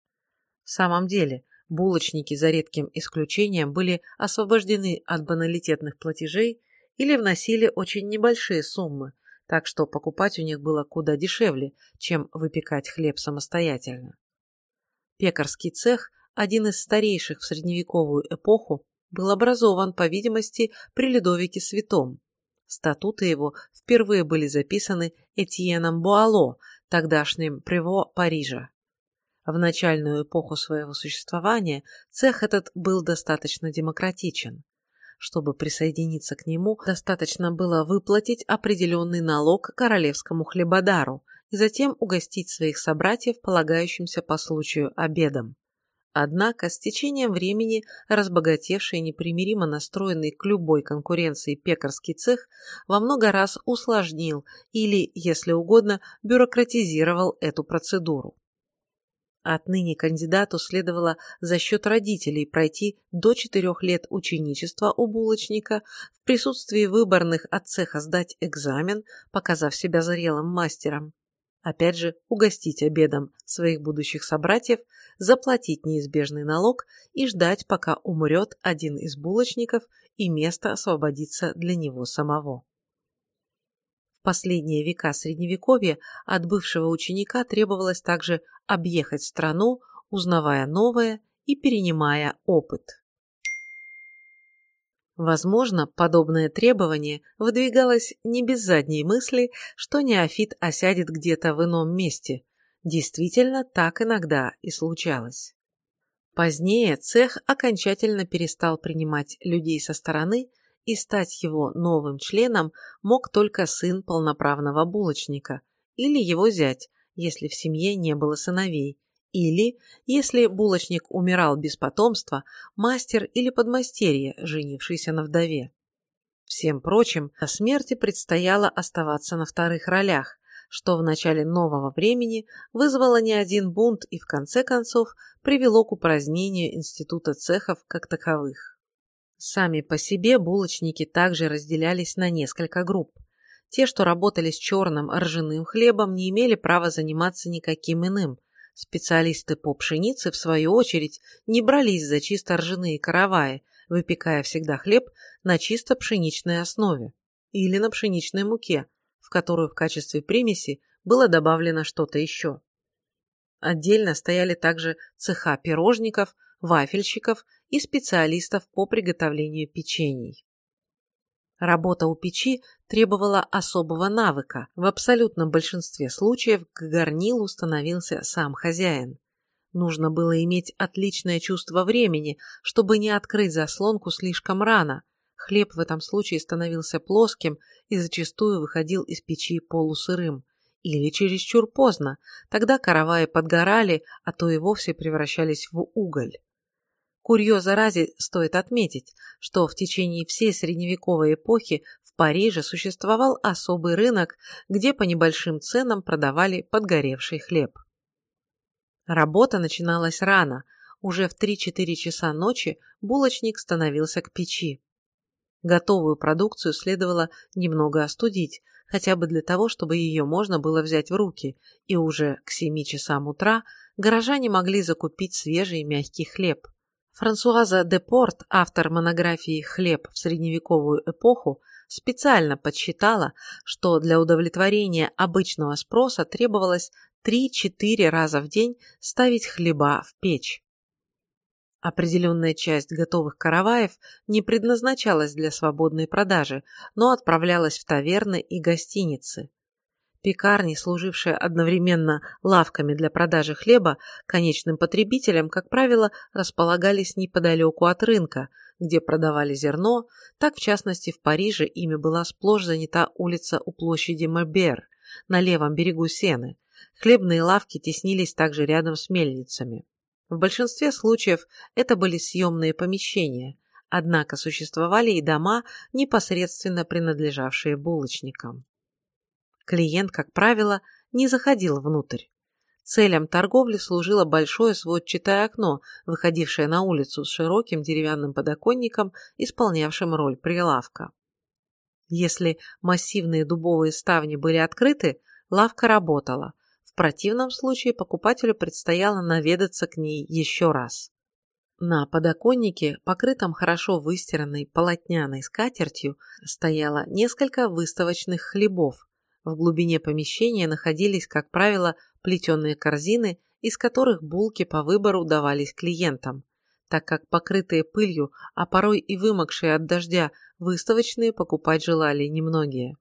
В самом деле, булочники за редким исключением были освобождены от баналитетных платежей или вносили очень небольшие суммы, так что покупать у них было куда дешевле, чем выпекать хлеб самостоятельно. Пекарский цех один из старейших в средневековую эпоху, был образован, по видимости, при Ледовике Святом. Статуты его впервые были записаны Этьеном Буало, тогдашним приво Парижа. В начальную эпоху своего существования цех этот был достаточно демократичен. Чтобы присоединиться к нему, достаточно было выплатить определенный налог королевскому хлебодару и затем угостить своих собратьев полагающимся по случаю обедом. Однако с течением времени разбогатевший непримиримо настроенный к любой конкуренции пекарский цех во много раз усложнил или, если угодно, бюрократизировал эту процедуру. Отныне кандидату следовало за счет родителей пройти до четырех лет ученичества у булочника, в присутствии выборных от цеха сдать экзамен, показав себя зрелым мастером. Опять же, угостить обедом своих будущих собратьев, заплатить неизбежный налог и ждать, пока умрет один из булочников и место освободится для него самого. Последние века Средневековья от бывшего ученика требовалось также объехать страну, узнавая новое и перенимая опыт. Возможно, подобное требование выдвигалось не без задней мысли, что неофит осядет где-то в ином месте. Действительно, так иногда и случалось. Позднее цех окончательно перестал принимать людей со стороны, и стать его новым членом мог только сын полноправного булочника или его зять, если в семье не было сыновей, или, если булочник умирал без потомства, мастер или подмастерье, женившийся на вдове. Всем прочим, о смерти предстояло оставаться на вторых ролях, что в начале нового времени вызвало не один бунт и в конце концов привело к упразднению института цехов как таковых. Сами по себе булочники также разделялись на несколько групп. Те, что работали с черным ржаным хлебом, не имели права заниматься никаким иным. Специалисты по пшенице, в свою очередь, не брались за чисто ржаные караваи, выпекая всегда хлеб на чисто пшеничной основе или на пшеничной муке, в которую в качестве примеси было добавлено что-то еще. Отдельно стояли также цеха пирожников, вафельщиков и специалистов по приготовлению печений. Работа у печи требовала особого навыка. В абсолютном большинстве случаев к горнилу становился сам хозяин. Нужно было иметь отличное чувство времени, чтобы не открыть заслонку слишком рано. Хлеб в этом случае становился плоским и зачастую выходил из печи полусырым. Или чересчур поздно, тогда караваи подгорали, а то и вовсе превращались в уголь. Курьеза ради стоит отметить, что в течение всей средневековой эпохи в Париже существовал особый рынок, где по небольшим ценам продавали подгоревший хлеб. Работа начиналась рано, уже в 3-4 часа ночи булочник становился к печи. Готовую продукцию следовало немного остудить, хотя бы для того, чтобы ее можно было взять в руки, и уже к 7 часам утра горожане могли закупить свежий мягкий хлеб. Франсуаза де Порт, автор монографии «Хлеб в средневековую эпоху», специально подсчитала, что для удовлетворения обычного спроса требовалось 3-4 раза в день ставить хлеба в печь. Определенная часть готовых караваев не предназначалась для свободной продажи, но отправлялась в таверны и гостиницы. Пекарни, служившие одновременно лавками для продажи хлеба, конечным потребителям, как правило, располагались неподалеку от рынка, где продавали зерно, так в частности в Париже ими была сплошь занята улица у площади Мобер на левом берегу Сены. Хлебные лавки теснились также рядом с мельницами. В большинстве случаев это были съемные помещения, однако существовали и дома, непосредственно принадлежавшие булочникам. Клиент, как правило, не заходил внутрь. Целям торговли служило большое сводчатое окно, выходившее на улицу с широким деревянным подоконником, исполнявшим роль прилавка. Если массивные дубовые ставни были открыты, лавка работала. В противном случае покупателю предстояло наведаться к ней еще раз. На подоконнике, покрытом хорошо выстиранной полотняной скатертью, стояло несколько выставочных хлебов, в глубине помещения находились, как правило, плетеные корзины, из которых булки по выбору давались клиентам, так как покрытые пылью, а порой и вымокшие от дождя, выставочные покупать желали немногие.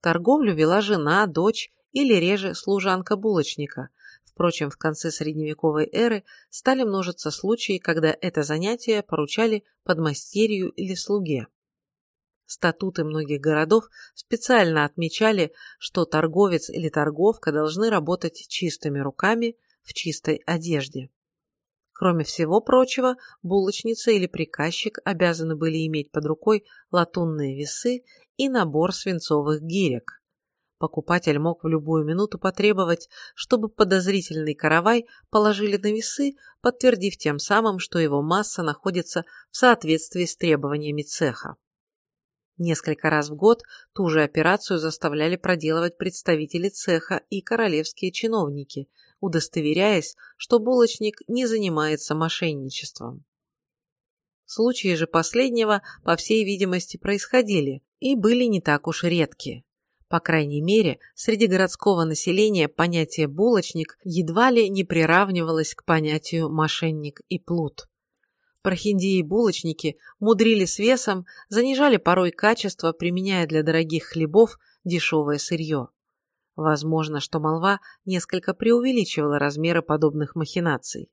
Торговлю вела жена, дочь или реже служанка булочника. Впрочем, в конце средневековой эры стали множиться случаи, когда это занятие поручали подмастерью или слуге. Статуты многих городов специально отмечали, что торговец или торговка должны работать чистыми руками в чистой одежде. Кроме всего прочего, булочница или приказчик обязаны были иметь под рукой латунные весы и набор свинцовых гирек. Покупатель мог в любую минуту потребовать, чтобы подозрительный каравай положили на весы, подтвердив тем самым, что его масса находится в соответствии с требованиями цеха. Несколько раз в год ту же операцию заставляли проделывать представители цеха и королевские чиновники, удостоверяясь, что булочник не занимается мошенничеством. Случаи же последнего, по всей видимости, происходили и были не так уж редки. По крайней мере, среди городского населения понятие «булочник» едва ли не приравнивалось к понятию «мошенник» и «плут». Прохиндеи и булочники мудрили с весом, занижали порой качество, применяя для дорогих хлебов дешевое сырье. Возможно, что молва несколько преувеличивала размеры подобных махинаций.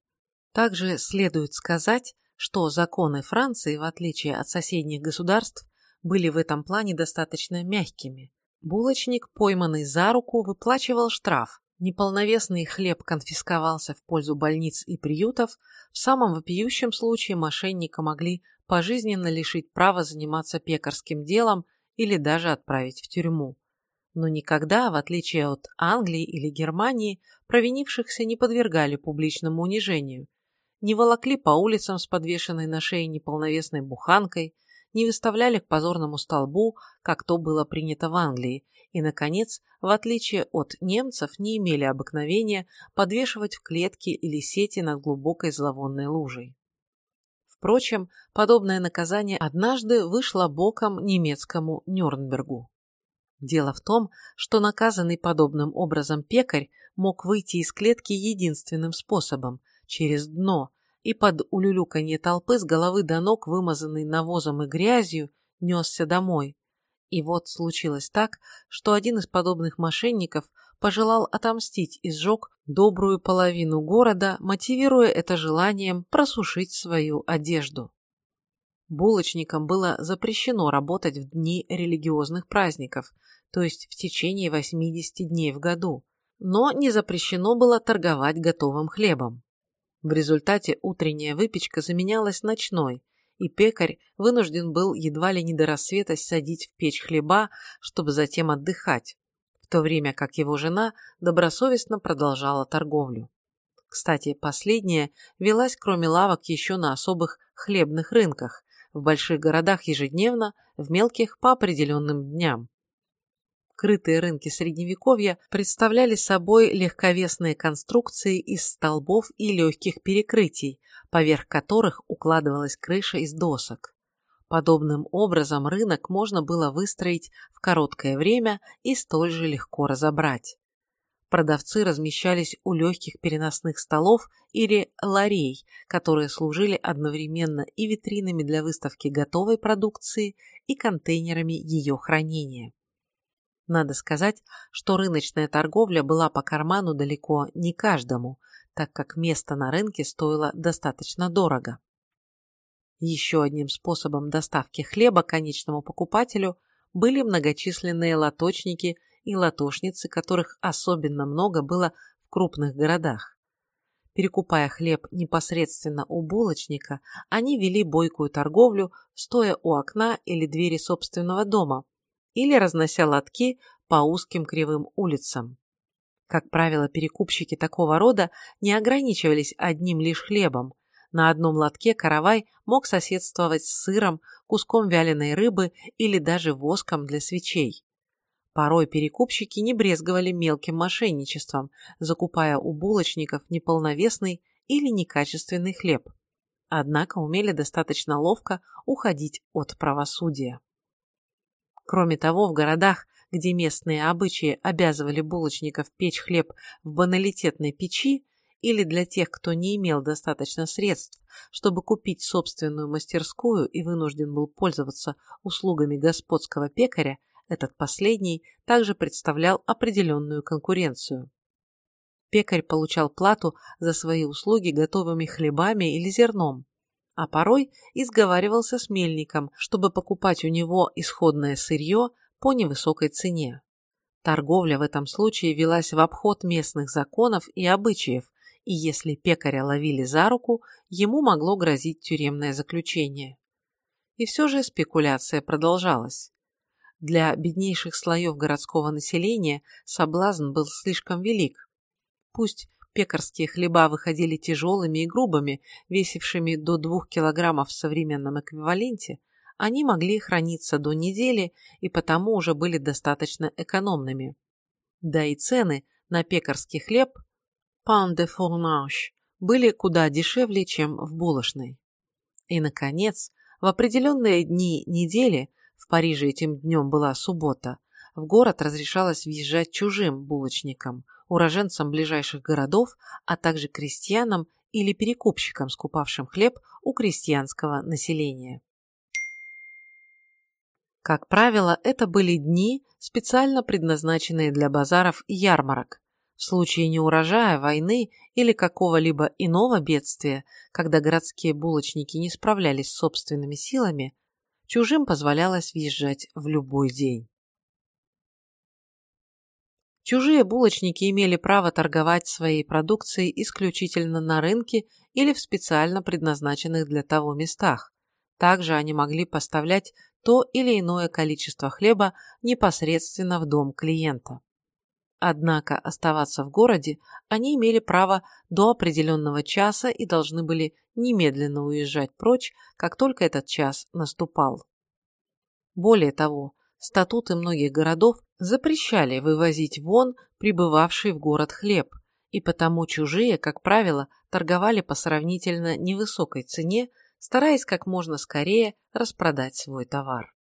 Также следует сказать, что законы Франции, в отличие от соседних государств, были в этом плане достаточно мягкими. Булочник, пойманный за руку, выплачивал штраф. Неполновесный хлеб конфисковался в пользу больниц и приютов. В самом вопиющем случае мошенника могли пожизненно лишить права заниматься пекарским делом или даже отправить в тюрьму. Но никогда, в отличие от Англии или Германии, провинившихся не подвергали публичному унижению, не волокли по улицам с подвешенной на шее неполновесной буханкой, не выставляли к позорному столбу, как то было принято в Англии, и, наконец, в отличие от немцев, не имели обыкновения подвешивать в клетки или сети над глубокой зловонной лужей. Впрочем, подобное наказание однажды вышло боком немецкому Нюрнбергу. Дело в том, что наказанный подобным образом пекарь мог выйти из клетки единственным способом – через дно, и под улюлюканье толпы с головы до ног, вымазанный навозом и грязью, несся домой. И вот случилось так, что один из подобных мошенников пожелал отомстить и сжег добрую половину города, мотивируя это желанием просушить свою одежду. Булочникам было запрещено работать в дни религиозных праздников, то есть в течение 80 дней в году, но не запрещено было торговать готовым хлебом. В результате утренняя выпечка заменялась ночной, и пекарь вынужден был едва ли не до рассвета садить в печь хлеба, чтобы затем отдыхать, в то время как его жена добросовестно продолжала торговлю. Кстати, последняя велась кроме лавок еще на особых хлебных рынках, в больших городах ежедневно, в мелких по определенным дням. Крытые рынки Средневековья представляли собой легковесные конструкции из столбов и легких перекрытий, поверх которых укладывалась крыша из досок. Подобным образом рынок можно было выстроить в короткое время и столь же легко разобрать. Продавцы размещались у легких переносных столов или ларей, которые служили одновременно и витринами для выставки готовой продукции и контейнерами ее хранения. Надо сказать, что рыночная торговля была по карману далеко не каждому, так как место на рынке стоило достаточно дорого. Еще одним способом доставки хлеба конечному покупателю были многочисленные лоточники и лотошницы, которых особенно много было в крупных городах. Перекупая хлеб непосредственно у булочника, они вели бойкую торговлю, стоя у окна или двери собственного дома, или разнося лотки по узким кривым улицам. Как правило, перекупщики такого рода не ограничивались одним лишь хлебом. На одном лотке каравай мог соседствовать с сыром, куском вяленой рыбы или даже воском для свечей. Порой перекупщики не брезговали мелким мошенничеством, закупая у булочников неполновесный или некачественный хлеб. Однако умели достаточно ловко уходить от правосудия. Кроме того, в городах, где местные обычаи обязывали булочников печь хлеб в баналитетной печи, или для тех, кто не имел достаточно средств, чтобы купить собственную мастерскую и вынужден был пользоваться услугами господского пекаря, этот последний также представлял определенную конкуренцию. Пекарь получал плату за свои услуги готовыми хлебами или зерном, а порой и сговаривался с мельником, чтобы покупать у него исходное сырье по невысокой цене. Торговля в этом случае велась в обход местных законов и обычаев, и если пекаря ловили за руку, ему могло грозить тюремное заключение. И все же спекуляция продолжалась. Для беднейших слоев городского населения соблазн был слишком велик. Пусть пекарские хлеба выходили тяжелыми и грубыми, весившими до двух килограммов в современном эквиваленте, они могли храниться до недели и потому уже были достаточно экономными. Да и цены на пекарский хлеб «pain de fournage» были куда дешевле, чем в булочной. И, наконец, в определенные дни недели в Париже этим днем была суббота, в город разрешалось въезжать чужим булочникам, уроженцам ближайших городов, а также крестьянам или перекупщикам, скупавшим хлеб у крестьянского населения. Как правило, это были дни, специально предназначенные для базаров и ярмарок. В случае неурожая, войны или какого-либо иного бедствия, когда городские булочники не справлялись с собственными силами, чужим позволялось въезжать в любой день. Чужие булочники имели право торговать своей продукцией исключительно на рынке или в специально предназначенных для того местах. Также они могли поставлять то или иное количество хлеба непосредственно в дом клиента. Однако оставаться в городе они имели право до определенного часа и должны были немедленно уезжать прочь, как только этот час наступал. Более того, статуты многих городов запрещали вывозить вон прибывавший в город хлеб, и потому чужие, как правило, торговали по сравнительно невысокой цене, стараясь как можно скорее распродать свой товар.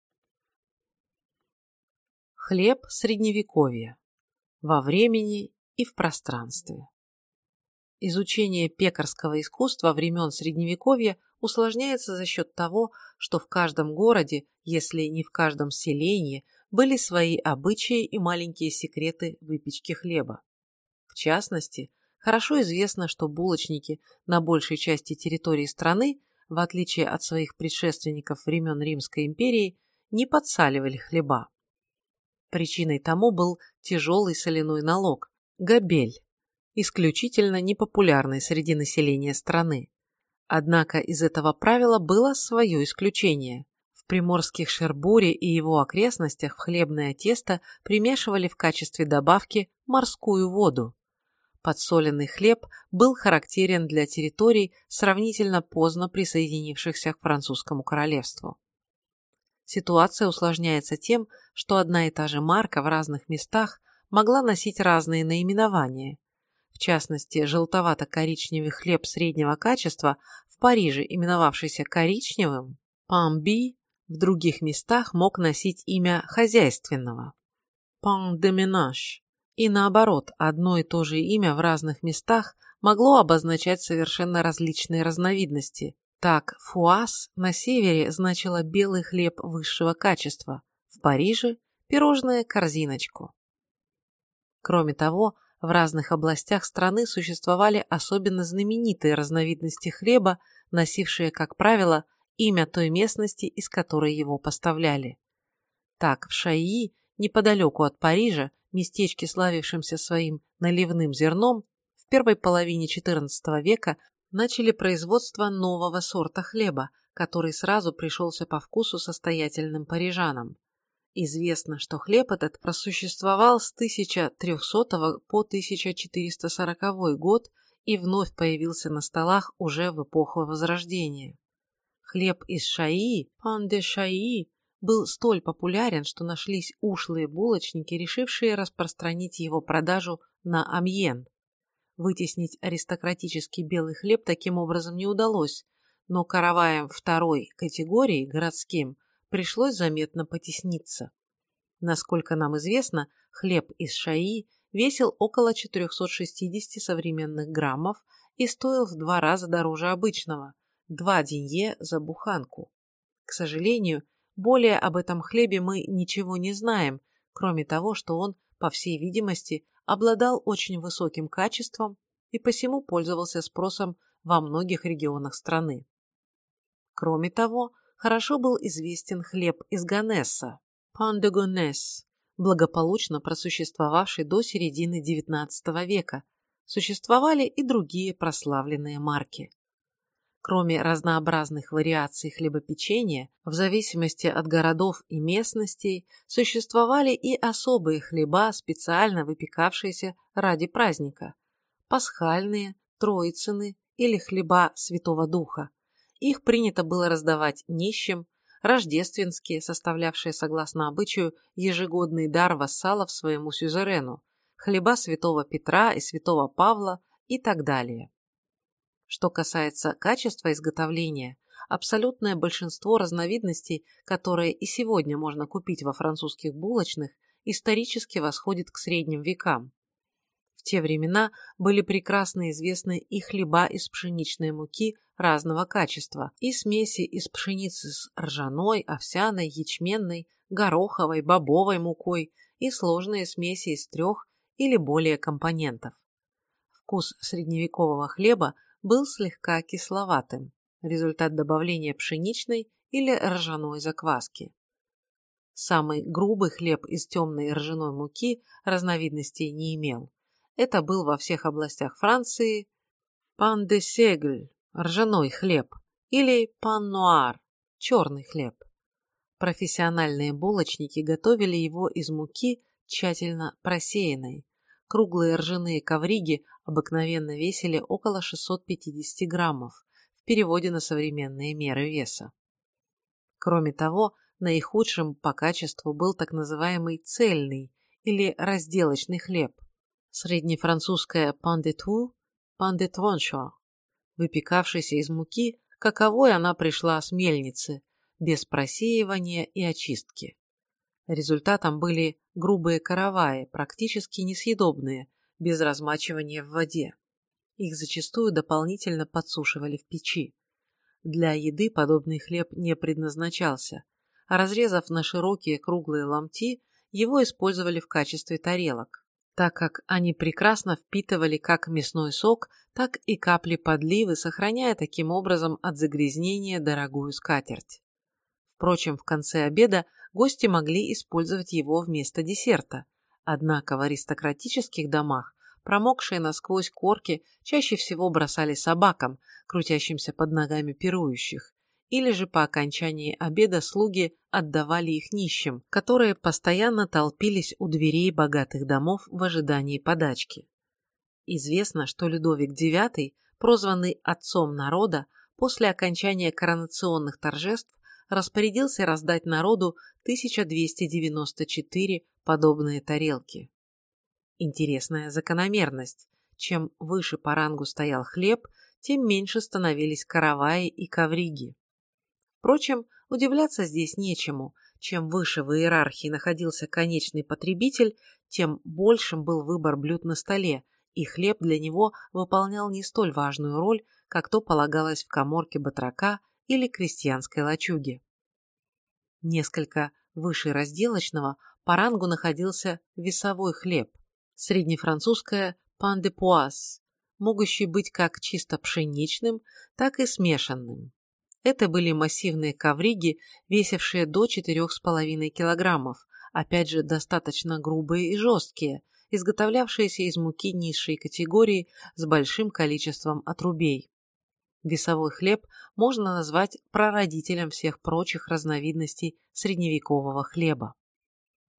Хлеб средневековья во времени и в пространстве. Изучение пекарского искусства времен Средневековья усложняется за счет того, что в каждом городе, если не в каждом селении, были свои обычаи и маленькие секреты выпечки хлеба. В частности, хорошо известно, что булочники на большей части территории страны, в отличие от своих предшественников времен Римской империи, не подсаливали хлеба. Причиной тому был тяжелый соляной налог – габель, исключительно непопулярный среди населения страны. Однако из этого правила было свое исключение. В приморских Шербуре и его окрестностях в хлебное тесто примешивали в качестве добавки морскую воду. Подсоленный хлеб был характерен для территорий, сравнительно поздно присоединившихся к французскому королевству. Ситуация усложняется тем, что одна и та же марка в разных местах могла носить разные наименования. В частности, желтовато-коричневый хлеб среднего качества в Париже, именовавшийся коричневым, памби, в других местах мог носить имя хозяйственного – пан де менаж. И наоборот, одно и то же имя в разных местах могло обозначать совершенно различные разновидности, так, фуас на севере значило белый хлеб высшего качества, в Париже – пирожное корзиночку. Кроме того, в разных областях страны существовали особенно знаменитые разновидности хлеба, носившие, как правило, имя той местности, из которой его поставляли. Так, в Шайи, неподалеку от Парижа, местечке, славившемся своим наливным зерном, в первой половине XIV века начали производство нового сорта хлеба, который сразу пришелся по вкусу состоятельным парижанам. Известно, что хлеб этот просуществовал с 1300 по 1440 год и вновь появился на столах уже в эпоху Возрождения. Хлеб из шаи, пан де шаи, был столь популярен, что нашлись ушлые булочники, решившие распространить его продажу на амьен. Вытеснить аристократический белый хлеб таким образом не удалось, но караваям второй категории, городским, пришлось заметно потесниться. Насколько нам известно, хлеб из шаи весил около 460 современных граммов и стоил в два раза дороже обычного – два денье за буханку. К сожалению, более об этом хлебе мы ничего не знаем, кроме того, что он, по всей видимости, обладал очень высоким качеством и посему пользовался спросом во многих регионах страны. Кроме того, хорошо был известен хлеб из Ганесса, пан благополучно просуществовавший до середины XIX века. Существовали и другие прославленные марки. Кроме разнообразных вариаций хлебопечения, в зависимости от городов и местностей, существовали и особые хлеба, специально выпекавшиеся ради праздника. Пасхальные, троицыны или хлеба Святого Духа. Их принято было раздавать нищим, рождественские, составлявшие, согласно обычаю, ежегодный дар вассалов своему сюзерену, хлеба святого Петра и святого Павла и так далее. Что касается качества изготовления, абсолютное большинство разновидностей, которые и сегодня можно купить во французских булочных, исторически восходит к средним векам. Те времена были прекрасно известны и хлеба из пшеничной муки разного качества, и смеси из пшеницы с ржаной, овсяной, ячменной, гороховой, бобовой мукой, и сложные смеси из трех или более компонентов. Вкус средневекового хлеба был слегка кисловатым, результат добавления пшеничной или ржаной закваски. Самый грубый хлеб из темной ржаной муки разновидностей не имел. Это был во всех областях Франции пан де сегль, ржаной хлеб, или пан нуар, черный хлеб. Профессиональные булочники готовили его из муки, тщательно просеянной. Круглые ржаные ковриги обыкновенно весили около 650 граммов, в переводе на современные меры веса. Кроме того, наихудшим по качеству был так называемый цельный или разделочный хлеб. Среднефранцузское выпекавшийся из муки, каковой она пришла с мельницы, без просеивания и очистки. Результатом были грубые караваи, практически несъедобные, без размачивания в воде. Их зачастую дополнительно подсушивали в печи. Для еды подобный хлеб не предназначался, а разрезав на широкие круглые ломти, его использовали в качестве тарелок, так как они прекрасно впитывали как мясной сок, так и капли подливы, сохраняя таким образом от загрязнения дорогую скатерть. Впрочем, в конце обеда гости могли использовать его вместо десерта, однако в аристократических домах промокшие насквозь корки чаще всего бросали собакам, крутящимся под ногами пирующих, или же по окончании обеда слуги отдавали их нищим, которые постоянно толпились у дверей богатых домов в ожидании подачки. Известно, что Людовик IX, прозванный «отцом народа», после окончания коронационных торжеств распорядился раздать народу 1294 подобные тарелки. Интересная закономерность. Чем выше по рангу стоял хлеб, тем меньше становились караваи и ковриги. Впрочем, удивляться здесь нечему. Чем выше в иерархии находился конечный потребитель, тем большим был выбор блюд на столе, и хлеб для него выполнял не столь важную роль, как то полагалось в коморке батрака или крестьянской лачуге. Несколько выше разделочного по рангу находился весовой хлеб, среднефранцузское «пан де пуас», могущий быть как чисто пшеничным, так и смешанным. Это были массивные ковриги, весившие до 4,5 килограммов, опять же достаточно грубые и жесткие, изготовлявшиеся из муки низшей категории с большим количеством отрубей. Весовой хлеб можно назвать прародителем всех прочих разновидностей средневекового хлеба.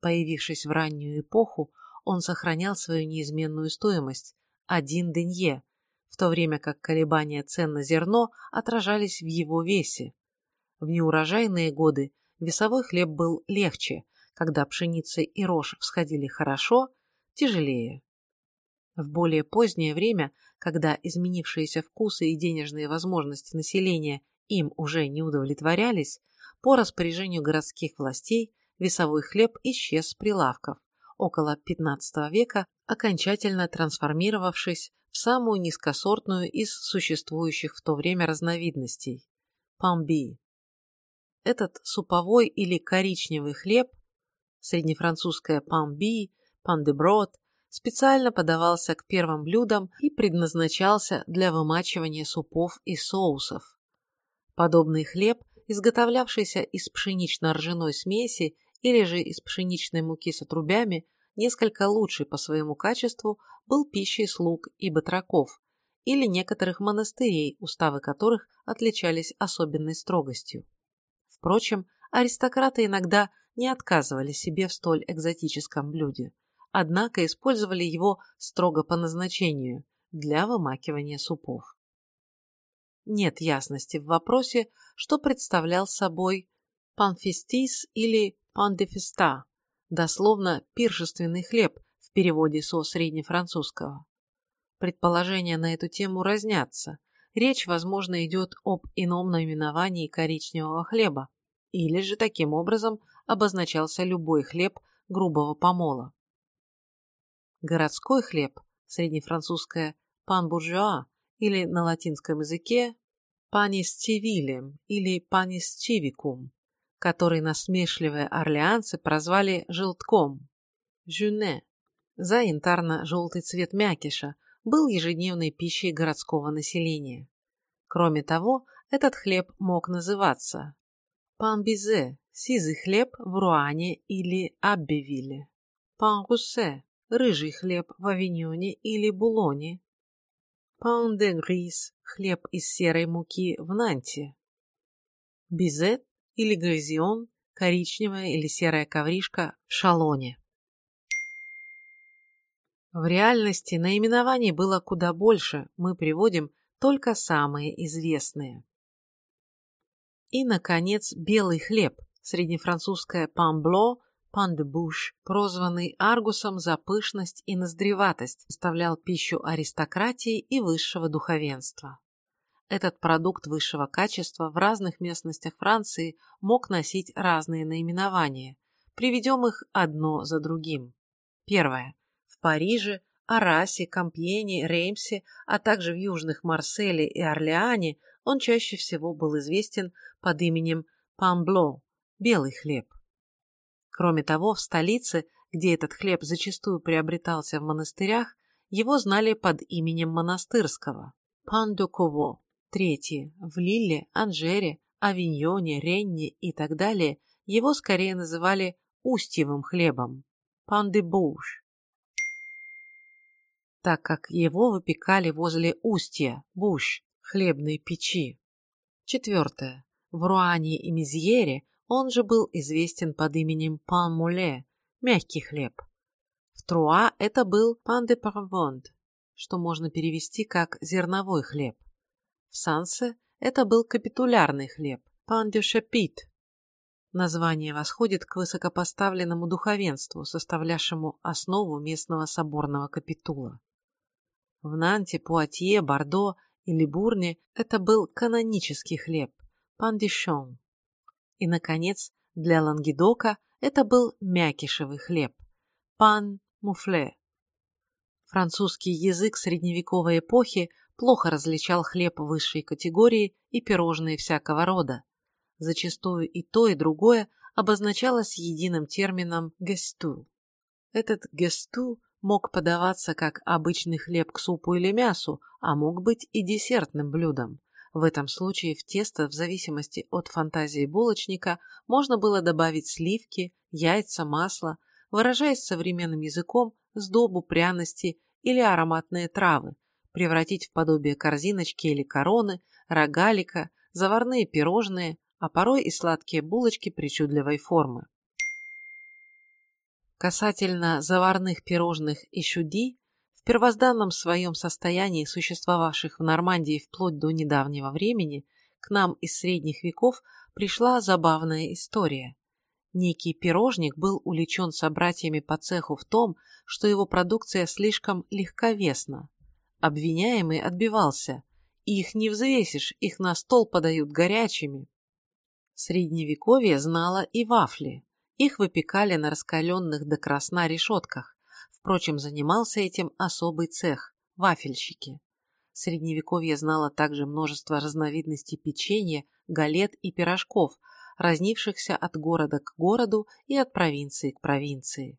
Появившись в раннюю эпоху, он сохранял свою неизменную стоимость – один денье, в то время как колебания цен на зерно отражались в его весе. В неурожайные годы весовой хлеб был легче, когда пшеница и рожь всходили хорошо, тяжелее. В более позднее время, когда изменившиеся вкусы и денежные возможности населения им уже не удовлетворялись, по распоряжению городских властей весовой хлеб исчез с прилавков, около XV века окончательно трансформировавшись самую низкосортную из существующих в то время разновидностей – памби. Этот суповой или коричневый хлеб, среднефранцузское памби, пандеброд, специально подавался к первым блюдам и предназначался для вымачивания супов и соусов. Подобный хлеб, изготовлявшийся из пшенично-ржаной смеси или же из пшеничной муки с отрубями, несколько лучший по своему качеству, был пищей слуг и батраков, или некоторых монастырей, уставы которых отличались особенной строгостью. Впрочем, аристократы иногда не отказывали себе в столь экзотическом блюде, однако использовали его строго по назначению для вымакивания супов. Нет ясности в вопросе, что представлял собой панфистис или пандефиста, дословно пиршественный хлеб в переводе со среднефранцузского. Предположения на эту тему разнятся. Речь, возможно, идет об ином наименовании коричневого хлеба, или же таким образом обозначался любой хлеб грубого помола. Городской хлеб, среднефранцузское пан-буржуа или на латинском языке панисцивилем или панисцивикум, который насмешливые орлеанцы прозвали желтком, жюне, за янтарно-желтый цвет мякиша, был ежедневной пищей городского населения. Кроме того, этот хлеб мог называться пан-бизе, сизый хлеб в Руане или Аббевилле, пан-руссе, рыжий хлеб в Авиньоне или Булоне, пан де грис, хлеб из серой муки в Нанте, бизет или грызион, коричневая или серая ковришка в Шалоне. В реальности наименований было куда больше, мы приводим только самые известные. И, наконец, белый хлеб, среднефранцузское памбло, пан де буш, прозванный Аргусом за пышность и ноздреватость, составлял пищу аристократии и высшего духовенства. Этот продукт высшего качества в разных местностях Франции мог носить разные наименования. Приведем их одно за другим. Первое. В Париже, Арасе, Кампьене, Реймсе, а также в южных Марселе и Орлеане он чаще всего был известен под именем Памбло – белый хлеб. Кроме того, в столице, где этот хлеб зачастую приобретался в монастырях, его знали под именем монастырского – Пан Третье. В Лилле, Анжере, Авиньоне, Ренне и так далее его скорее называли устьевым хлебом – Пан де Буш так как его выпекали возле устья, буш, хлебной печи. Четвертое. В Руане и Мизьере он же был известен под именем пан муле, мягкий хлеб. В Труа это был пан что можно перевести как зерновой хлеб. В Сансе это был капитулярный хлеб, пан. Название восходит к высокопоставленному духовенству, составлявшему основу местного соборного капитула. В Нанте, Пуатье, Бордо или Бурне это был канонический хлеб – пандишон. И, наконец, для Лангедока это был мякишевый хлеб – пан муфле. Французский язык средневековой эпохи плохо различал хлеб высшей категории и пирожные всякого рода. Зачастую и то, и другое обозначалось единым термином «гесту». Этот «гесту» мог подаваться как обычный хлеб к супу или мясу, а мог быть и десертным блюдом. В этом случае в тесто, в зависимости от фантазии булочника, можно было добавить сливки, яйца, масло, выражаясь современным языком, сдобу, пряности или ароматные травы, превратить в подобие корзиночки или короны, рогалика, заварные пирожные, а порой и сладкие булочки причудливой формы. Касательно заварных пирожных и шуди, в первозданном своем состоянии, существовавших в Нормандии вплоть до недавнего времени, к нам из средних веков пришла забавная история. Некий пирожник был уличен собратьями по цеху в том, что его продукция слишком легковесна. Обвиняемый отбивался. Их не взвесишь, их на стол подают горячими. Средневековье знало и вафли. Их выпекали на раскаленных до красна решетках. Впрочем, занимался этим особый цех – вафельщики. Средневековье знало также множество разновидностей печенья, галет и пирожков, разнившихся от города к городу и от провинции к провинции.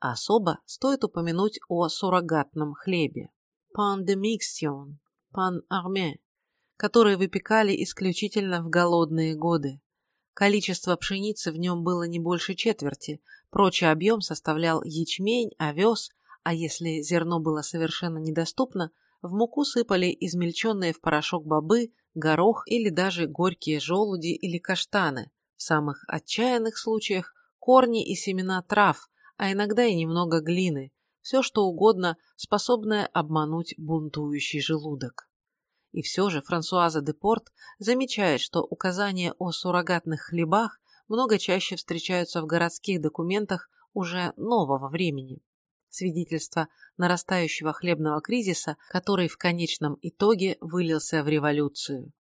Особо стоит упомянуть о суррогатном хлебе – пан де микстион, пан арме, который выпекали исключительно в голодные годы. Количество пшеницы в нем было не больше четверти, прочий объем составлял ячмень, овес, а если зерно было совершенно недоступно, в муку сыпали измельченные в порошок бобы, горох или даже горькие желуди или каштаны. В самых отчаянных случаях корни и семена трав, а иногда и немного глины, все что угодно, способное обмануть бунтующий желудок. И все же Франсуаза де Порт замечает, что указания о суррогатных хлебах много чаще встречаются в городских документах уже нового времени. Свидетельство нарастающего хлебного кризиса, который в конечном итоге вылился в революцию.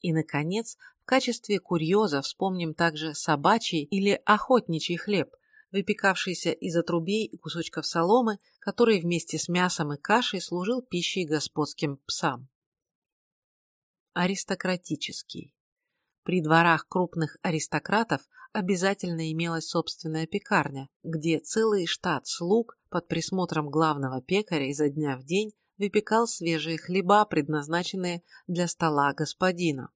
И, наконец, в качестве курьеза вспомним также собачий или охотничий хлеб, выпекавшийся из отрубей и кусочков соломы, который вместе с мясом и кашей служил пищей господским псам. Аристократический. При дворах крупных аристократов обязательно имелась собственная пекарня, где целый штат слуг под присмотром главного пекаря изо дня в день выпекал свежие хлеба, предназначенные для стола господина.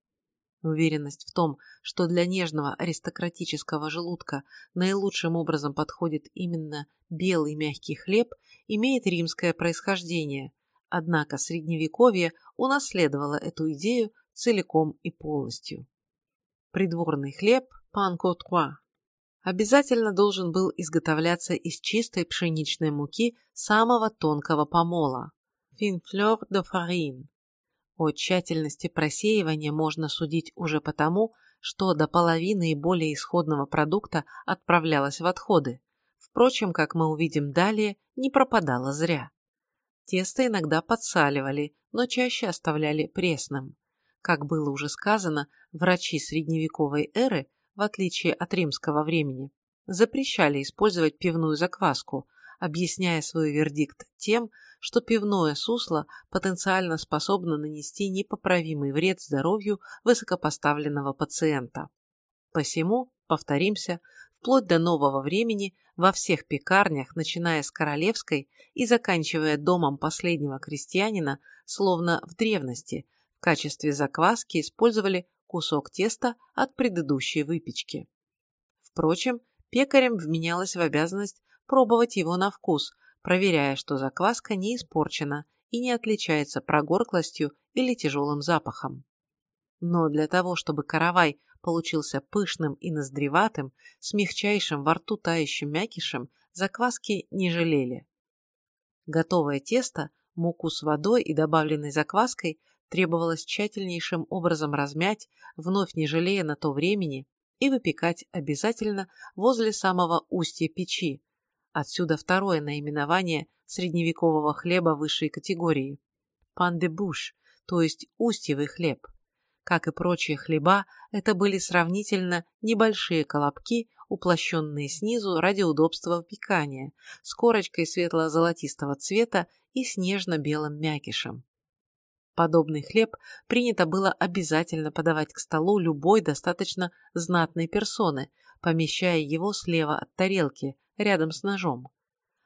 Уверенность в том, что для нежного аристократического желудка наилучшим образом подходит именно белый мягкий хлеб, имеет римское происхождение, однако Средневековье унаследовало эту идею целиком и полностью. Придворный хлеб пан коткуа обязательно должен был изготовляться из чистой пшеничной муки самого тонкого помола – финфлёр де фарин, о тщательности просеивания можно судить уже потому, что до половины и более исходного продукта отправлялось в отходы. Впрочем, как мы увидим далее, не пропадало зря. Тесто иногда подсаливали, но чаще оставляли пресным. Как было уже сказано, врачи средневековой эры, в отличие от римского времени, запрещали использовать пивную закваску, объясняя свой вердикт тем, что пивное сусло потенциально способно нанести непоправимый вред здоровью высокопоставленного пациента. Посему, повторимся, вплоть до нового времени во всех пекарнях, начиная с королевской и заканчивая домом последнего крестьянина, словно в древности, в качестве закваски использовали кусок теста от предыдущей выпечки. Впрочем, пекарям вменялось в обязанность пробовать его на вкус, проверяя, что закваска не испорчена и не отличается прогорклостью или тяжелым запахом. Но для того, чтобы каравай получился пышным и ноздреватым, с мягчайшим во рту тающим мякишем, закваски не жалели. Готовое тесто, муку с водой и добавленной закваской требовалось тщательнейшим образом размять, вновь не жалея на то времени, и выпекать обязательно возле самого устья печи, Отсюда второе наименование средневекового хлеба высшей категории – пан де буш, то есть устьевый хлеб. Как и прочие хлеба, это были сравнительно небольшие колобки, уплощенные снизу ради удобства выпекания, с корочкой светло-золотистого цвета и снежно-белым мякишем. Подобный хлеб принято было обязательно подавать к столу любой достаточно знатной персоны, помещая его слева от тарелки, рядом с ножом.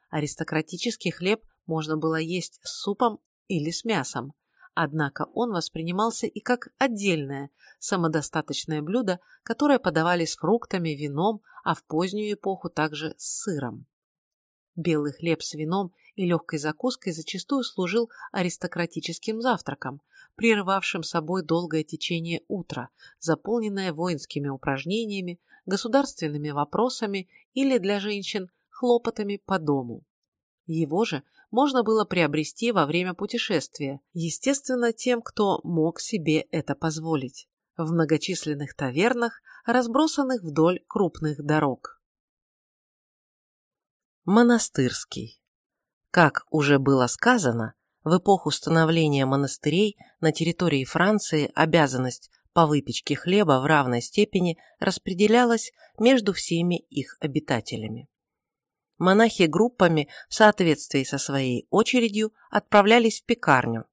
Аристократический хлеб можно было есть с супом или с мясом, однако он воспринимался и как отдельное, самодостаточное блюдо, которое подавали с фруктами, вином, а в позднюю эпоху также с сыром. Белый хлеб с вином и легкой закуской зачастую служил аристократическим завтраком, прерывавшим собой долгое течение утра, заполненное воинскими упражнениями, государственными вопросами или для женщин хлопотами по дому. Его же можно было приобрести во время путешествия, естественно, тем, кто мог себе это позволить, в многочисленных тавернах, разбросанных вдоль крупных дорог. Монастырский. Как уже было сказано, в эпоху становления монастырей на территории Франции обязанность по выпечке хлеба в равной степени распределялась между всеми их обитателями. Монахи группами в соответствии со своей очередью отправлялись в пекарню.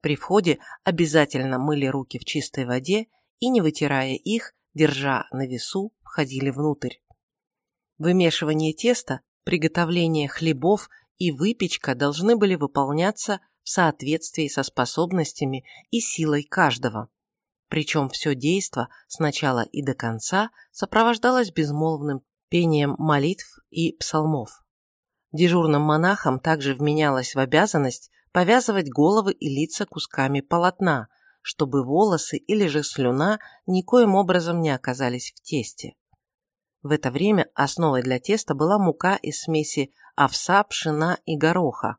При входе обязательно мыли руки в чистой воде и, не вытирая их, держа на весу, входили внутрь. Вымешивание теста, приготовление хлебов и выпечка должны были выполняться в соответствии со способностями и силой каждого – Причем все действо сначала и до конца сопровождалось безмолвным пением молитв и псалмов. Дежурным монахам также вменялось в обязанность повязывать головы и лица кусками полотна, чтобы волосы или же слюна никоим образом не оказались в тесте. В это время основой для теста была мука из смеси овса, пшена и гороха.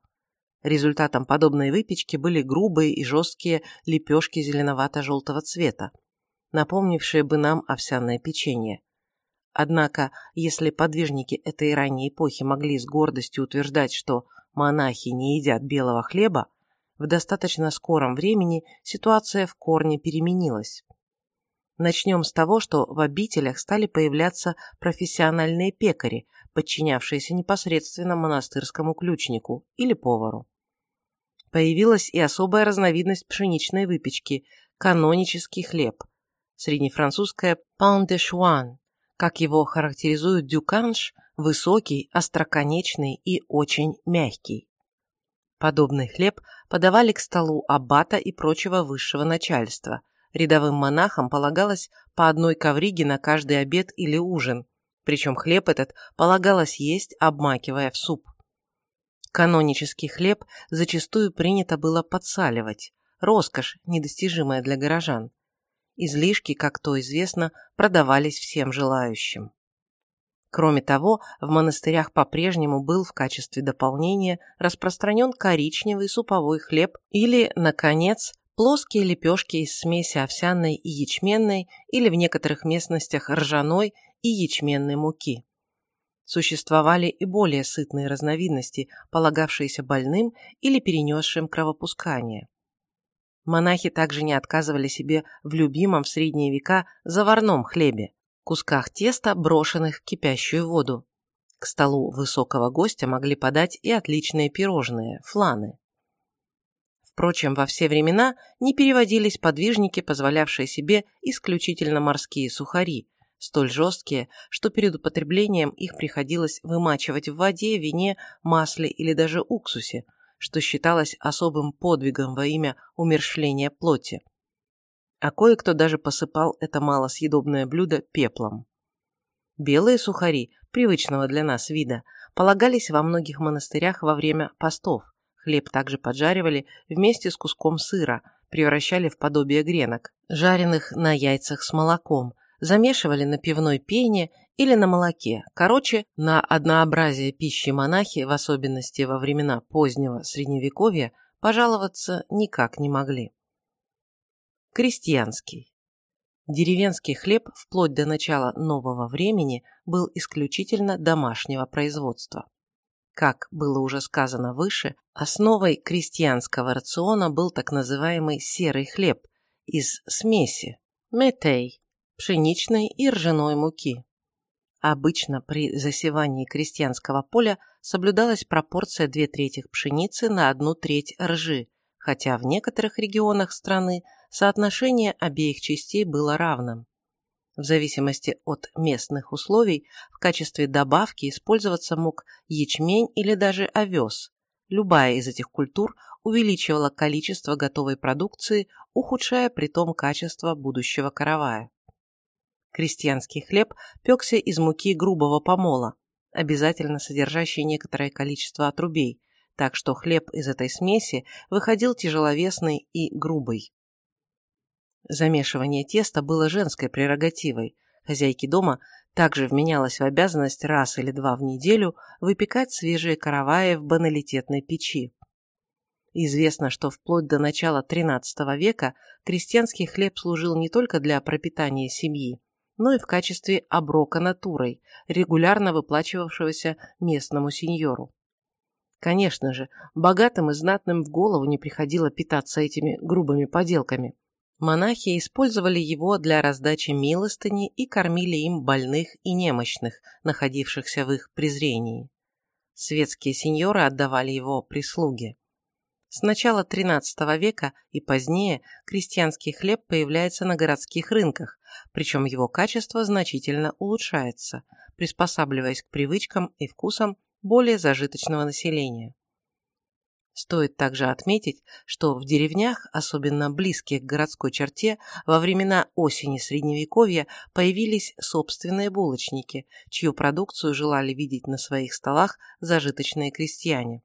Результатом подобной выпечки были грубые и жесткие лепешки зеленовато-желтого цвета, напомнившие бы нам овсяное печенье. Однако, если подвижники этой ранней эпохи могли с гордостью утверждать, что монахи не едят белого хлеба, в достаточно скором времени ситуация в корне переменилась. Начнем с того, что в обителях стали появляться профессиональные пекари, подчинявшиеся непосредственно монастырскому ключнику или повару. Появилась и особая разновидность пшеничной выпечки – канонический хлеб, среднефранцузское «pain de chouan», как его характеризует Дюканш, высокий, остроконечный и очень мягкий. Подобный хлеб подавали к столу аббата и прочего высшего начальства. Рядовым монахам полагалось по одной ковриге на каждый обед или ужин, причем хлеб этот полагалось есть, обмакивая в суп. Канонический хлеб зачастую принято было подсаливать, роскошь, недостижимая для горожан. Излишки, как то известно, продавались всем желающим. Кроме того, в монастырях по-прежнему был в качестве дополнения распространен коричневый суповой хлеб или, наконец, плоские лепешки из смеси овсяной и ячменной или в некоторых местностях ржаной и ячменной муки. Существовали и более сытные разновидности, полагавшиеся больным или перенесшим кровопускание. Монахи также не отказывали себе в любимом в средние века заварном хлебе, кусках теста, брошенных в кипящую воду. К столу высокого гостя могли подать и отличные пирожные, фланы. Впрочем, во все времена не переводились подвижники, позволявшие себе исключительно морские сухари, столь жесткие, что перед употреблением их приходилось вымачивать в воде, вине, масле или даже уксусе, что считалось особым подвигом во имя умершления плоти а кое-кто даже посыпал это малосъедобное блюдо пеплом. Белые сухари, привычного для нас вида, полагались во многих монастырях во время постов. Хлеб также поджаривали вместе с куском сыра, превращали в подобие гренок, жареных на яйцах с молоком, замешивали на пивной пене или на молоке. Короче, на однообразие пищи монахи, в особенности во времена позднего средневековья, пожаловаться никак не могли. Крестьянский. Деревенский хлеб вплоть до начала нового времени был исключительно домашнего производства. Как было уже сказано выше, основой крестьянского рациона был так называемый серый хлеб из смеси метей, пшеничной и ржаной муки. Обычно при засевании крестьянского поля соблюдалась пропорция две трети пшеницы на одну треть ржи, хотя в некоторых регионах страны соотношение обеих частей было равным. В зависимости от местных условий в качестве добавки использоваться мог ячмень или даже овес. Любая из этих культур увеличивала количество готовой продукции, ухудшая при том качество будущего каравая. Крестьянский хлеб пекся из муки грубого помола, обязательно содержащей некоторое количество отрубей, так что хлеб из этой смеси выходил тяжеловесный и грубый. Замешивание теста было женской прерогативой. Хозяйке дома также вменялось в обязанность раз или два в неделю выпекать свежие караваи в баналитетной печи. Известно, что вплоть до начала XIII века крестьянский хлеб служил не только для пропитания семьи, но и в качестве оброка натурой, регулярно выплачивавшегося местному сеньору. Конечно же, богатым и знатным в голову не приходило питаться этими грубыми поделками. Монахи использовали его для раздачи милостыни и кормили им больных и немощных, находившихся в их презрении. Светские сеньоры отдавали его прислуге. С начала XIII века и позднее крестьянский хлеб появляется на городских рынках, причем его качество значительно улучшается, приспосабливаясь к привычкам и вкусам более зажиточного населения. Стоит также отметить, что в деревнях, особенно близких к городской черте, во времена осени Средневековья появились собственные булочники, чью продукцию желали видеть на своих столах зажиточные крестьяне.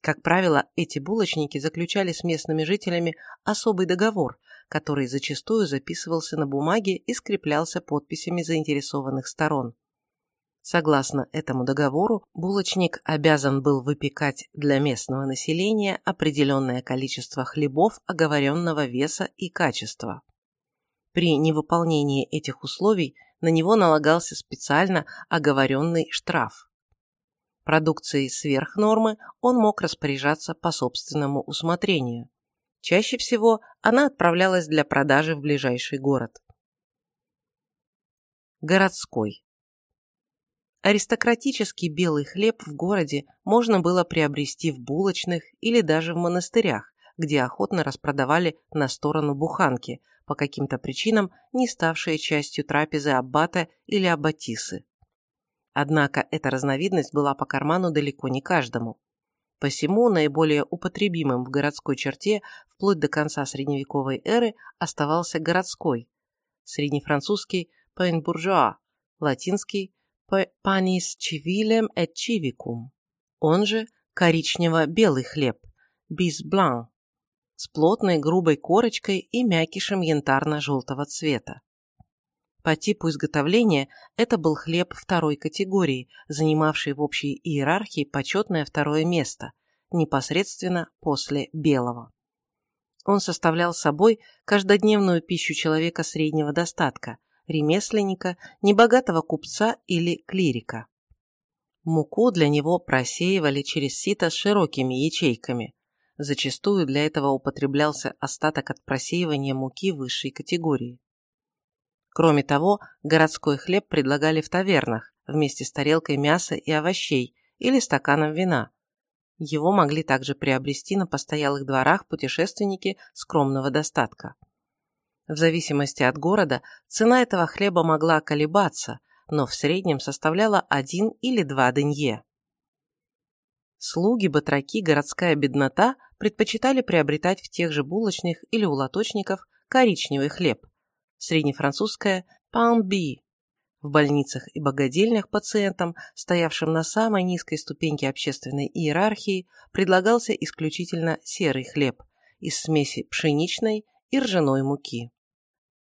Как правило, эти булочники заключали с местными жителями особый договор, который зачастую записывался на бумаге и скреплялся подписями заинтересованных сторон. Согласно этому договору, булочник обязан был выпекать для местного населения определенное количество хлебов оговоренного веса и качества. При невыполнении этих условий на него налагался специально оговоренный штраф. Продукцией сверх нормы он мог распоряжаться по собственному усмотрению. Чаще всего она отправлялась для продажи в ближайший город. Городской. Аристократический белый хлеб в городе можно было приобрести в булочных или даже в монастырях, где охотно распродавали на сторону буханки, по каким-то причинам не ставшие частью трапезы аббата или аббатисы. Однако эта разновидность была по карману далеко не каждому. Посему наиболее употребимым в городской черте вплоть до конца средневековой эры оставался городской, среднефранцузский «пейн-буржуа», латинский panis civilem et civicum, он же коричнево-белый хлеб, bis blanc, с плотной грубой корочкой и мякишем янтарно-желтого цвета. По типу изготовления это был хлеб второй категории, занимавший в общей иерархии почетное второе место, непосредственно после белого. Он составлял собой каждодневную пищу человека среднего достатка – ремесленника, небогатого купца или клирика. Муку для него просеивали через сито с широкими ячейками. Зачастую для этого употреблялся остаток от просеивания муки высшей категории. Кроме того, городской хлеб предлагали в тавернах вместе с тарелкой мяса и овощей или стаканом вина. Его могли также приобрести на постоялых дворах путешественники скромного достатка. В зависимости от города цена этого хлеба могла колебаться, но в среднем составляла один или два денье. Слуги, батраки, городская беднота предпочитали приобретать в тех же булочных или у лоточников коричневый хлеб, среднефранцузское «pain bi». В больницах и богадельнях пациентам, стоявшим на самой низкой ступеньке общественной иерархии, предлагался исключительно серый хлеб из смеси пшеничной и ржаной муки.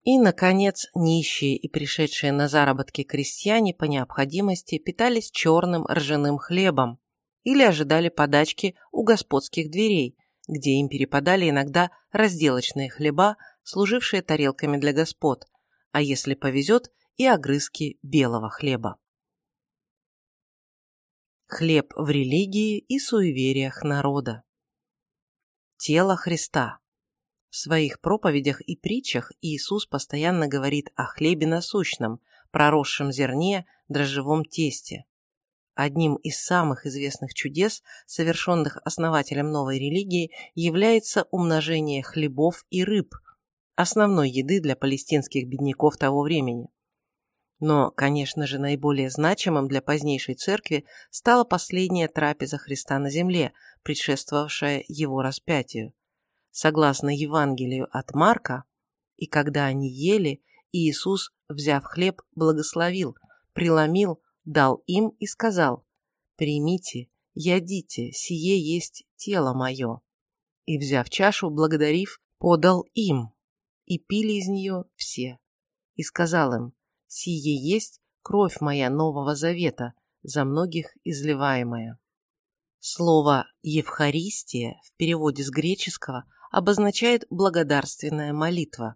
И, наконец, нищие и пришедшие на заработки крестьяне по необходимости питались черным ржаным хлебом или ожидали подачки у господских дверей, где им перепадали иногда разделочные хлеба, служившие тарелками для господ, а если повезет, и огрызки белого хлеба. Хлеб в религии и суевериях народа. Тело Христа. В своих проповедях и притчах Иисус постоянно говорит о хлебе насущном, проросшем зерне, дрожжевом тесте. Одним из самых известных чудес, совершенных основателем новой религии, является умножение хлебов и рыб, основной еды для палестинских бедняков того времени. Но, конечно же, наиболее значимым для позднейшей церкви стала последняя трапеза Христа на земле, предшествовавшая его распятию согласно Евангелию от Марка, и когда они ели, Иисус, взяв хлеб, благословил, преломил, дал им и сказал, «Примите, ядите, сие есть тело мое». И, взяв чашу, благодарив, подал им, и пили из нее все. И сказал им, «Сие есть кровь моя Нового Завета, за многих изливаемая». Слово «Евхаристия» в переводе с греческого – обозначает благодарственная молитва.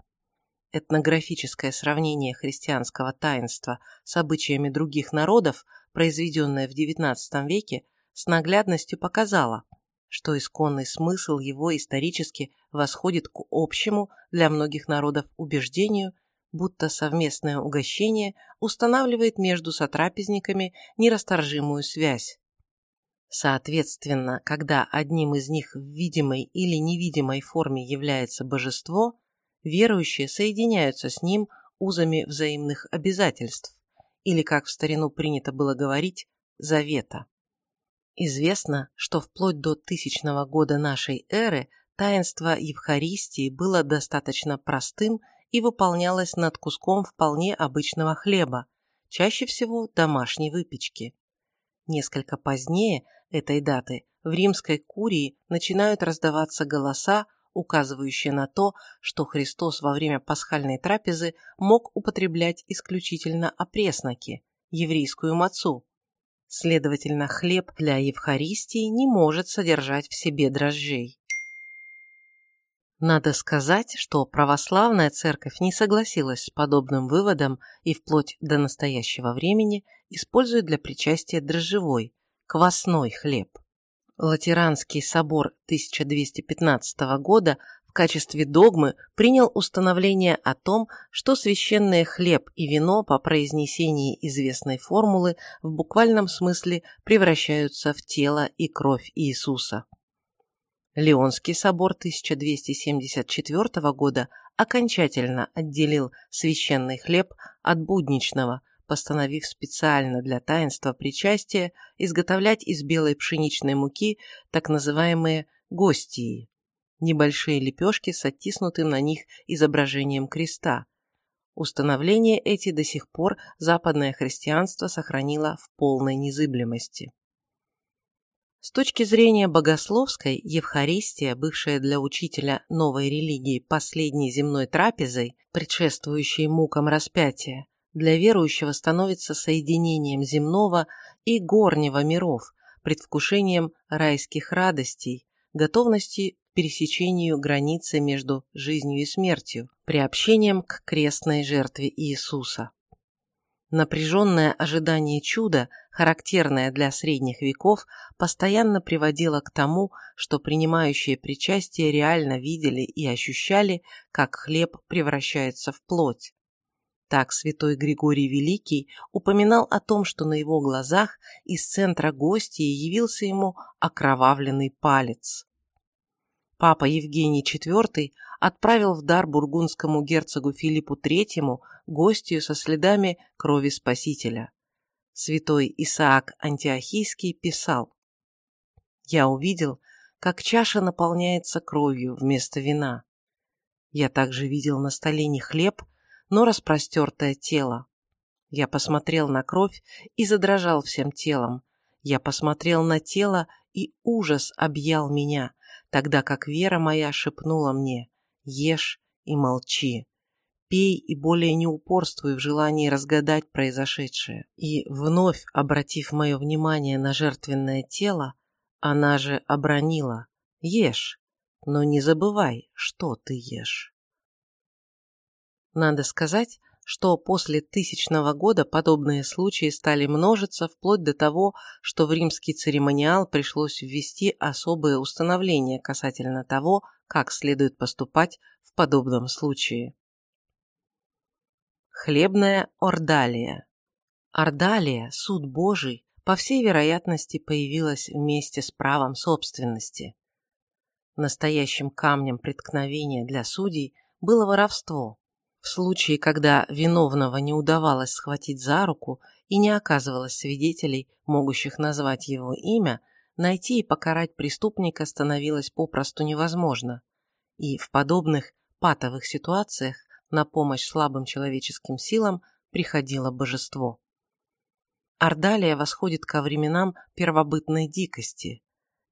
Этнографическое сравнение христианского таинства с обычаями других народов, произведенное в XIX веке, с наглядностью показало, что исконный смысл его исторически восходит к общему для многих народов убеждению, будто совместное угощение устанавливает между сотрапезниками нерасторжимую связь, Соответственно, когда одним из них в видимой или невидимой форме является божество, верующие соединяются с ним узами взаимных обязательств, или, как в старину принято было говорить, завета. Известно, что вплоть до тысячного года нашей эры таинство Евхаристии было достаточно простым и выполнялось над куском вполне обычного хлеба, чаще всего домашней выпечки. Несколько позднее этой даты в римской курии начинают раздаваться голоса, указывающие на то, что Христос во время пасхальной трапезы мог употреблять исключительно опресноки, еврейскую мацу. Следовательно, хлеб для Евхаристии не может содержать в себе дрожжей. Надо сказать, что православная церковь не согласилась с подобным выводом и вплоть до настоящего времени использует для причастия дрожжевой, квасной хлеб. Латеранский собор 1215 года в качестве догмы принял установление о том, что священный хлеб и вино по произнесении известной формулы в буквальном смысле превращаются в тело и кровь Иисуса. Леонский собор 1274 года окончательно отделил священный хлеб от будничного, постановив специально для таинства причастия изготовлять из белой пшеничной муки так называемые гостии, небольшие лепешки с оттиснутым на них изображением креста. Установления эти до сих пор западное христианство сохранило в полной незыблемости. С точки зрения богословской, Евхаристия, бывшая для учителя новой религии последней земной трапезой, предшествующей мукам распятия, для верующего становится соединением земного и горнего миров, предвкушением райских радостей, готовностью к пересечению границы между жизнью и смертью, приобщением к крестной жертве Иисуса. Напряженное ожидание чуда, характерное для средних веков, постоянно приводило к тому, что принимающие причастие реально видели и ощущали, как хлеб превращается в плоть. Так святой Григорий Великий упоминал о том, что на его глазах из центра гостей явился ему окровавленный палец. Папа Евгений IV отправил в дар бургундскому герцогу Филиппу III гостью со следами крови Спасителя. Святой Исаак Антиохийский писал «Я увидел, как чаша наполняется кровью вместо вина. Я также видел на столе не хлеб, но распростертое тело. Я посмотрел на кровь и задрожал всем телом. Я посмотрел на тело, и ужас объял меня, тогда как вера моя шепнула мне ешь и молчи. Пей и более не упорствуй в желании разгадать произошедшее. И, вновь обратив мое внимание на жертвенное тело, она же обронила «Ешь, но не забывай, что ты ешь». Надо сказать, что после тысячного года подобные случаи стали множиться вплоть до того, что в римский церемониал пришлось ввести особые установления касательно того, как следует поступать в подобном случае. Хлебная ордалия. Ордалия, суд Божий, по всей вероятности появилась вместе с правом собственности. Настоящим камнем преткновения для судей было воровство. В случае, когда виновного не удавалось схватить за руку и не оказывалось свидетелей, могущих назвать его имя, найти и покарать преступника становилось попросту невозможно. И в подобных патовых ситуациях на помощь слабым человеческим силам приходило божество. Ордалия восходит ко временам первобытной дикости.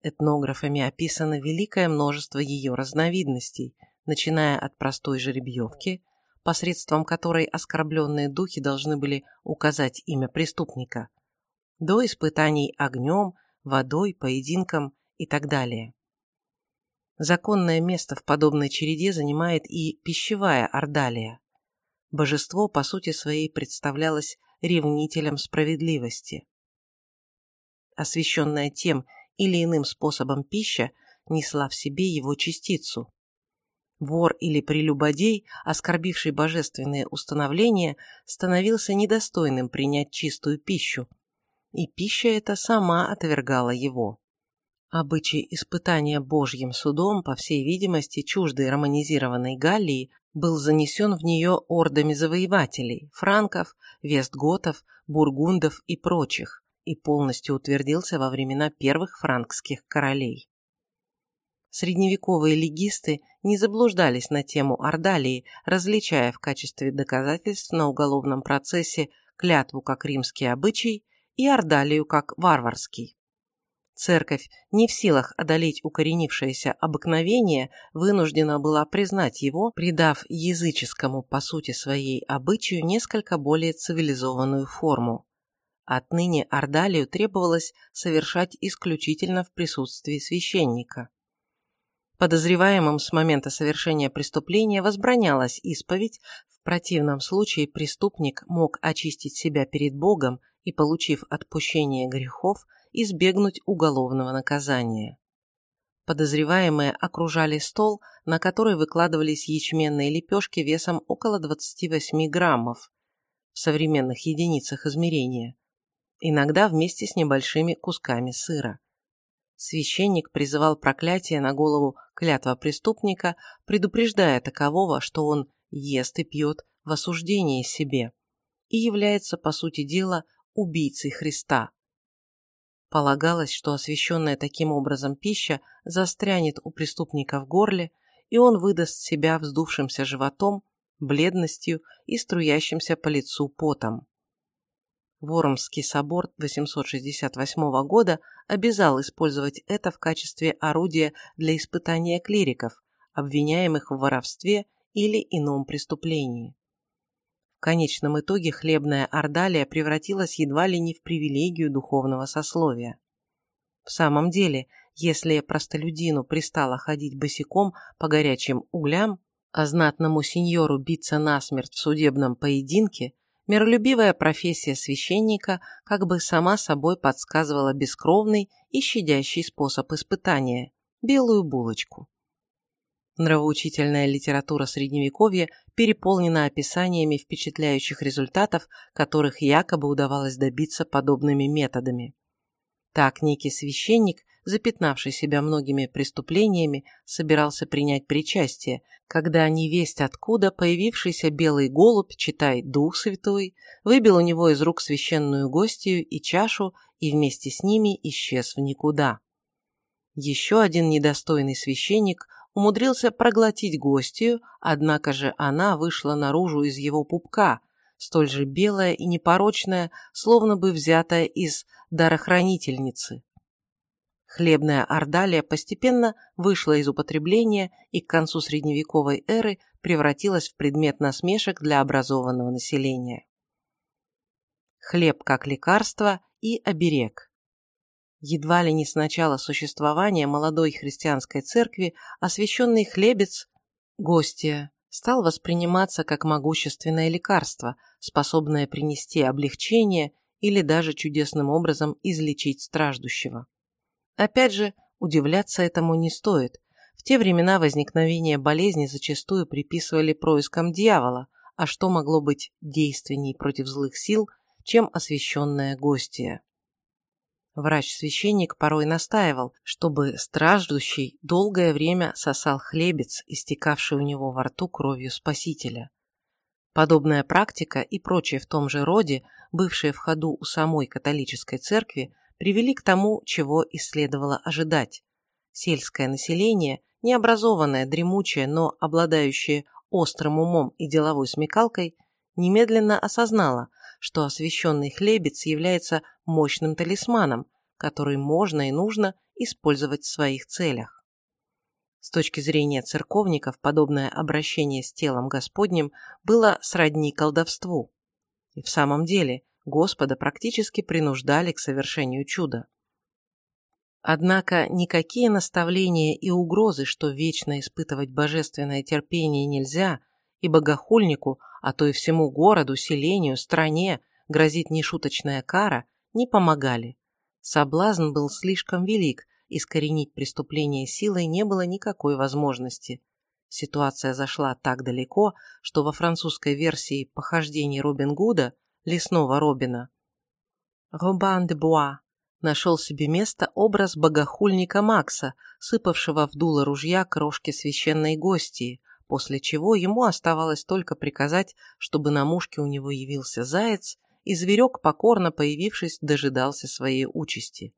Этнографами описано великое множество ее разновидностей, начиная от простой жеребьевки, посредством которой оскорбленные духи должны были указать имя преступника, до испытаний огнем, водой, поединком и так далее. Законное место в подобной череде занимает и пищевая ордалия. Божество, по сути своей, представлялось ревнителем справедливости. Освященная тем или иным способом пища несла в себе его частицу. Вор или прелюбодей, оскорбивший божественные установления, становился недостойным принять чистую пищу, и пища эта сама отвергала его. Обычай испытания Божьим судом, по всей видимости, чуждой романизированной Галлии, был занесен в нее ордами завоевателей – франков, вестготов, бургундов и прочих, и полностью утвердился во времена первых франкских королей. Средневековые легисты не заблуждались на тему Ордалии, различая в качестве доказательств на уголовном процессе клятву как римский обычай и Ордалию как варварский. Церковь, не в силах одолеть укоренившееся обыкновение, вынуждена была признать его, придав языческому по сути своей обычаю несколько более цивилизованную форму. Отныне Ордалию требовалось совершать исключительно в присутствии священника. Подозреваемым с момента совершения преступления возбранялась исповедь, в противном случае преступник мог очистить себя перед Богом и, получив отпущение грехов, избегнуть уголовного наказания. Подозреваемые окружали стол, на который выкладывались ячменные лепешки весом около 28 граммов в современных единицах измерения, иногда вместе с небольшими кусками сыра. Священник призывал проклятие на голову клятва преступника, предупреждая такового, что он ест и пьет в осуждении себе и является, по сути дела, убийцей Христа. Полагалось, что освященная таким образом пища застрянет у преступника в горле, и он выдаст себя вздувшимся животом, бледностью и струящимся по лицу потом. Вормский собор 868 года обязал использовать это в качестве орудия для испытания клириков, обвиняемых в воровстве или ином преступлении. В конечном итоге хлебная ордалия превратилась едва ли не в привилегию духовного сословия. В самом деле, если простолюдину пристало ходить босиком по горячим углям, а знатному сеньору биться насмерть в судебном поединке, миролюбивая профессия священника как бы сама собой подсказывала бескровный и щадящий способ испытания – белую булочку. Нравоучительная литература Средневековья переполнена описаниями впечатляющих результатов, которых якобы удавалось добиться подобными методами. Так некий священник, запятнавший себя многими преступлениями, собирался принять причастие, когда невесть откуда появившийся белый голубь, читай Дух Святой, выбил у него из рук священную гостью и чашу и вместе с ними исчез в никуда. Еще один недостойный священник – умудрился проглотить гостью, однако же она вышла наружу из его пупка, столь же белая и непорочная, словно бы взятая из дарохранительницы. Хлебная ордалия постепенно вышла из употребления и к концу средневековой эры превратилась в предмет насмешек для образованного населения. Хлеб как лекарство и оберег. Едва ли не с начала существования молодой христианской церкви освященный хлебец, гостия, стал восприниматься как могущественное лекарство, способное принести облегчение или даже чудесным образом излечить страждущего. Опять же, удивляться этому не стоит. В те времена возникновение болезни зачастую приписывали проискам дьявола, а что могло быть действенней против злых сил, чем освященная гостья. Врач-священник порой настаивал, чтобы страждущий долгое время сосал хлебец, истекавший у него во рту кровью Спасителя. Подобная практика и прочее в том же роде, бывшие в ходу у самой католической церкви, привели к тому, чего и следовало ожидать. Сельское население, необразованное, дремучее, но обладающее острым умом и деловой смекалкой, немедленно осознало, что освященный хлебец является мощным талисманом, который можно и нужно использовать в своих целях. С точки зрения церковников, подобное обращение с телом Господним было сродни колдовству. И в самом деле Господа практически принуждали к совершению чуда. Однако никакие наставления и угрозы, что вечно испытывать божественное терпение нельзя, и богохульнику, а то и всему городу, селению, стране грозит нешуточная кара, не помогали. Соблазн был слишком велик, искоренить преступление силой не было никакой возможности. Ситуация зашла так далеко, что во французской версии похождений Робин Гуда, лесного Робина, Робан де Буа нашел себе место образ богохульника Макса, сыпавшего в дуло ружья крошки священной гостии, после чего ему оставалось только приказать, чтобы на мушке у него явился заяц, и зверек, покорно появившись, дожидался своей участи.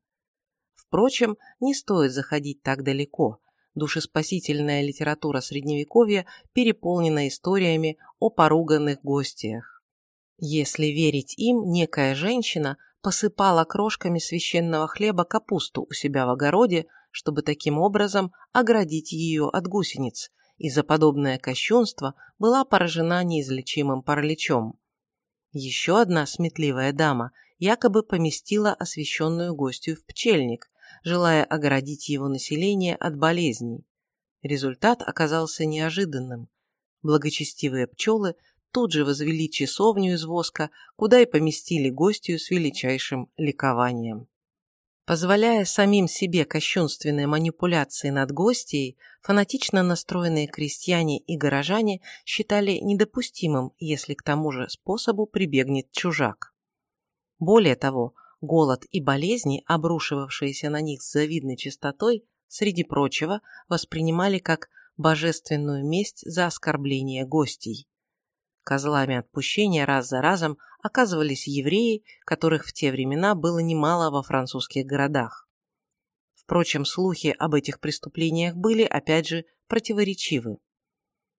Впрочем, не стоит заходить так далеко. Душеспасительная литература Средневековья переполнена историями о поруганных гостях. Если верить им, некая женщина посыпала крошками священного хлеба капусту у себя в огороде, чтобы таким образом оградить ее от гусениц, и за подобное кощунство была поражена неизлечимым параличом. Еще одна сметливая дама якобы поместила освященную гостью в пчельник, желая оградить его население от болезней. Результат оказался неожиданным. Благочестивые пчелы тут же возвели часовню из воска, куда и поместили гостью с величайшим ликованием. Позволяя самим себе кощунственные манипуляции над гостьей, фанатично настроенные крестьяне и горожане считали недопустимым, если к тому же способу прибегнет чужак. Более того, голод и болезни, обрушивавшиеся на них с завидной частотой, среди прочего, воспринимали как божественную месть за оскорбление гостей. Козлами отпущения раз за разом оказывались евреи, которых в те времена было немало во французских городах. Впрочем, слухи об этих преступлениях были, опять же, противоречивы.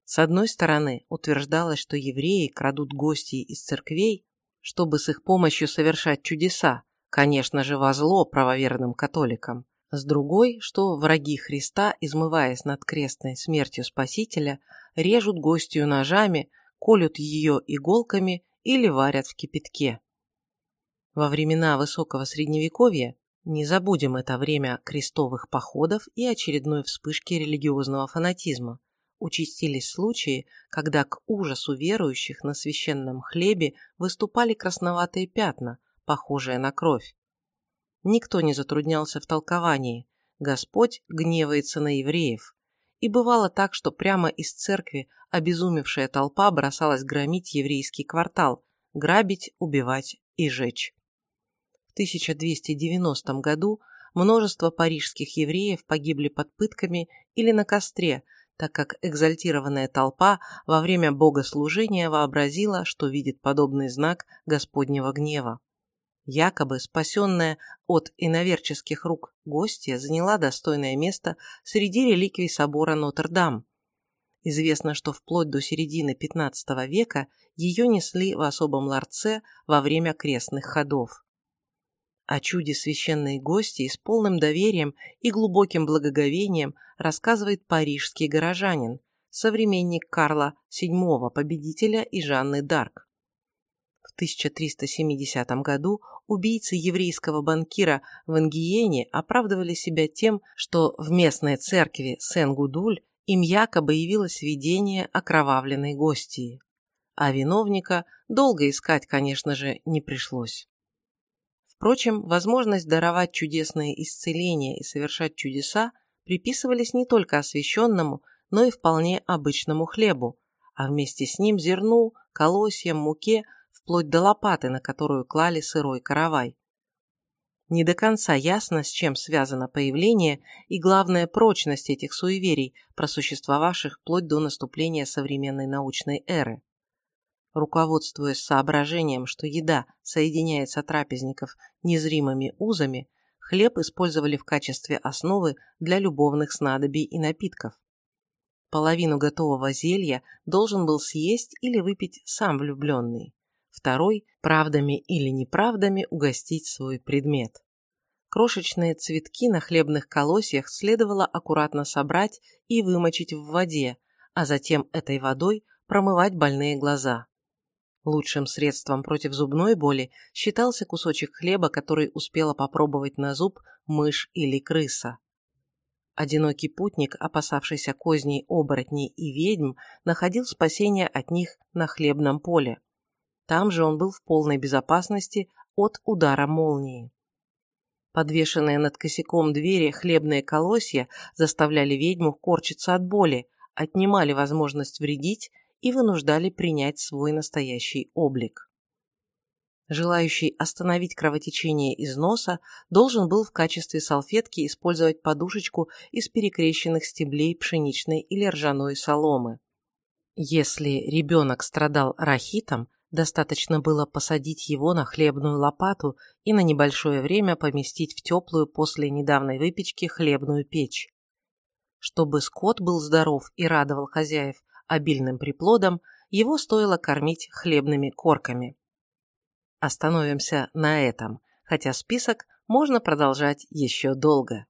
С одной стороны, утверждалось, что евреи крадут гостей из церквей, чтобы с их помощью совершать чудеса, конечно же, во зло правоверным католикам. С другой, что враги Христа, измываясь над крестной смертью Спасителя, режут гостью ножами, колют ее иголками или варят в кипятке. Во времена высокого средневековья не забудем это время крестовых походов и очередной вспышки религиозного фанатизма. Участились случаи, когда к ужасу верующих на священном хлебе выступали красноватые пятна, похожие на кровь. Никто не затруднялся в толковании. Господь гневается на евреев. И бывало так, что прямо из церкви обезумевшая толпа бросалась громить еврейский квартал, грабить, убивать и жечь. В 1290 году множество парижских евреев погибли под пытками или на костре, так как экзальтированная толпа во время богослужения вообразила, что видит подобный знак Господнего гнева. Якобы спасенная от иноверческих рук гостья заняла достойное место среди реликвий собора Нотр-Дам. Известно, что вплоть до середины XV века ее несли в особом ларце во время крестных ходов. О чуде священной гости с полным доверием и глубоким благоговением рассказывает парижский горожанин, современник Карла VII, победителя и Жанны Дарк. В 1370 году убийцы еврейского банкира в Ангиене оправдывали себя тем, что в местной церкви Сен-Гудуль им якобы явилось видение окровавленной гостьи. А виновника долго искать, конечно же, не пришлось. Впрочем, возможность даровать чудесные исцеления и совершать чудеса приписывались не только освященному, но и вполне обычному хлебу, а вместе с ним зерну, колосьям, муке, вплоть до лопаты, на которую клали сырой каравай. Не до конца ясно, с чем связано появление и, главная прочность этих суеверий, просуществовавших вплоть до наступления современной научной эры. Руководствуясь соображением, что еда соединяет сотрапезников незримыми узами, хлеб использовали в качестве основы для любовных снадобий и напитков. Половину готового зелья должен был съесть или выпить сам влюбленный второй – правдами или неправдами угостить свой предмет. Крошечные цветки на хлебных колосьях следовало аккуратно собрать и вымочить в воде, а затем этой водой промывать больные глаза. Лучшим средством против зубной боли считался кусочек хлеба, который успела попробовать на зуб мышь или крыса. Одинокий путник, опасавшийся козней оборотней и ведьм, находил спасение от них на хлебном поле. Там же он был в полной безопасности от удара молнии. Подвешенные над косяком двери хлебные колосья заставляли ведьму корчиться от боли, отнимали возможность вредить и вынуждали принять свой настоящий облик. Желающий остановить кровотечение из носа должен был в качестве салфетки использовать подушечку из перекрещенных стеблей пшеничной или ржаной соломы. Если ребенок страдал рахитом, Достаточно было посадить его на хлебную лопату и на небольшое время поместить в теплую после недавней выпечки хлебную печь. Чтобы скот был здоров и радовал хозяев обильным приплодом, его стоило кормить хлебными корками. Остановимся на этом, хотя список можно продолжать еще долго.